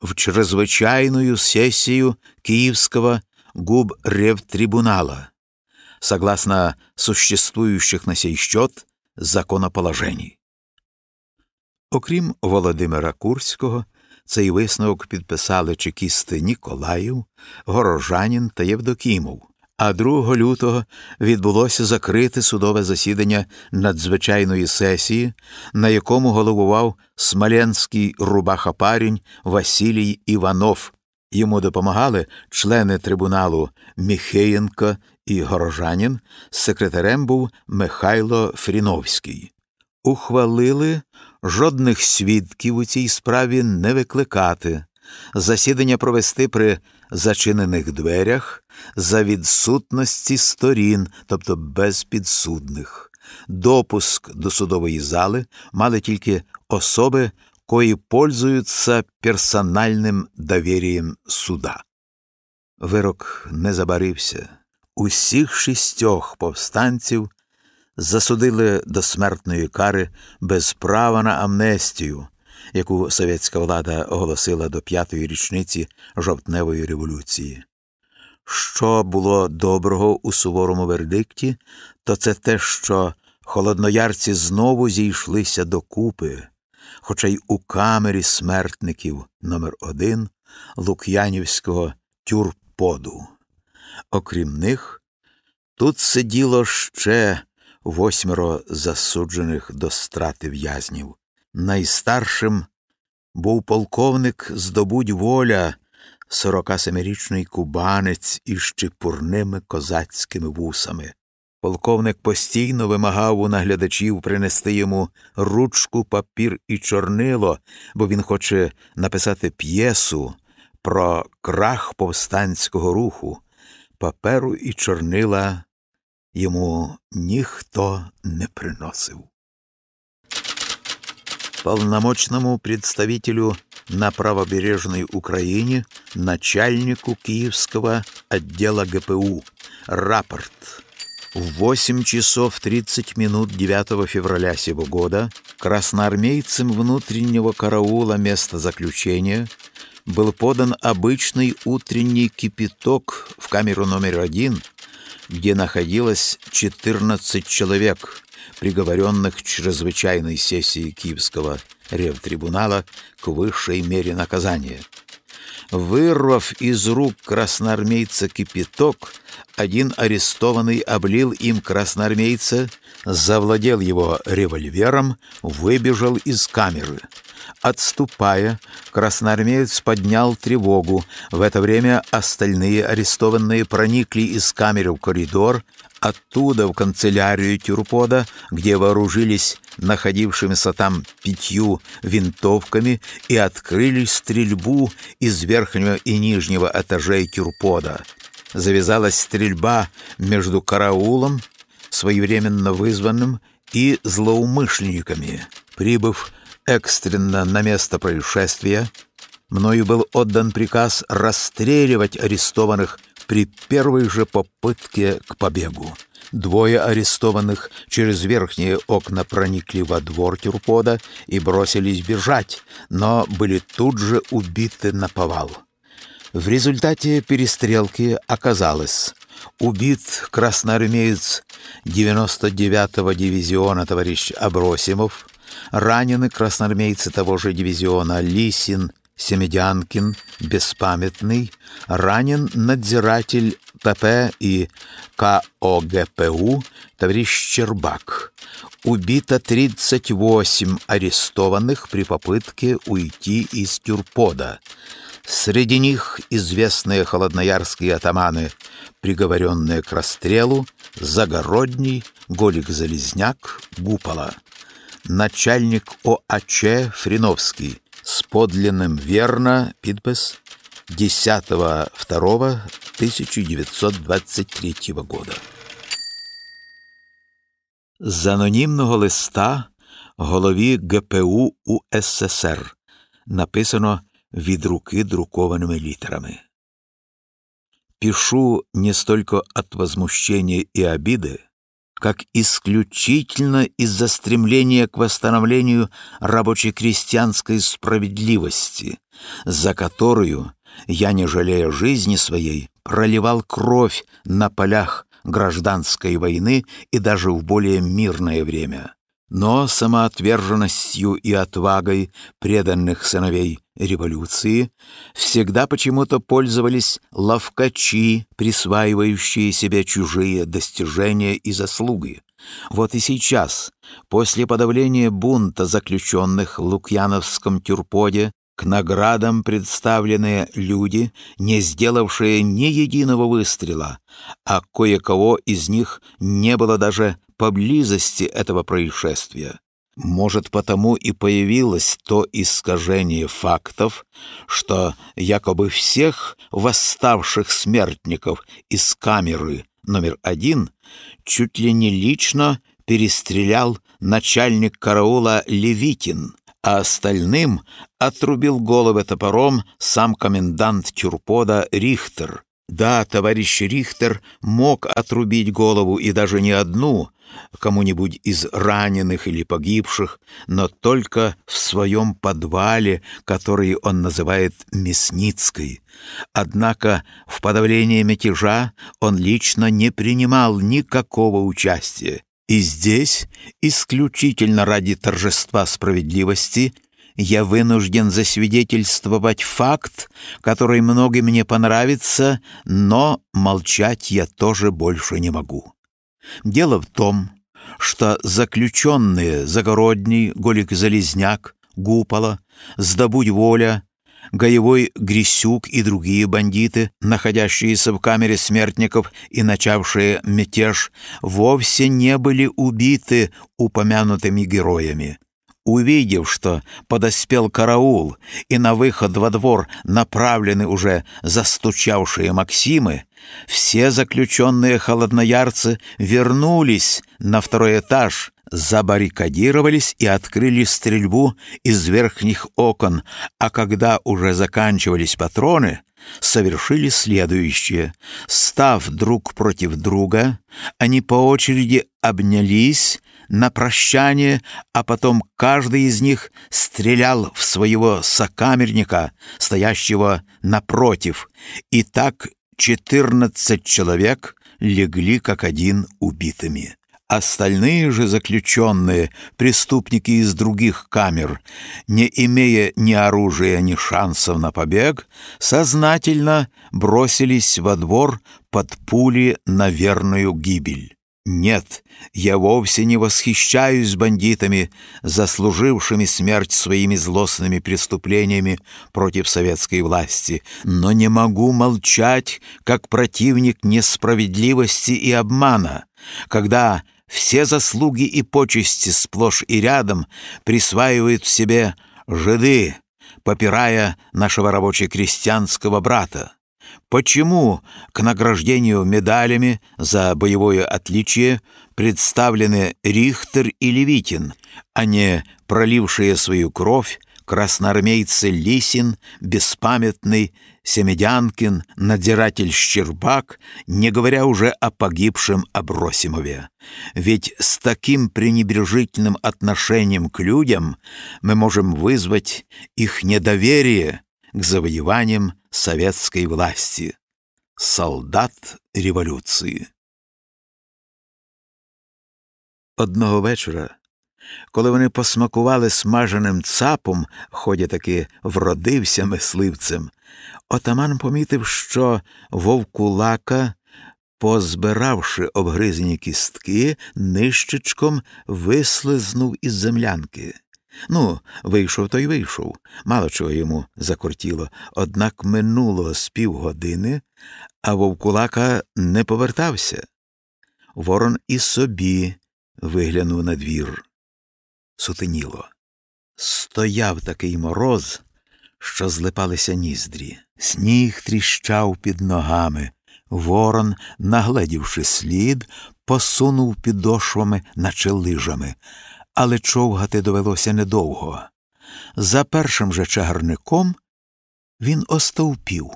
в чрезвычайную сессию Киевского губревтрибунала, согласно существующих на сей счет законоположений. Окрім Володимира Курського, цей висновок підписали чекісти Ніколаїв, Горожанін та Євдокімов. А 2 лютого відбулося закрите судове засідання надзвичайної сесії, на якому головував смоленський рубахапарінь Василій Іванов. Йому допомагали члени трибуналу Міхеєнко і Горожанін, секретарем був Михайло Фріновський. Ухвалили жодних свідків у цій справі не викликати, засідання провести при зачинених дверях за відсутності сторін, тобто без підсудних. Допуск до судової зали мали тільки особи, кої пользуються персональним довір'ям суда. Вирок не забарився. Усіх шістьох повстанців засудили до смертної кари без права на амнестію, яку совєтська влада оголосила до п'ятої річниці жовтневої революції. Що було доброго у суворому вердикті, то це те, що холодноярці знову зійшлися докупи, хоча й у камері смертників номер 1 Лук'янівського тюрподу. Окрім них, тут сиділо ще восьмеро засуджених до страти в'язнів. Найстаршим був полковник здобудь воля, 47-річний кубанець із чепурними козацькими вусами. Полковник постійно вимагав у наглядачів принести йому ручку, папір і чорнило, бо він хоче написати п'єсу про крах повстанського руху. Паперу і чорнила йому ніхто не приносив. Полномочному представителю на правобережной Украине начальнику Киевского отдела ГПУ рапорт. В 8 часов 30 минут 9 февраля сего года красноармейцам внутреннего караула места заключения был подан обычный утренний кипяток в камеру номер один где находилось 14 человек, приговоренных к чрезвычайной сессии Киевского ревтрибунала к высшей мере наказания. Вырвав из рук красноармейца кипяток, один арестованный облил им красноармейца, завладел его револьвером, выбежал из камеры — Отступая, красноармеец поднял тревогу. В это время остальные арестованные проникли из камеры в коридор, оттуда в канцелярию Тюрпода, где вооружились находившимися там пятью винтовками и открыли стрельбу из верхнего и нижнего этажей Тюрпода. Завязалась стрельба между караулом, своевременно вызванным, и злоумышленниками. Прибыв экстренно на место происшествия, мною был отдан приказ расстреливать арестованных при первой же попытке к побегу. Двое арестованных через верхние окна проникли во двор Тюрпода и бросились бежать, но были тут же убиты на повал. В результате перестрелки оказалось убит красноармеец 99-го дивизиона товарищ Абросимов, ранены красноармейцы того же дивизиона Лисин, Семедянкин, Беспамятный, ранен надзиратель ПП и КОГПУ товарищ Щербак. Убито 38 арестованных при попытке уйти из Тюрпода. Среди них известные холодноярские атаманы, приговоренные к расстрелу, Загородний, Голик Залезняк, Гупала. Начальник ОАЧ Фриновский. С подлинным верно, підпис 10.02.1923 года. З анонімного листа голові ГПУ УССР написано від руки друкованими літерами. Пишу не столько от возмущения и обиды, как исключительно из-за стремления к восстановлению рабоче-крестьянской справедливости, за которую я, не жалея жизни своей, проливал кровь на полях гражданской войны и даже в более мирное время. Но самоотверженностью и отвагой преданных сыновей революции всегда почему-то пользовались ловкачи, присваивающие себе чужие достижения и заслуги. Вот и сейчас, после подавления бунта заключенных в Лукьяновском тюрподе, к наградам представленные люди, не сделавшие ни единого выстрела, а кое-кого из них не было даже поблизости этого происшествия. Может, потому и появилось то искажение фактов, что якобы всех восставших смертников из камеры номер один чуть ли не лично перестрелял начальник караула Левитин, а остальным отрубил головы топором сам комендант Тюрпода Рихтер. Да, товарищ Рихтер мог отрубить голову и даже не одну, кому-нибудь из раненых или погибших, но только в своем подвале, который он называет Мясницкой. Однако в подавлении мятежа он лично не принимал никакого участия. И здесь, исключительно ради торжества справедливости, я вынужден засвидетельствовать факт, который многим мне понравится, но молчать я тоже больше не могу. Дело в том, что заключенные Загородний, Голик-Залезняк, Гупола, Сдобудь воля, Гаевой Грисюк и другие бандиты, находящиеся в камере смертников и начавшие мятеж, вовсе не были убиты упомянутыми героями. Увидев, что подоспел караул, и на выход во двор направлены уже застучавшие Максимы, все заключенные холодноярцы вернулись на второй этаж, забаррикадировались и открыли стрельбу из верхних окон, а когда уже заканчивались патроны, совершили следующее. Став друг против друга, они по очереди обнялись на прощание, а потом каждый из них стрелял в своего сокамерника, стоящего напротив, и так четырнадцать человек легли как один убитыми. Остальные же заключенные, преступники из других камер, не имея ни оружия, ни шансов на побег, сознательно бросились во двор под пули на верную гибель. Нет, я вовсе не восхищаюсь бандитами, заслужившими смерть своими злостными преступлениями против советской власти, но не могу молчать, как противник несправедливости и обмана, когда все заслуги и почести сплошь и рядом присваивают себе жиды, попирая нашего рабоче-крестьянского брата. Почему к награждению медалями за боевое отличие представлены Рихтер и Левитин, а не пролившие свою кровь красноармейцы Лисин, Беспамятный, Семедянкин, надзиратель Щербак, не говоря уже о погибшем Абросимове. Ведь с таким пренебрежительным отношением к людям мы можем вызвать их недоверие к завоеваниям советской власти. Солдат революції. Одного вечора коли вони посмакували смаженим цапом, ходя таки вродився мисливцем, отаман помітив, що вовкулака, позбиравши обгризені кістки, нищечком вислизнув із землянки. Ну, вийшов то й вийшов, мало чого йому закортіло, однак минуло з півгодини, а вовкулака не повертався. Ворон і собі виглянув на двір. Сутеніло. Стояв такий мороз, що злипалися ніздрі. Сніг тріщав під ногами. Ворон, нагледівши слід, посунув підошвами, наче лижами, але човгати довелося недовго. За першим же чагарником він остовпів.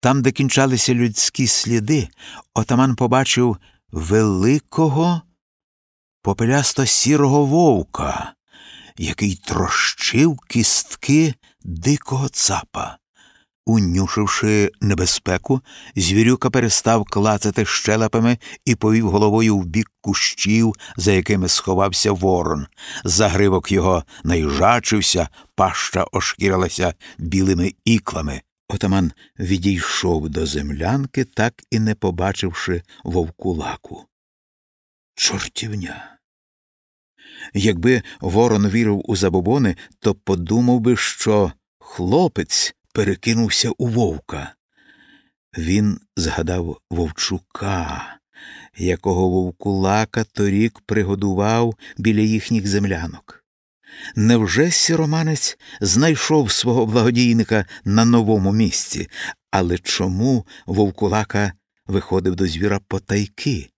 Там, де кінчалися людські сліди, отаман побачив великого попелясто сірого вовка, який трощив кістки дикого цапа. Унюшивши небезпеку, звірюка перестав клацати щелепами і повів головою в бік кущів, за якими сховався ворон. Загривок його наїжачився, паща ошкірилася білими іклами. Отаман відійшов до землянки, так і не побачивши вовкулаку. Чортівня. Якби ворон вірив у забобони, то подумав би, що хлопець перекинувся у вовка. Він згадав вовчука, якого вовкулака торік пригодував біля їхніх землянок. Невже сіроманець знайшов свого благодійника на новому місці, але чому вовкулака виходив до звіра потайки?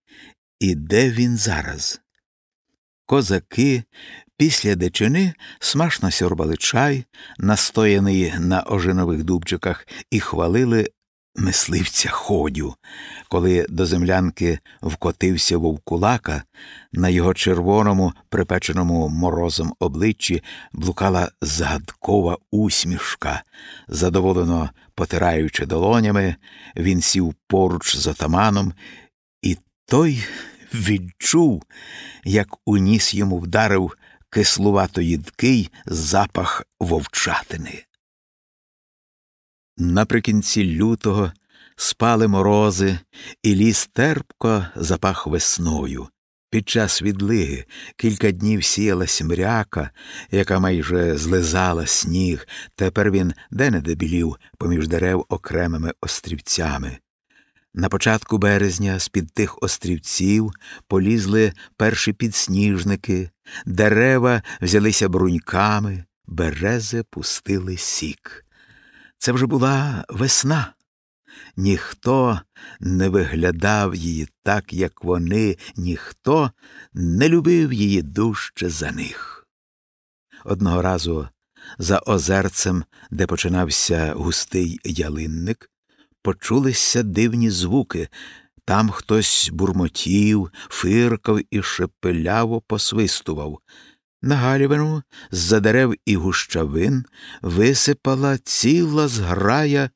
І де він зараз? Козаки після дичини смачно сьорбали чай, настояний на ожинових дубчиках, і хвалили мисливця ходю. Коли до землянки вкотився вовкулака, на його червоному, припеченому морозом обличчі блукала загадкова усмішка. Задоволено потираючи долонями, він сів поруч з отаманом, і той відчув, як у ніс йому вдарив кислувато їдкий запах вовчатини. Наприкінці лютого спали морози, і ліс терпко запах весною. Під час відлиги кілька днів сіялась мряка, яка майже злизала сніг, тепер він де не білів поміж дерев окремими острівцями. На початку березня з під тих острівців полізли перші підсніжники, дерева взялися бруньками, берези пустили сік. Це вже була весна. Ніхто не виглядав її так, як вони, ніхто не любив її дужче за них. Одного разу за озерцем, де починався густий ялинник, почулися дивні звуки. Там хтось бурмотів, фиркав і шепеляво посвистував. На галівину з-за дерев і гущавин висипала ціла зграя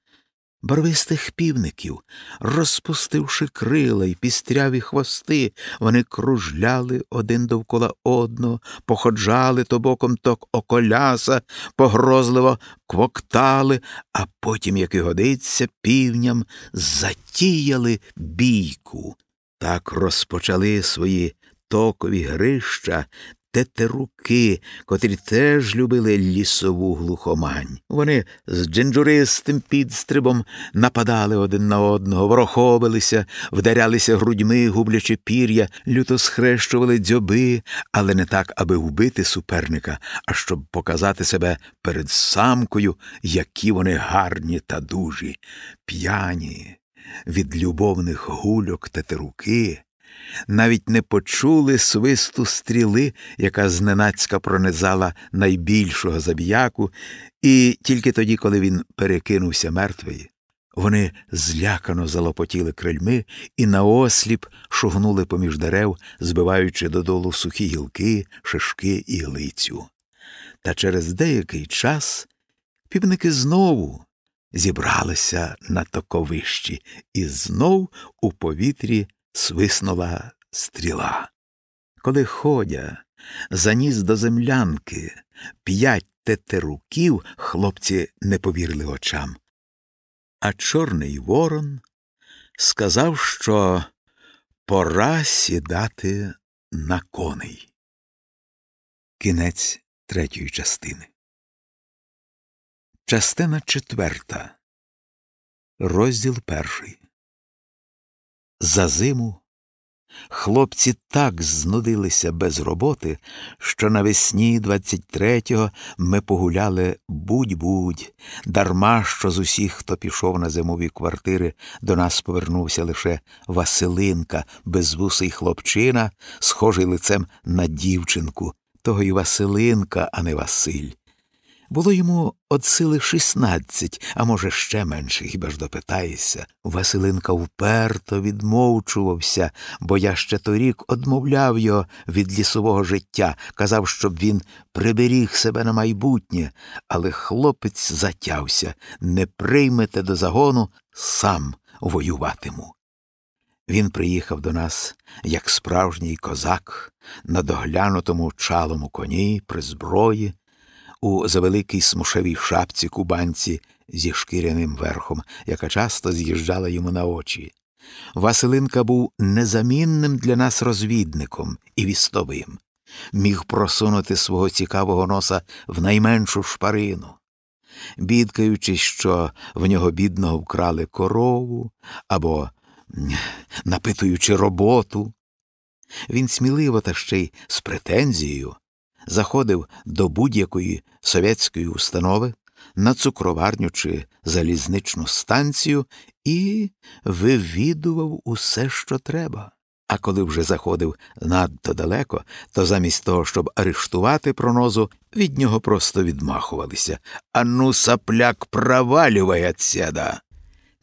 барвистих півників, розпустивши крила й пістряві хвости, вони кружляли один довкола одного, походжали то боком то околяса, погрозливо квоктали, а потім, як і годиться, півням затіяли бійку. Так розпочали свої токові грища тетеруки, котрі теж любили лісову глухомань. Вони з джинджуристим підстрибом нападали один на одного, ворохобилися, вдарялися грудьми, гублячи пір'я, люто схрещували дзьоби, але не так, аби вбити суперника, а щоб показати себе перед самкою, які вони гарні та дужі, п'яні. Від любовних гульок тетеруки навіть не почули свисту стріли, яка зненацька пронизала найбільшого забіяку, і тільки тоді, коли він перекинувся мертвий, вони злякано залопотіли крильми і наосліп шугнули поміж дерев, збиваючи додолу сухі гілки, шишки і глицю. Та через деякий час півники знову зібралися на токовищі, і знов у повітрі свиснула стріла. Коли ходя заніс до землянки п'ять тетеруків, хлопці не повірили очам. А Чорний Ворон сказав, що пора сідати на коней. Кінець третьої частини. Частина четверта. Розділ перший. За зиму Хлопці так знудилися без роботи, що навесні 23-го ми погуляли будь-будь, дарма що з усіх, хто пішов на зимові квартири, до нас повернувся лише Василинка, безвусий хлопчина, схожий лицем на дівчинку, того й Василинка, а не Василь. Було йому от сили шістнадцять, а може, ще менше, хіба ж допитаєшся. Василинка вперто відмовчувався, бо я ще торік одмовляв його від лісового життя, казав, щоб він приберіг себе на майбутнє, але хлопець затявся не приймете до загону, сам воюватиму. Він приїхав до нас, як справжній козак, на доглянутому чалому коні при зброї у завеликій смушевій шапці кубанці зі шкіряним верхом, яка часто з'їжджала йому на очі. Василинка був незамінним для нас розвідником і вістовим, міг просунути свого цікавого носа в найменшу шпарину. Бідкаючись, що в нього бідного вкрали корову або напитуючи роботу, він сміливо та ще й з претензією заходив до будь-якої совєтської установи на цукроварню чи залізничну станцію і вивідував усе, що треба. А коли вже заходив надто далеко, то замість того, щоб арештувати пронозу, від нього просто відмахувалися. Ану, сапляк, провалювай отсюда!»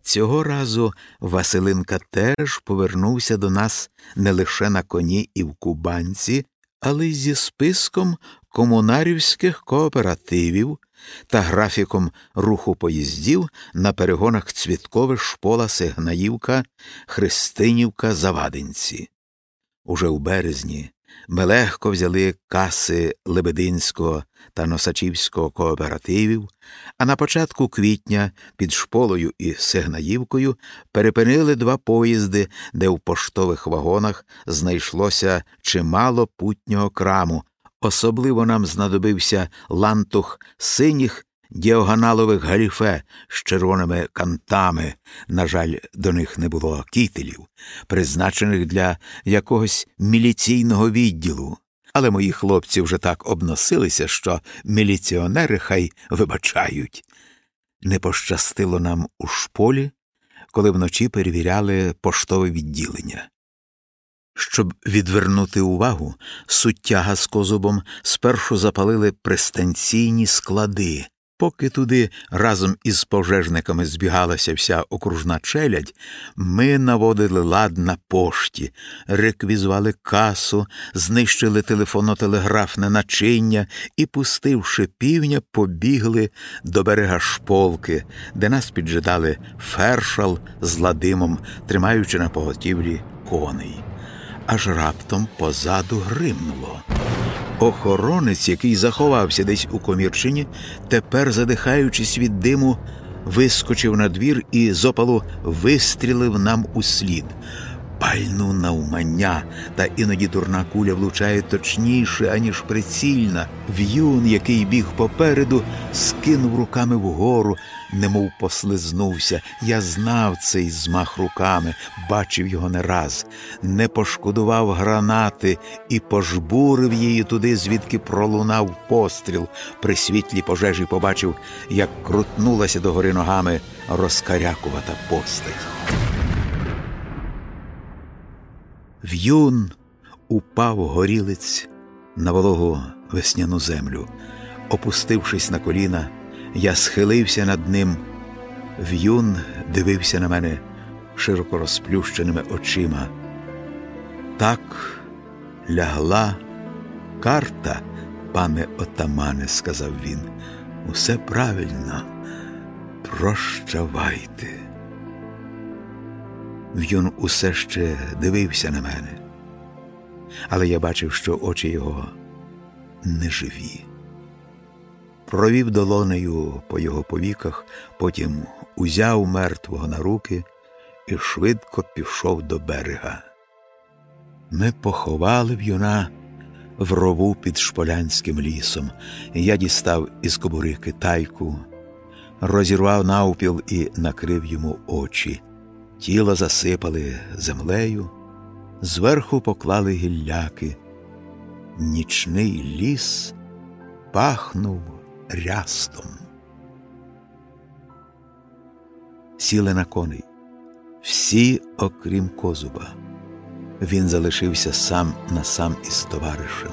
Цього разу Василинка теж повернувся до нас не лише на коні і в кубанці, але зі списком комунарівських кооперативів та графіком руху поїздів на перегонах Цвіткове Шпола Сигнаївка, Христинівка Завадинці. Уже у березні ми легко взяли каси Лебединського та Носачівського кооперативів, а на початку квітня під шполою і Сигнаївкою перепинили два поїзди, де в поштових вагонах знайшлося чимало путнього краму. Особливо нам знадобився лантух синіх діогоналових галіфе з червоними кантами. На жаль, до них не було кітелів, призначених для якогось міліційного відділу. Але мої хлопці вже так обносилися, що міліціонери хай вибачають. Не пощастило нам у шполі, коли вночі перевіряли поштове відділення. Щоб відвернути увагу, суттяга з козубом спершу запалили пристанційні склади, Поки туди разом із пожежниками збігалася вся окружна челядь, ми наводили лад на пошті, реквізували касу, знищили телефонно-телеграфне начиння і, пустивши півня, побігли до берега шполки, де нас піджидали фершал з ладимом, тримаючи на поготівлі коней. Аж раптом позаду гримнуло. Охоронець, який заховався десь у комірчині, тепер, задихаючись від диму, вискочив на двір і з опалу вистрілив нам у слід пальну навмання, та іноді дурна куля влучає точніше, аніж прицільна. В'юн, який біг попереду, скинув руками вгору, немов послизнувся. Я знав цей змах руками, бачив його не раз, не пошкодував гранати і пожбурив її туди, звідки пролунав постріл. При світлі пожежі побачив, як крутнулася догори ногами розкарякувата постать. В'юн упав горілиць на вологу весняну землю. Опустившись на коліна, я схилився над ним. В'юн дивився на мене широко розплющеними очима. Так лягла карта, пане отамане, сказав він. Усе правильно. Прощавайте. В'юн усе ще дивився на мене, але я бачив, що очі його неживі. Провів долонею по його повіках, потім узяв мертвого на руки і швидко пішов до берега. Ми поховали в'юна в рову під шполянським лісом. Я дістав із кобури китайку, розірвав навпіл і накрив йому очі тіло засипали землею, зверху поклали гілляки. Нічний ліс пахнув рястом. Сіли на коней, всі, окрім козуба. Він залишився сам на сам із товаришем.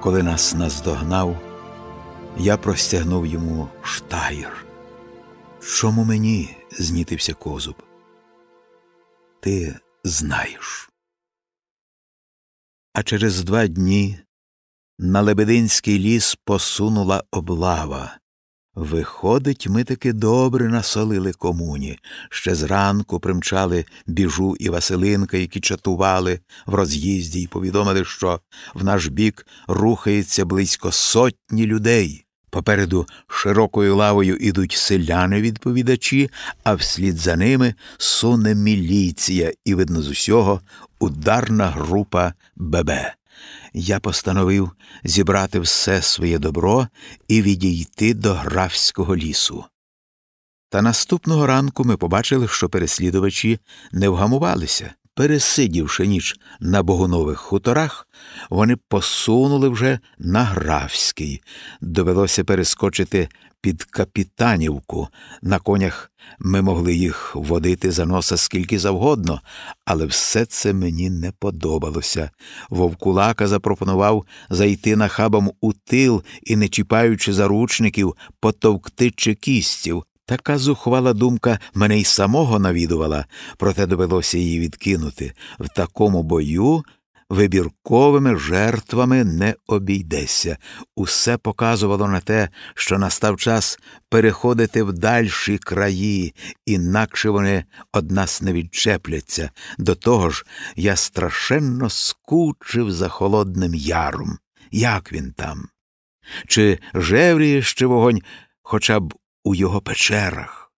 Коли нас наздогнав, я простягнув йому штаєр. Чому мені? знітився козуб. Ти знаєш. А через два дні на Лебединський ліс посунула облава. Виходить, ми таки добре насолили комуні. Ще зранку примчали біжу і Василинка, які чатували в роз'їзді, і повідомили, що в наш бік рухається близько сотні людей. Попереду широкою лавою ідуть селяни відповідачі, а вслід за ними суне міліція, і, видно, з усього ударна група ББ. Я постановив зібрати все своє добро і відійти до графського лісу. Та наступного ранку ми побачили, що переслідувачі не вгамувалися. Пересидівши ніч на богунових хуторах, вони посунули вже на графський. Довелося перескочити під капітанівку. На конях ми могли їх водити за носа скільки завгодно, але все це мені не подобалося. Вовкулака запропонував зайти нахабам у тил і, не чіпаючи заручників, потовкти чекістів. Така зухвала думка мене й самого навідувала, проте довелося її відкинути. В такому бою вибірковими жертвами не обійдеся. Усе показувало на те, що настав час переходити в дальші краї, інакше вони од нас не відчепляться. До того ж, я страшенно скучив за Холодним Яром. Як він там? Чи жевріє ще вогонь хоча б у його печерах?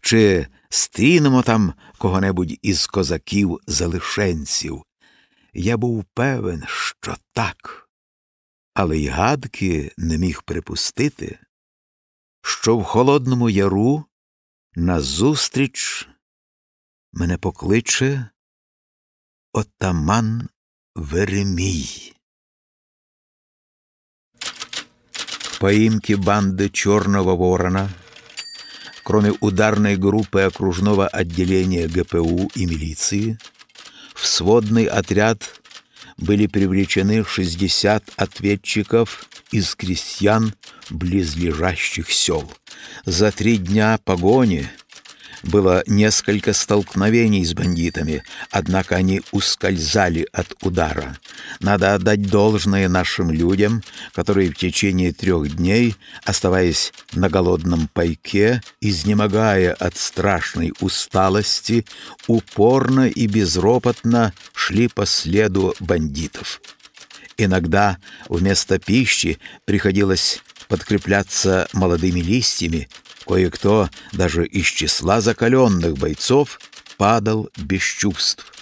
Чи стрінемо там кого-небудь із козаків залишенців? Я був певен, що так, але й гадки не міг припустити, що в Холодному Яру назустріч мене покличе отаман Веремій. Поимки банды Черного Ворона, кроме ударной группы окружного отделения ГПУ и милиции, в сводный отряд были привлечены 60 ответчиков из крестьян близлежащих сел. За три дня погони было несколько столкновений с бандитами, однако они ускользали от удара. Надо отдать должное нашим людям, которые в течение трех дней, оставаясь на голодном пайке, изнемогая от страшной усталости, упорно и безропотно шли по следу бандитов. Иногда вместо пищи приходилось подкрепляться молодыми листьями, Кое-кто, даже из числа закаленных бойцов, падал без чувств.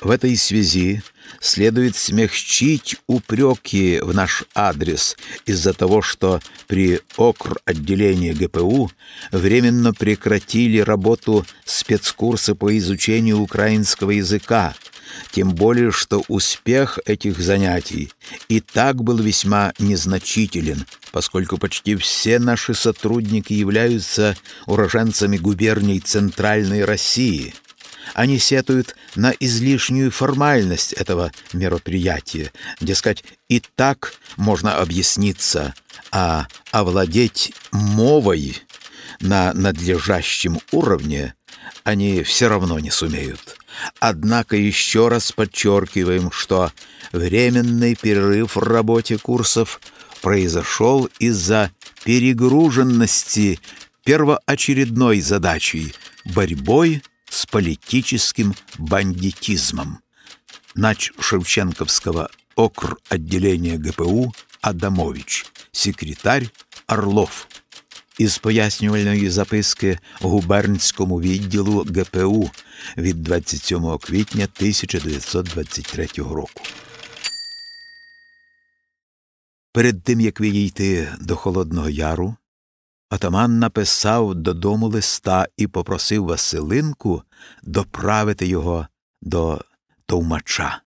В этой связи следует смягчить упреки в наш адрес из-за того, что при окр отделении ГПУ временно прекратили работу спецкурсы по изучению украинского языка, тем более что успех этих занятий и так был весьма незначителен, поскольку почти все наши сотрудники являются уроженцами губерний Центральной России. Они сетуют на излишнюю формальность этого мероприятия. Дескать, и так можно объясниться, а овладеть мовой на надлежащем уровне они все равно не сумеют. Однако еще раз подчеркиваем, что временный перерыв в работе курсов произошел из-за перегруженности первоочередной задачей – борьбой с политическим бандитизмом. Нач Шевченковского окр отделения ГПУ Адамович, секретарь Орлов. Із пояснювальної записки губернському відділу ГПУ від 27 квітня 1923 року. Перед тим як відійти до Холодного Яру, Атаман написав додому листа і попросив Василинку доправити його до товмача.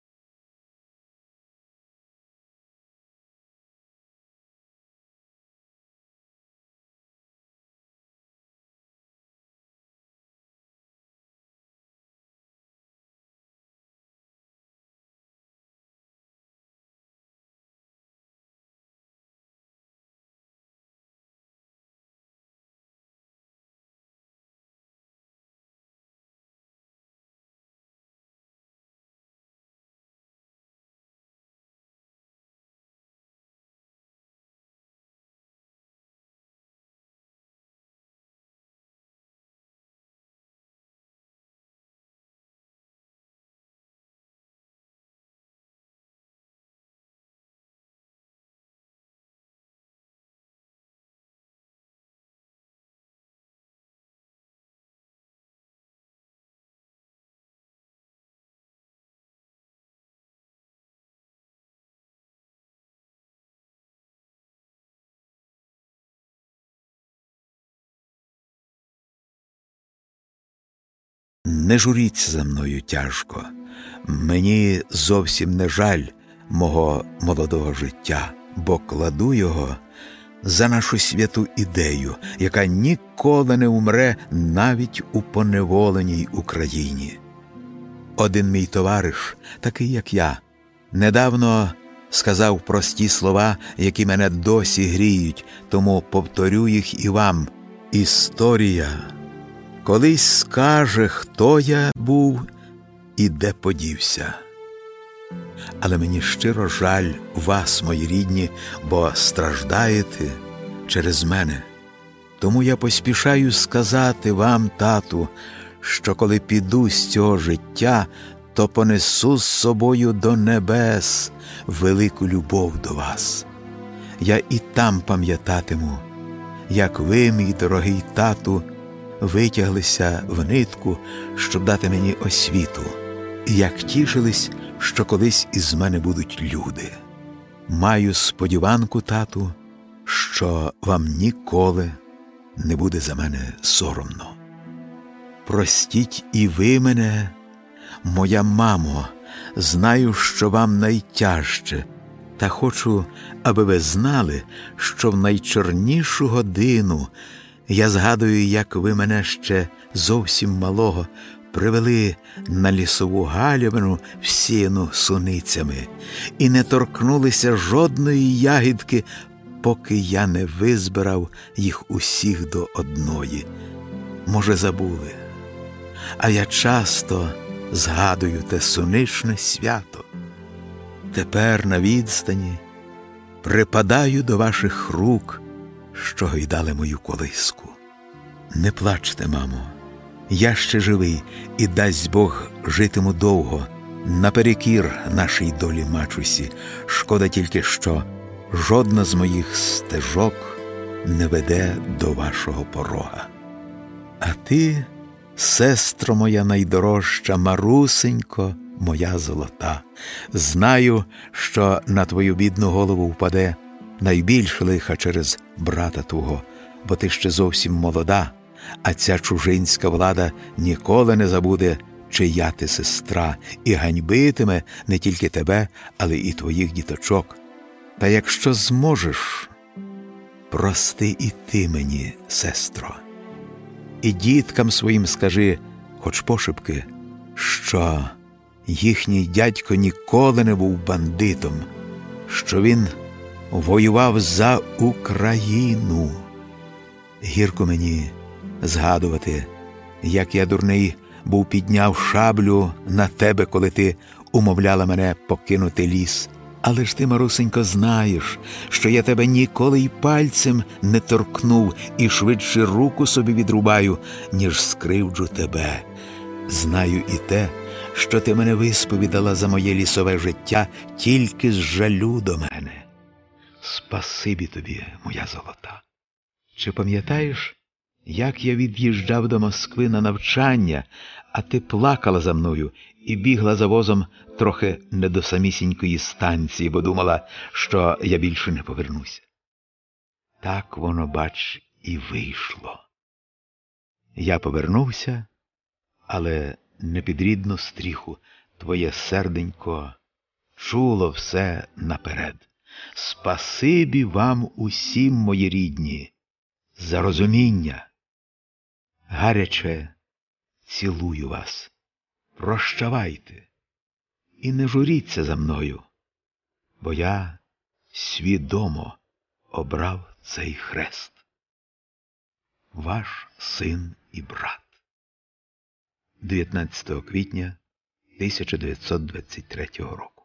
Не журіться за мною тяжко, мені зовсім не жаль мого молодого життя, бо кладу його за нашу святу ідею, яка ніколи не умре навіть у поневоленій Україні. Один мій товариш, такий як я, недавно сказав прості слова, які мене досі гріють, тому повторю їх і вам. Історія колись скаже, хто я був і де подівся. Але мені щиро жаль вас, мої рідні, бо страждаєте через мене. Тому я поспішаю сказати вам, тату, що коли піду з цього життя, то понесу з собою до небес велику любов до вас. Я і там пам'ятатиму, як ви, мій дорогий тату, витяглися в нитку, щоб дати мені освіту, і як тішились, що колись із мене будуть люди. Маю сподіванку, тату, що вам ніколи не буде за мене соромно. Простіть і ви мене, моя мамо, знаю, що вам найтяжче, та хочу, аби ви знали, що в найчорнішу годину я згадую, як ви мене ще зовсім малого привели на лісову галявину, всіяну суницями, і не торкнулися жодної ягідки, поки я не визбирав їх усіх до одної. Може, забули, а я часто згадую те соничне свято. Тепер на відстані припадаю до ваших рук що гойдали мою колиску. Не плачте, мамо, я ще живий, і дасть Бог житиму довго, наперекір нашій долі мачусі. Шкода тільки, що жодна з моїх стежок не веде до вашого порога. А ти, сестро моя найдорожча, марусенько, моя золота, знаю, що на твою бідну голову впаде найбільш лиха через брата твого, бо ти ще зовсім молода, а ця чужинська влада ніколи не забуде, чия ти сестра, і ганьбитиме не тільки тебе, але і твоїх діточок. Та якщо зможеш, прости і ти мені, сестро, і діткам своїм скажи, хоч пошепки, що їхній дядько ніколи не був бандитом, що він воював за Україну. Гірко мені згадувати, як я дурний був підняв шаблю на тебе, коли ти умовляла мене покинути ліс. Але ж ти, Марусенько, знаєш, що я тебе ніколи й пальцем не торкнув і швидше руку собі відрубаю, ніж скривджу тебе. Знаю і те, що ти мене висповідала за моє лісове життя тільки з жалю до мене. Спасибі тобі, моя золота. Чи пам'ятаєш, як я від'їжджав до Москви на навчання, а ти плакала за мною і бігла за возом трохи не до самісінької станції, бо думала, що я більше не повернуся? Так воно, бач, і вийшло. Я повернувся, але не під рідну стріху, твоє серденько чуло все наперед. Спасибі вам усім, мої рідні, за розуміння. Гаряче цілую вас. Прощавайте і не журіться за мною, бо я свідомо обрав цей хрест. Ваш син і брат. 19 квітня 1923 року.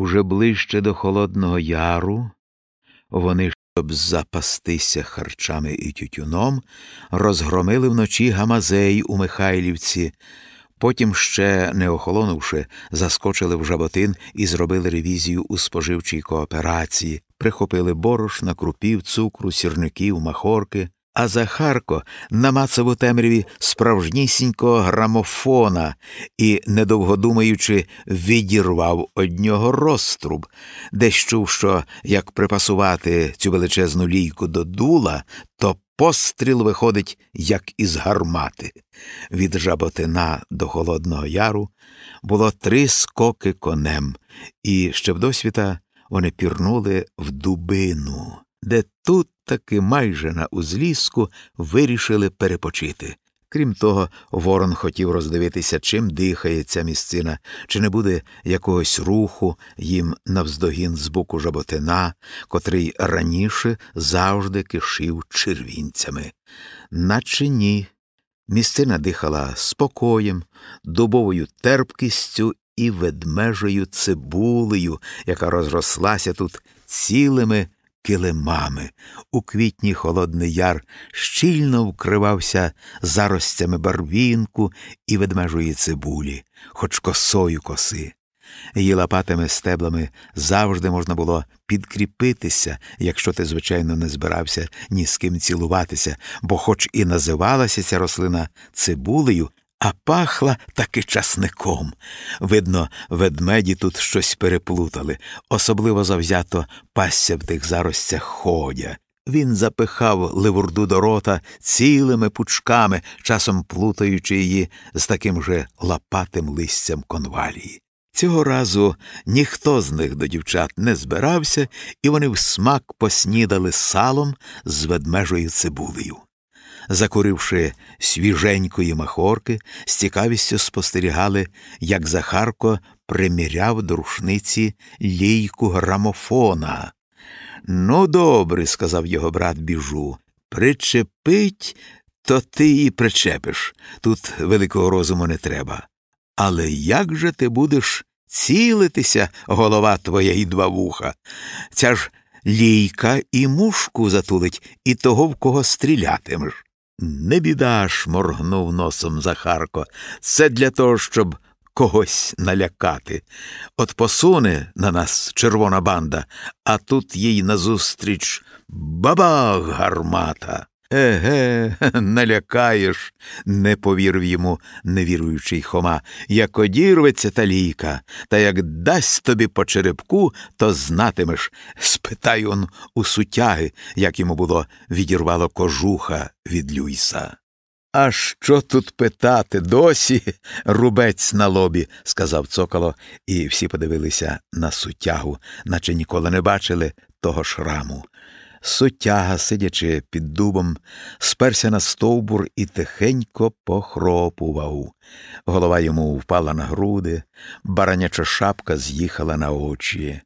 Уже ближче до Холодного Яру. Вони, щоб запастися харчами і тютюном, розгромили вночі гамазей у Михайлівці, потім, ще не охолонувши, заскочили в жаботин і зробили ревізію у споживчій кооперації, прихопили борошна, крупів, цукру, сірників, махорки. А Захарко намацав у темряві справжнісінького грамофона і, недовго думаючи, відірвав од нього розтруб, десь чув, що як припасувати цю величезну лійку до дула, то постріл виходить, як із гармати. Від жаботина до Холодного Яру було три скоки конем, і ще вдосвіта вони пірнули в дубину, де тут таки майже на узліску вирішили перепочити. Крім того, Ворон хотів роздивитися, чим дихає ця місцина, чи не буде якогось руху їм навздогін з боку жаботина, котрий раніше завжди кишив червінцями. Наче ні. Місцина дихала спокоєм, дубовою терпкістю і ведмежою цибулею, яка розрослася тут цілими килимами. У квітні Холодний Яр щільно вкривався заростями барвінку і ведмежої цибулі, хоч косою коси. Її лопатими стеблами завжди можна було підкріпитися, якщо ти, звичайно, не збирався ні з ким цілуватися, бо, хоч і називалася ця рослина цибулею, а пахла таки часником. Видно, ведмеді тут щось переплутали, особливо завзято пасся в тих заростях ходя. Він запихав ливурду до рота цілими пучками, часом плутаючи її з таким же лопатим листям конвалії. Цього разу ніхто з них до дівчат не збирався, і вони в смак поснідали салом з ведмежою цибулею закуривши свіженької махорки, з цікавістю спостерігали, як Захарко приміряв до рушниці лійку грамофона. Ну, добре, сказав його брат біжу. Причепить, то ти і причепиш. Тут великого розуму не треба. Але як же ти будеш цілитися, голова твоя і два вуха? Ця ж лійка і мушку затулить, і того, в кого стрілятимеш. Не біда шморгнув моргнув носом Захарко. Це для того, щоб когось налякати. От посуне на нас червона банда, а тут їй назустріч бабах гармата. Еге, налякаєш, не повірив йому невіруючий Хома. Як одірветься та лійка, та як дасть тобі по черепку, то знатимеш. Спитай он у сутяги, як йому було відірвало кожуха від Люйса. А що тут питати? Досі рубець на лобі, сказав цоколо, і всі подивилися на сутягу, наче ніколи не бачили того шраму. Сутяга, сидячи під дубом, сперся на стовбур і тихенько похропував. Голова йому впала на груди, бараняча шапка з'їхала на очі.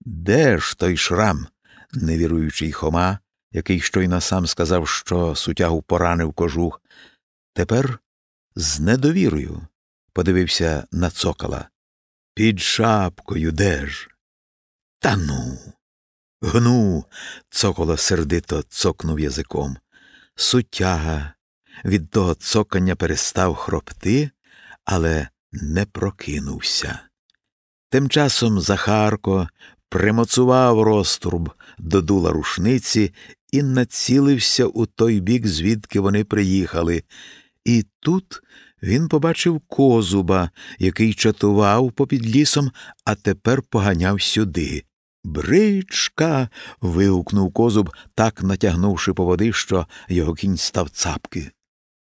Де ж той шрам? невіруючий Хома, який щойно сам сказав, що сутягу поранив кожух, тепер з недовірою подивився на цокола. Під шапкою де ж? Та ну. Гну. цоколо сердито цокнув язиком. Сутяга від того цокання перестав хропти, але не прокинувся. Тим часом Захарко примоцував розтруб до дула рушниці і націлився у той бік, звідки вони приїхали. І тут він побачив козуба, який чатував попід лісом, а тепер поганяв сюди. Бричка. вигукнув козуб, так натягнувши по води, що його кінь став цапки.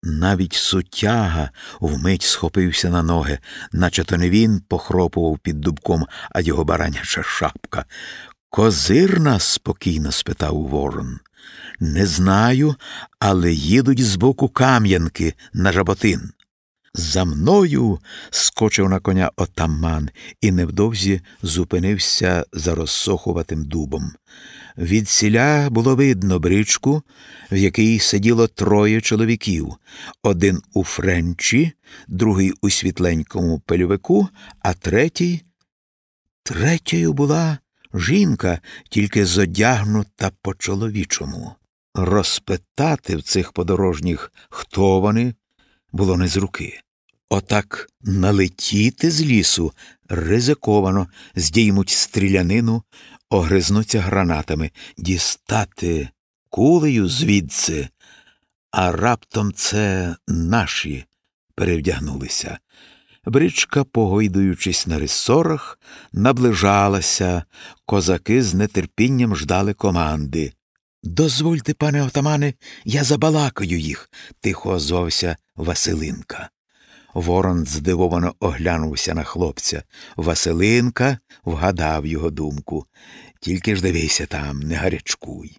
Навіть сутяга вмить схопився на ноги, наче то не він похропував під дубком, а його бараняча шапка. Козирна? спокійно спитав ворон. Не знаю, але їдуть з боку Кам'янки на жаботин. За мною скочив на коня отаман і невдовзі зупинився за розсохуватим дубом. Від сіля було видно бричку, в якій сиділо троє чоловіків один у френчі, другий у світленькому пельовику, а третій. Третьою була жінка, тільки зодягнута по чоловічому. Розпитати в цих подорожніх, хто вони, було не з руки. Отак налетіти з лісу ризиковано, здіймуть стрілянину, огризнуться гранатами, дістати кулею звідси, а раптом це наші перевдягнулися. Бричка, погойдуючись на рисорах, наближалася, козаки з нетерпінням ждали команди. Дозвольте, пане отамане, я забалакаю їх, тихо озвався Василинка. Ворон здивовано оглянувся на хлопця. Василинка вгадав його думку. Тільки ж дивися там, не гарячкуй.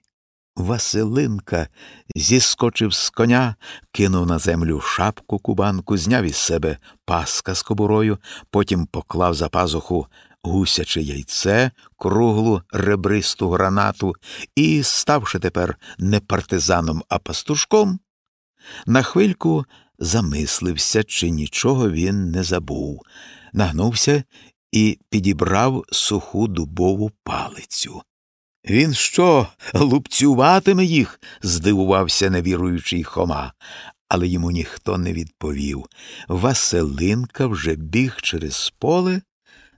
Василинка зіскочив з коня, кинув на землю шапку кубанку, зняв із себе паска з кобурою, потім поклав за пазуху гусяче яйце, круглу ребристу гранату і, ставши тепер не партизаном, а пастушком, на хвильку замислився, чи нічого він не забув, нагнувся і підібрав суху дубову палицю. Він що, лупцюватиме їх? здивувався невіруючий Хома, але йому ніхто не відповів. Василинка вже біг через поле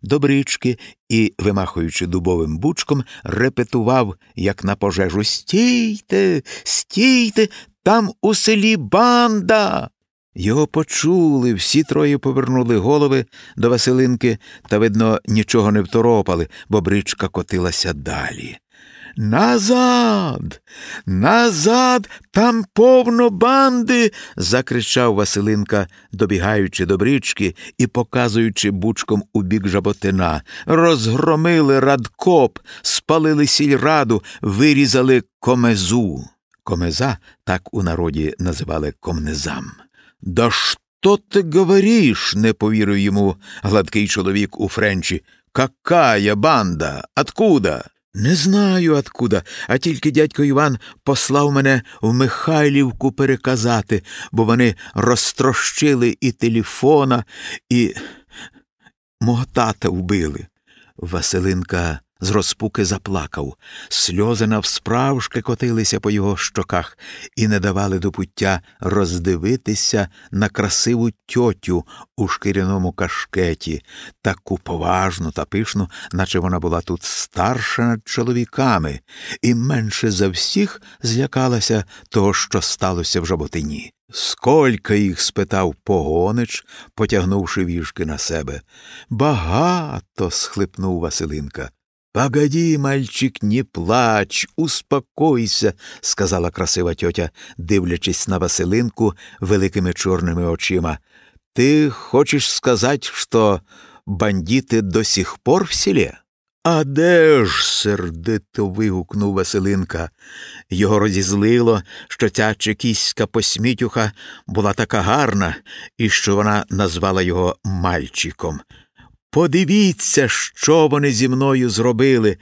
до брички і, вимахуючи дубовим бучком, репетував, як на пожежу Стійте, стійте, там у селі банда. Його почули, всі троє повернули голови до Василинки та, видно, нічого не второпали, бо бричка котилася далі. Назад, назад, там повно банди. закричав Василинка, добігаючи до брички і показуючи бучком у бік жаботина. Розгромили радкоп, спалили сільраду, вирізали комезу. Комеза так у народі називали комнезам. Да что ти говориш? не повірив йому гладкий чоловік у Френчі. Какая банда? Откуда? Не знаю откуда, а тільки дядько Іван послав мене в Михайлівку переказати, бо вони розтрощили і телефона, і мого тата вбили. Василинка з розпуки заплакав, сльози навсправжки котилися по його щоках і не давали до пуття роздивитися на красиву тьотю у шкіряному кашкеті, таку поважну та пишну, наче вона була тут старша над чоловіками, і менше за всіх злякалася того, що сталося в жаботині. Скільки їх? спитав погонич, потягнувши віжки на себе. Багато. схлипнув Василинка. Погоди, мальчик, не плач, успокойся, сказала красива тьотя, дивлячись на Василинку великими чорними очима. Ти хочеш сказати, що бандити до сих пор в селі? А де ж? сердито вигукнув Василинка. Його розізлило, що ця чекіська посмітюха була така гарна і що вона назвала його мальчиком. Подивіться, що вони зі мною зробили.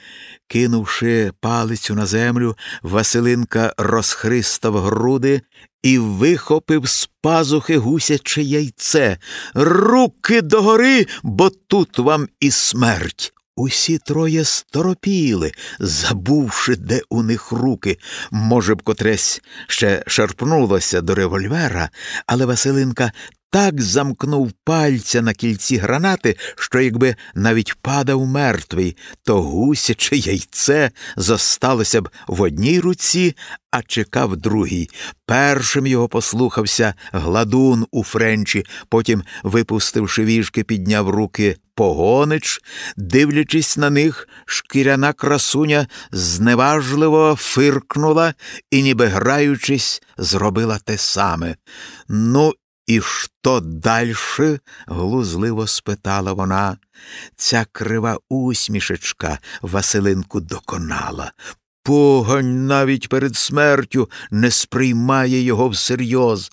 Кинувши палицю на землю, Василинка розхристав груди і вихопив з пазухи гусяче яйце. Руки догори, бо тут вам і смерть. Усі троє сторопіли, забувши, де у них руки. Може б, котресь ще шарпнулося до револьвера, але Василинка так замкнув пальця на кільці гранати, що якби навіть падав мертвий, то гусяче яйце зосталося б в одній руці, а чекав другій. Першим його послухався гладун у френчі, потім, випустивши віжки, підняв руки погонич, дивлячись на них, шкіряна красуня зневажливо фиркнула і, ніби граючись, зробила те саме. Ну, і що дальше? глузливо спитала вона. Ця крива усмішечка Василинку доконала. Погань навіть перед смертю не сприймає його всерйоз.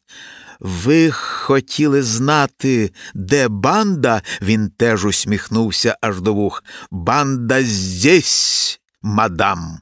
Ви хотіли знати, де банда? Він теж усміхнувся аж до вух. Банда здесь, мадам.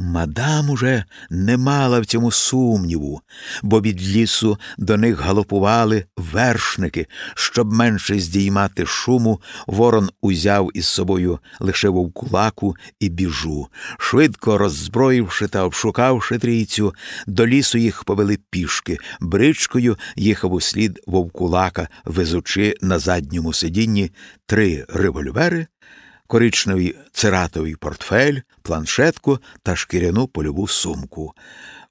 Мадам уже не мала в цьому сумніву, бо від лісу до них галопували вершники. Щоб менше здіймати шуму, ворон узяв із собою лише вовкулаку і біжу. Швидко роззброївши та обшукавши трійцю, до лісу їх повели пішки. Бричкою їхав услід вовкулака, везучи на задньому сидінні три револьвери коричневий циратовий портфель, планшетку та шкіряну польову сумку.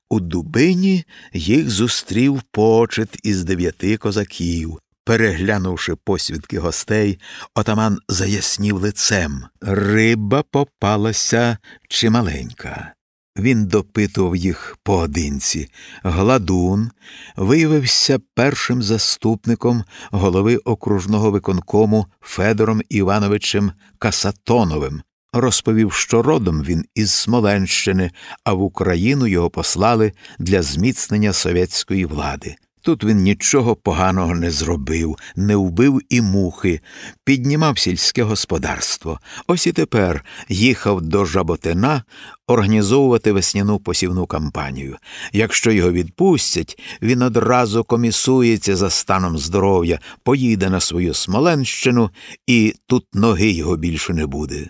У дубині їх зустрів почет із дев'яти козаків. Переглянувши посвідки гостей, отаман заяснів лицем. Риба попалася чималенька. Він допитував їх поодинці. Гладун виявився першим заступником голови окружного виконкому Федором Івановичем Касатоновим. Розповів, що родом він із Смоленщини, а в Україну його послали для зміцнення совєтської влади. Тут він нічого поганого не зробив, не вбив і мухи, піднімав сільське господарство. Ось і тепер їхав до Жаботина організовувати весняну посівну кампанію. Якщо його відпустять, він одразу комісується за станом здоров'я, поїде на свою Смоленщину, і тут ноги його більше не буде.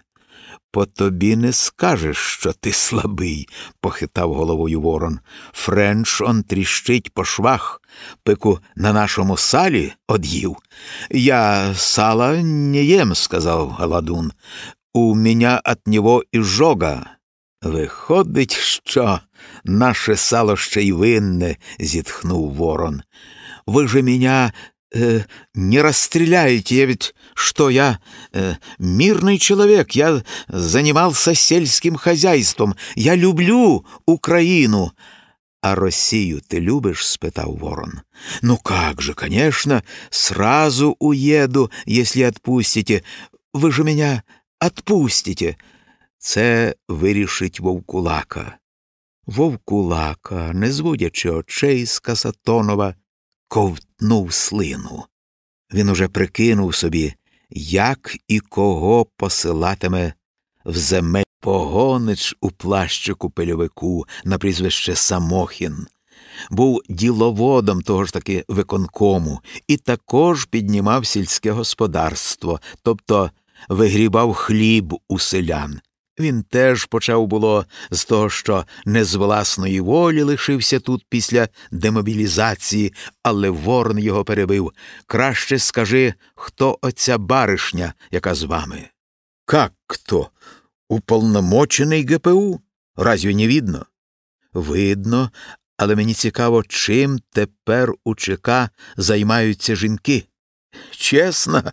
По тобі не скажеш, що ти слабий, похитав головою ворон. Френч он тріщить по швах, пику на нашому салі од'їв. Я сала не єм, сказав Галадун. У меня от нього і жога. Виходить, що наше сало ще й винне, зітхнув ворон. Ви же меня э, не расстреляете, я ведь что я э, мирный человек, я занимался сельским хозяйством, я люблю Украину. А Россию ты любишь? спитав ворон. Ну как же, конечно, сразу уеду, если отпустите. Вы же меня отпустите. Це вирішить вовкулака. Вовкулака, не зводячи очей з Касатонова, ковтнув слину. Він уже прикинув собі, як і кого посилатиме в земель погонич у плащику пельовику на прізвище Самохін. Був діловодом того ж таки виконкому і також піднімав сільське господарство, тобто вигрібав хліб у селян. Він теж почав було з того, що не з власної волі лишився тут після демобілізації, але ворон його перебив. Краще скажи, хто оця баришня, яка з вами? Как хто? Уполномочений ГПУ? Разве не видно? Видно, але мені цікаво, чим тепер у ЧК займаються жінки. Чесно,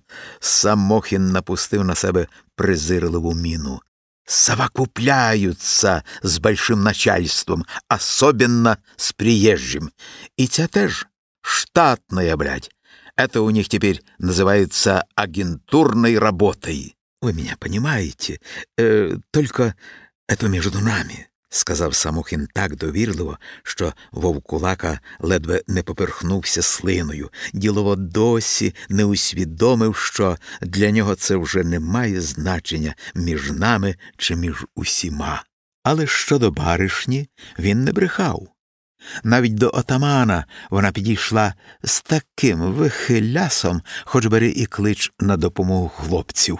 Самохін напустив на себе презирливу міну совокупляются с большим начальством, особенно с приезжим. И тебя тоже штатная, блядь. Это у них теперь называется агентурной работой. Вы меня понимаете? Э, только это между нами сказав Самохін так довірливо, що вовкулака ледве не поперхнувся слиною. Ділово досі не усвідомив, що для нього це вже не має значення між нами чи між усіма. Але щодо баришні він не брехав. Навіть до отамана вона підійшла з таким вихилясом, хоч бери і клич на допомогу хлопців.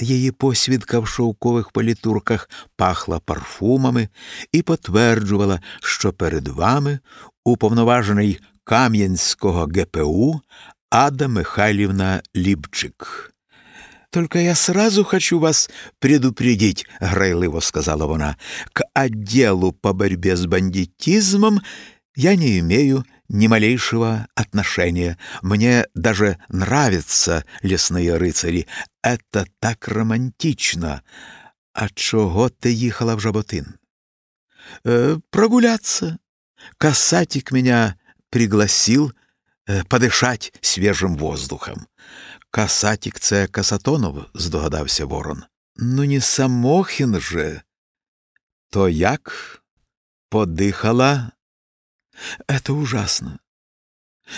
Її посвідка в шовкових політурках пахла парфумами і потверджувала, що перед вами уповноважений Кам'янського ГПУ Ада Михайлівна Лібчик. «Только я сразу хочу вас предупредить», — грайливо сказала вона, «к отделу по борьбе с бандитизмом я не имею ни малейшего отношения. Мне даже нравятся лесные рыцари. Это так романтично. А чого ты їхала в Жаботин? Э, прогуляться. Касатик меня пригласил э, подышать свежим воздухом. Касатик це Касатонов, здогадався Ворон. Ну, не Самохін же. То як? Подыхала? Это ужасно.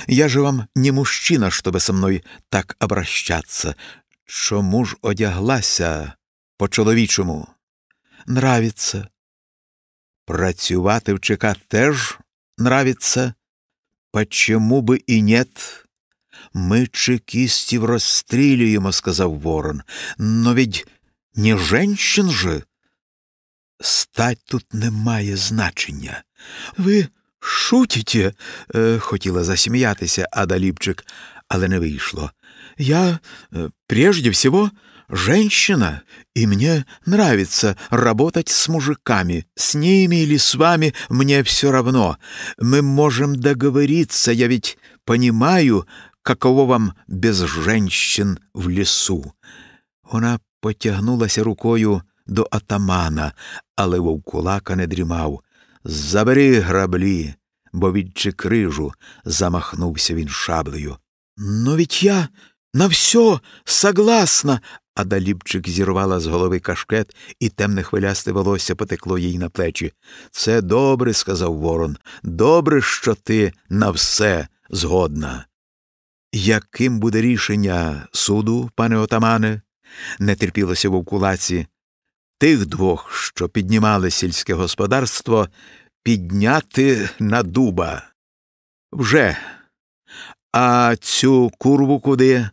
Я же вам не мужчина, чтобы со мной так обращаться. Чому ж одяглася по-чоловічому? Нравится. Працювати в ЧК теж нравится. Почему бы и нет? Ми чекістів розстрілюємо, сказав Ворон. Но ведь не женщин же. Стать тут не має значення. Ви шутите, е, хотіла засміятися Ада Ліпчик, але не вийшло. Я е, прежде всего женщина, и мне нравится работать с мужиками. С ними или с вами мне все равно. Мы можем договориться, я ведь понимаю, каково вам без женщин в лісу. Вона потягнулася рукою до атамана, але вовкулака не дрімав. Забери граблі, бо від чекрижу замахнувся він шаблею. Но ведь я на все согласна. Ада Ліпчик зірвала з голови кашкет, і темне хвилясте волосся потекло їй на плечі. Це добре, сказав Ворон. Добре, що ти на все згодна. Яким буде рішення суду, пане отамане? не терпілося вовкулаці. Тих двох, що піднімали сільське господарство, підняти на дуба. Вже. А цю курву куди?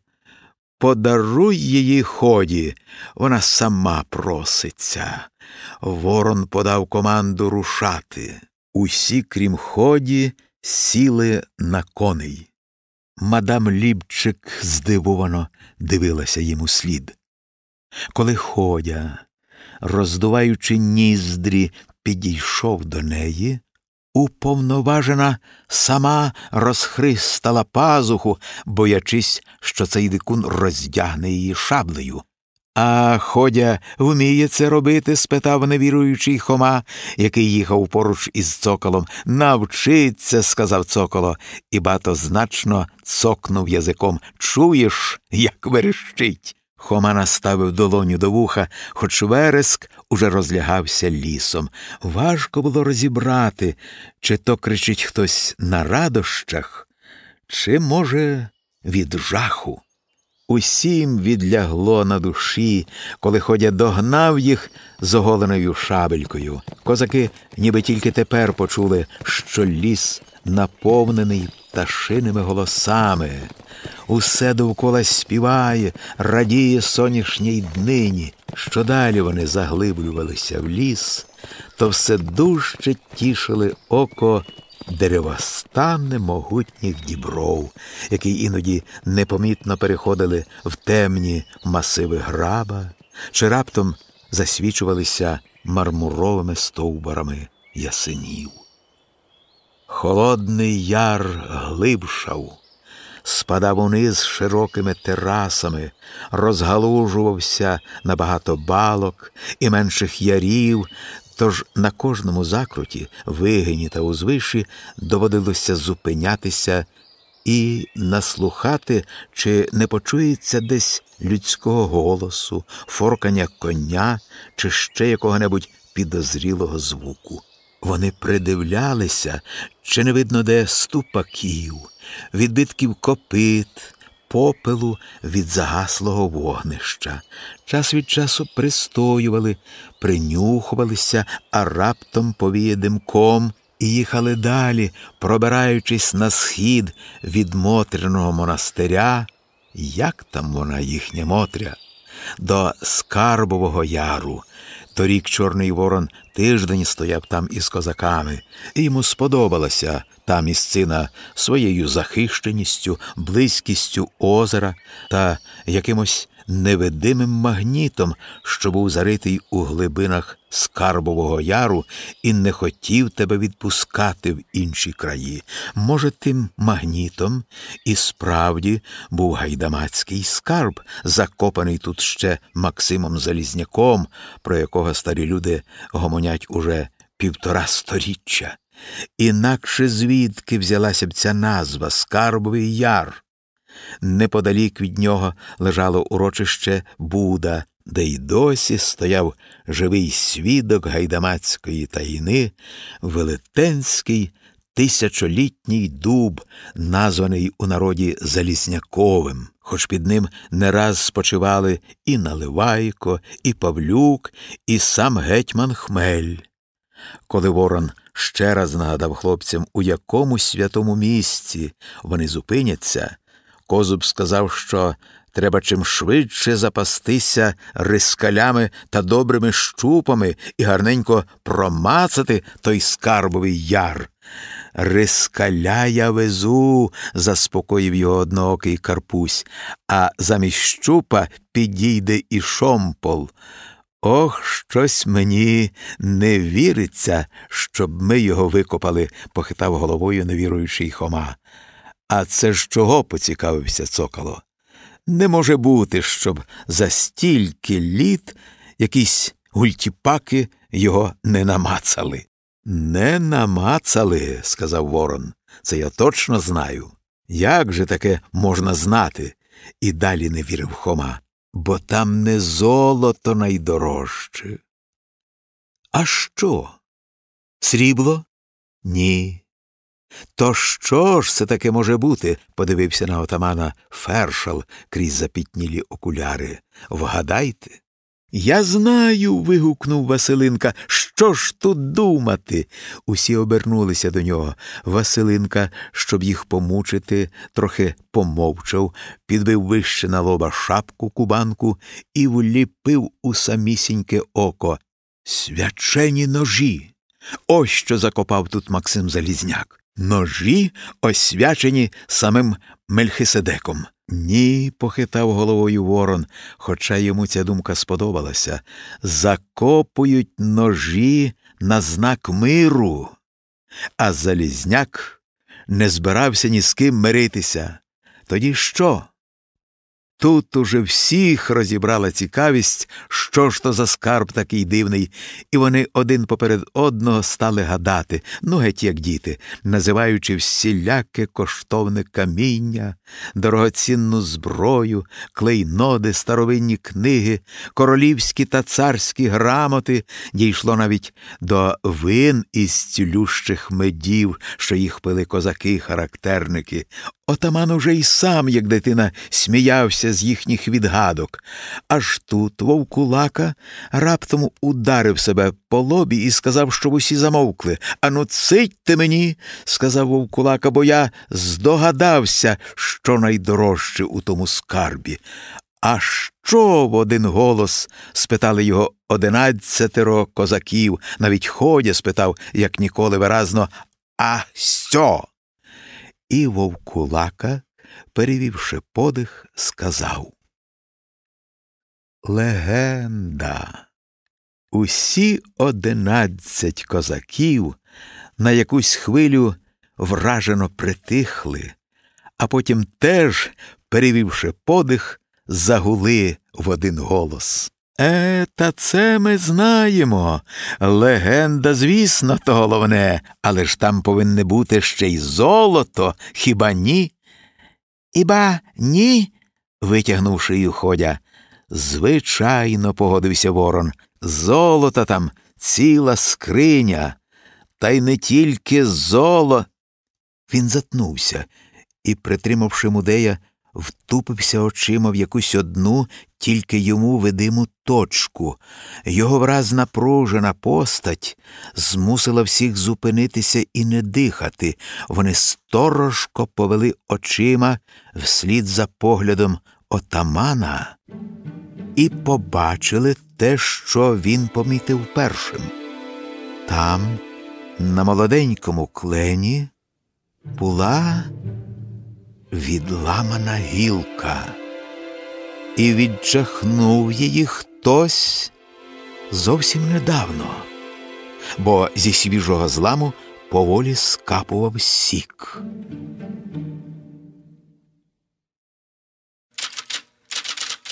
Подаруй її ході, вона сама проситься. Ворон подав команду рушати. Усі, крім ході, сіли на коней. Мадам Лібчик здивовано дивилася йому слід. Коли ходя, роздуваючи ніздрі, підійшов до неї, уповноважена сама розхристала пазуху, боячись, що цей дикун роздягне її шаблею. А ходя вміє це робити? спитав невіруючий Хома, який їхав поруч із цоколом. Навчиться, сказав цоколо, і багатозначно цокнув язиком. Чуєш, як верещить? Хома наставив долоню до вуха, хоч вереск уже розлягався лісом. Важко було розібрати, чи то кричить хтось на радощах, чи, може, від жаху. Усім відлягло на душі, коли ходя догнав їх з оголеною шабелькою. Козаки ніби тільки тепер почули, що ліс наповнений пташиними голосами. Усе довкола співає, радіє сонячній днині. Що далі вони заглиблювалися в ліс, то все дужче тішили око деревостани могутніх дібров, які іноді непомітно переходили в темні масиви граба, чи раптом засвічувалися мармуровими стовбарами ясенів. Холодний яр глибшав, спадав униз широкими терасами, розгалужувався на багато балок і менших ярів, тож на кожному закруті, вигині та узвиші доводилося зупинятися і наслухати, чи не почується десь людського голосу, форкання коня чи ще якого-небудь підозрілого звуку. Вони придивлялися, чи не видно де ступаків, відбитків копит, попелу від загаслого вогнища. Час від часу пристоювали, принюхувалися, а раптом повіє димком і їхали далі, пробираючись на схід від Мотряного монастиря. Як там вона їхня Мотря? До Скарбового яру, Торік Чорний Ворон тиждень стояв там із козаками, і йому сподобалася та місцина своєю захищеністю, близькістю озера та якимось невидимим магнітом, що був заритий у глибинах Скарбового яру і не хотів тебе відпускати в інші краї. Може, тим магнітом і справді був гайдамацький скарб, закопаний тут ще Максимом Залізняком, про якого старі люди гомонять уже півтора сторіччя. Інакше звідки взялася б ця назва Скарбовий яр. Неподалік від нього лежало урочище Буда, де й досі стояв живий свідок гайдамацької таїни, велетенський тисячолітній дуб, названий у народі Залізняковим, хоч під ним не раз спочивали і Наливайко, і Павлюк, і сам гетьман Хмель. Коли Ворон ще раз нагадав хлопцям, у якому святому місці вони зупиняться, Козуб сказав, що треба чим швидше запастися рискалями та добрими щупами і гарненько промацати той скарбовий яр. Рискаля я везу, заспокоїв його одноокий Карпусь, а замість щупа підійде і шомпол. Ох, щось мені не віриться, щоб ми його викопали, похитав головою невіруючий Хома. А це ж чого поцікавився цокало? Не може бути, щоб за стільки літ якісь гультіпаки його не намацали. Не намацали, сказав Ворон. Це я точно знаю. Як же таке можна знати? І далі не вірив Хома. Бо там не золото найдорожче. А що? Срібло? Ні. То що ж це таке може бути? подивився на отамана фершал крізь запітнілі окуляри. Вгадайте. Я знаю. вигукнув Василинка. Що ж тут думати? Усі обернулися до нього. Василинка, щоб їх помучити, трохи помовчав, підбив вище на лоба шапку кубанку і вліпив у самісіньке око. Свячені ножі. Ось що закопав тут Максим Залізняк. Ножі освячені самим Мельхиседеком. Ні, похитав головою Ворон, хоча йому ця думка сподобалася. Закопують ножі на знак миру. А Залізняк не збирався ні з ким миритися. Тоді що? Тут уже всіх розібрала цікавість, що ж то за скарб такий дивний, і вони один поперед одного стали гадати, ну геть як діти, називаючи всіляке коштовне каміння, дорогоцінну зброю, клейноди, старовинні книги, королівські та царські грамоти, дійшло навіть до вин із цілющих медів, що їх пили козаки характерники. Отаман уже й сам, як дитина, сміявся з їхніх відгадок. Аж тут вовкулака раптом ударив себе по лобі і сказав, щоб усі замовкли. Ану, цитьте мені, сказав вовкулака, бо я здогадався, що найдорожче у тому скарбі. А що в один голос? спитали його одинадцятеро козаків, навіть ходя спитав, як ніколи виразно, а сьо? І вовкулака, перевівши подих, сказав Легенда. Усі одинадцять козаків на якусь хвилю вражено притихли, а потім теж, перевівши подих, загули в один голос. Е, та це ми знаємо. Легенда, звісно, то головне, але ж там повинне бути ще й золото, хіба ні? Іба ні? витягнув шию ходя. Звичайно, погодився Ворон. Золота там ціла скриня, та й не тільки золо. Він затнувся і, притримавши мудея, втупився очима в якусь одну тільки йому видиму точку. Його враз напружена постать змусила всіх зупинитися і не дихати. Вони сторожко повели очима вслід за поглядом отамана. і побачили те, що він помітив першим. Там, на молоденькому клені, була відламана гілка, і відчахнув її хтось зовсім недавно, бо зі свіжого зламу поволі скапував сік.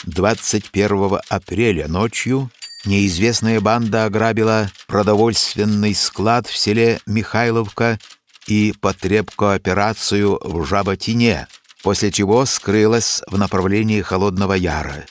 Двадцать первого апреля ночью неизвестная банда ограбила продовольственный склад в селе Михайловка и потребкооперацию в Жаботине, после чего скрылась в направлении Холодного Яра.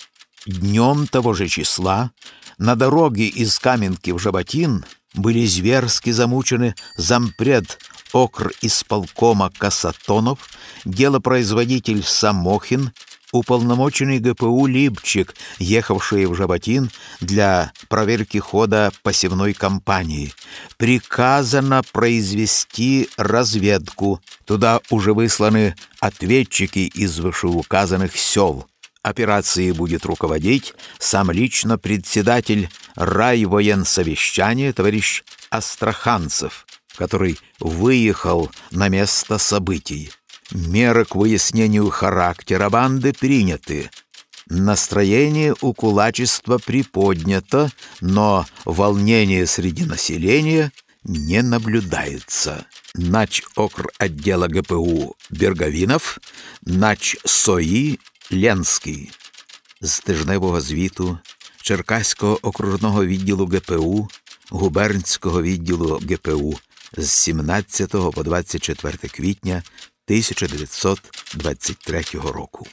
Днем того же числа на дороге из Каменки в Жаботин были зверски замучены зампред окр исполкома Касатонов, делопроизводитель Самохин, уполномоченный ГПУ Липчик, ехавший в Жаботин для проверки хода посевной кампании. Приказано произвести разведку. Туда уже высланы ответчики из вышеуказанных сел. Операцией будет руководить сам лично председатель райвоенсовещания товарищ Астраханцев, который выехал на место событий. Меры к выяснению характера банды приняты. Настроение у кулачества приподнято, но волнение среди населения не наблюдается. Нач окр отдела ГПУ Берговинов, нач СОІ Ленський. З тижневого звіту Черкаського окружного відділу ГПУ, губернського відділу ГПУ з 17 по 24 квітня 1923 року.